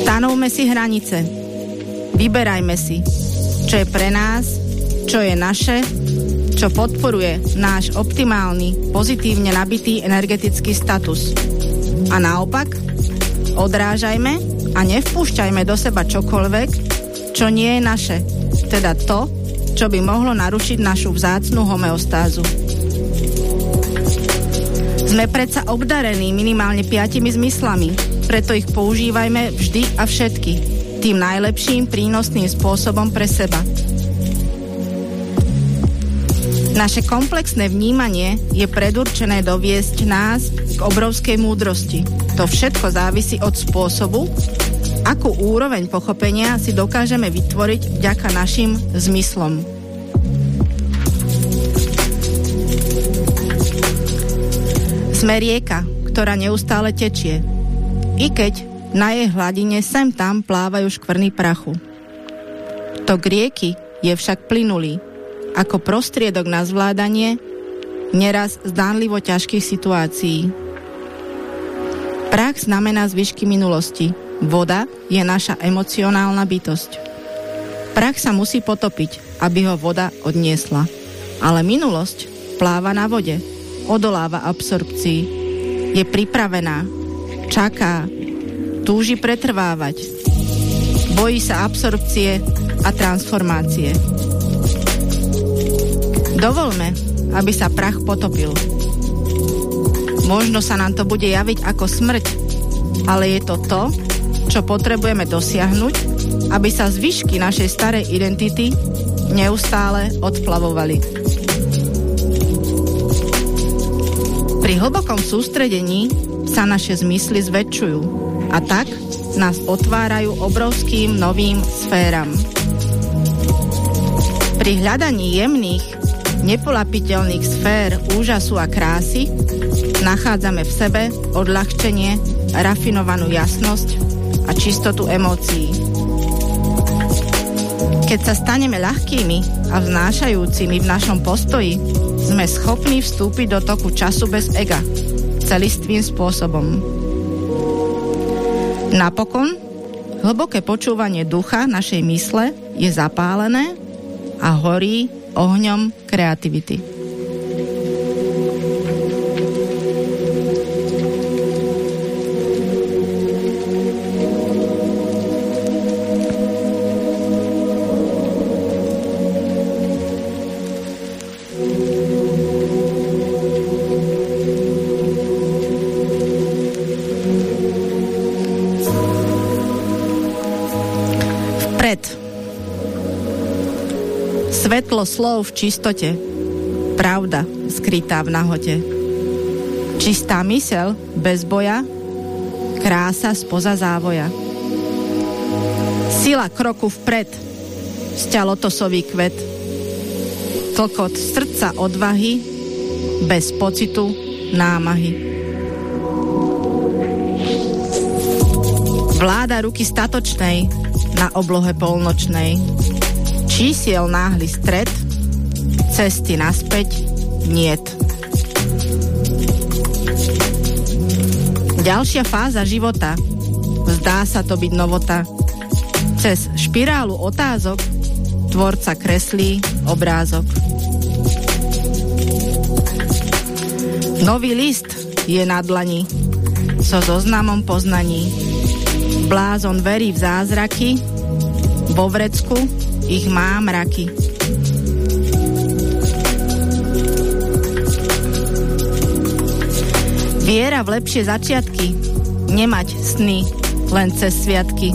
Stanovme si hranice. Vyberajme si, čo je pre nás, čo je naše, čo podporuje náš optimálny, pozitívne nabitý energetický status. A naopak, odrážajme a nevpúšťajme do seba čokoľvek, čo nie je naše, teda to, čo by mohlo narušiť našu vzácnú homeostázu. Sme predsa obdarení minimálne piatimi zmyslami, preto ich používajme vždy a všetky, tým najlepším prínosným spôsobom pre seba. Naše komplexné vnímanie je predurčené doviesť nás k obrovskej múdrosti. To všetko závisí od spôsobu, akú úroveň pochopenia si dokážeme vytvoriť vďaka našim zmyslom. Sme rieka, ktorá neustále tečie. I keď na jej hladine sem tam plávajú škvrny prachu. Tok rieky je však plynulý, ako prostriedok na zvládanie neraz zdánlivo ťažkých situácií. Prach znamená zvyšky minulosti. Voda je naša emocionálna bytosť. Prach sa musí potopiť, aby ho voda odniesla. Ale minulosť pláva na vode, odoláva absorpcii, je pripravená, čaká, túži pretrvávať, bojí sa absorpcie a transformácie. Dovolme, aby sa prach potopil. Možno sa nám to bude javiť ako smrť, ale je to to, čo potrebujeme dosiahnuť, aby sa zvyšky našej starej identity neustále odplavovali. Pri hlbokom sústredení sa naše zmysly zväčšujú a tak nás otvárajú obrovským novým sféram. Pri hľadaní jemných, nepolapiteľných sfér úžasu a krásy nachádzame v sebe odľahčenie, rafinovanú jasnosť a čistotu emócií. Keď sa staneme ľahkými a vznášajúcimi v našom postoji, sme schopní vstúpiť do toku času bez ega, celistvým spôsobom. Napokon, hlboké počúvanie ducha našej mysle je zapálené a horí ohňom kreativity. Svetlo slov v čistote, pravda skrytá v nahote. Čistá mysel bez boja, krása spoza závoja. Sila kroku vpred, sťalotosový kvet. Tlkot srdca odvahy, bez pocitu námahy. Vláda ruky statočnej na oblohe polnočnej čísiel náhly stred, cesty naspäť niet. Ďalšia fáza života. Zdá sa to byť novota. Cez špirálu otázok tvorca kreslí obrázok. Nový list je na dlani so zoznamom poznaní. Blázon verí v zázraky, vo vrecku ich má mraky. Viera v lepšie začiatky, nemať sny len cez sviatky.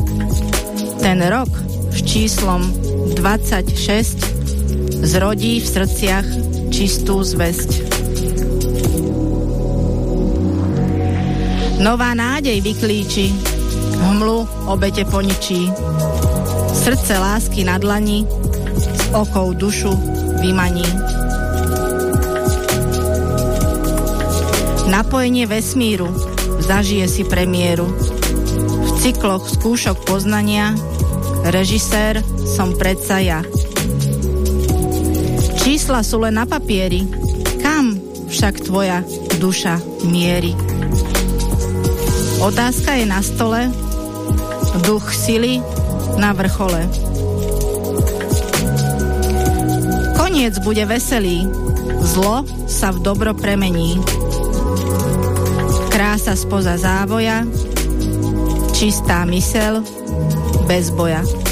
Ten rok s číslom 26 zrodí v srdciach čistú zväzť. Nová nádej vyklíči, hmlu obete poničí srdce lásky na dlani, s okou dušu vymaní. Napojenie vesmíru zažije si premiéru. V cykloch skúšok poznania režisér som predsa ja. Čísla sú len na papieri, kam však tvoja duša mierí. Otázka je na stole, duch sily na vrchole. Koniec bude veselý, zlo sa v dobro premení. Krása spoza závoja, čistá mysel, bez boja.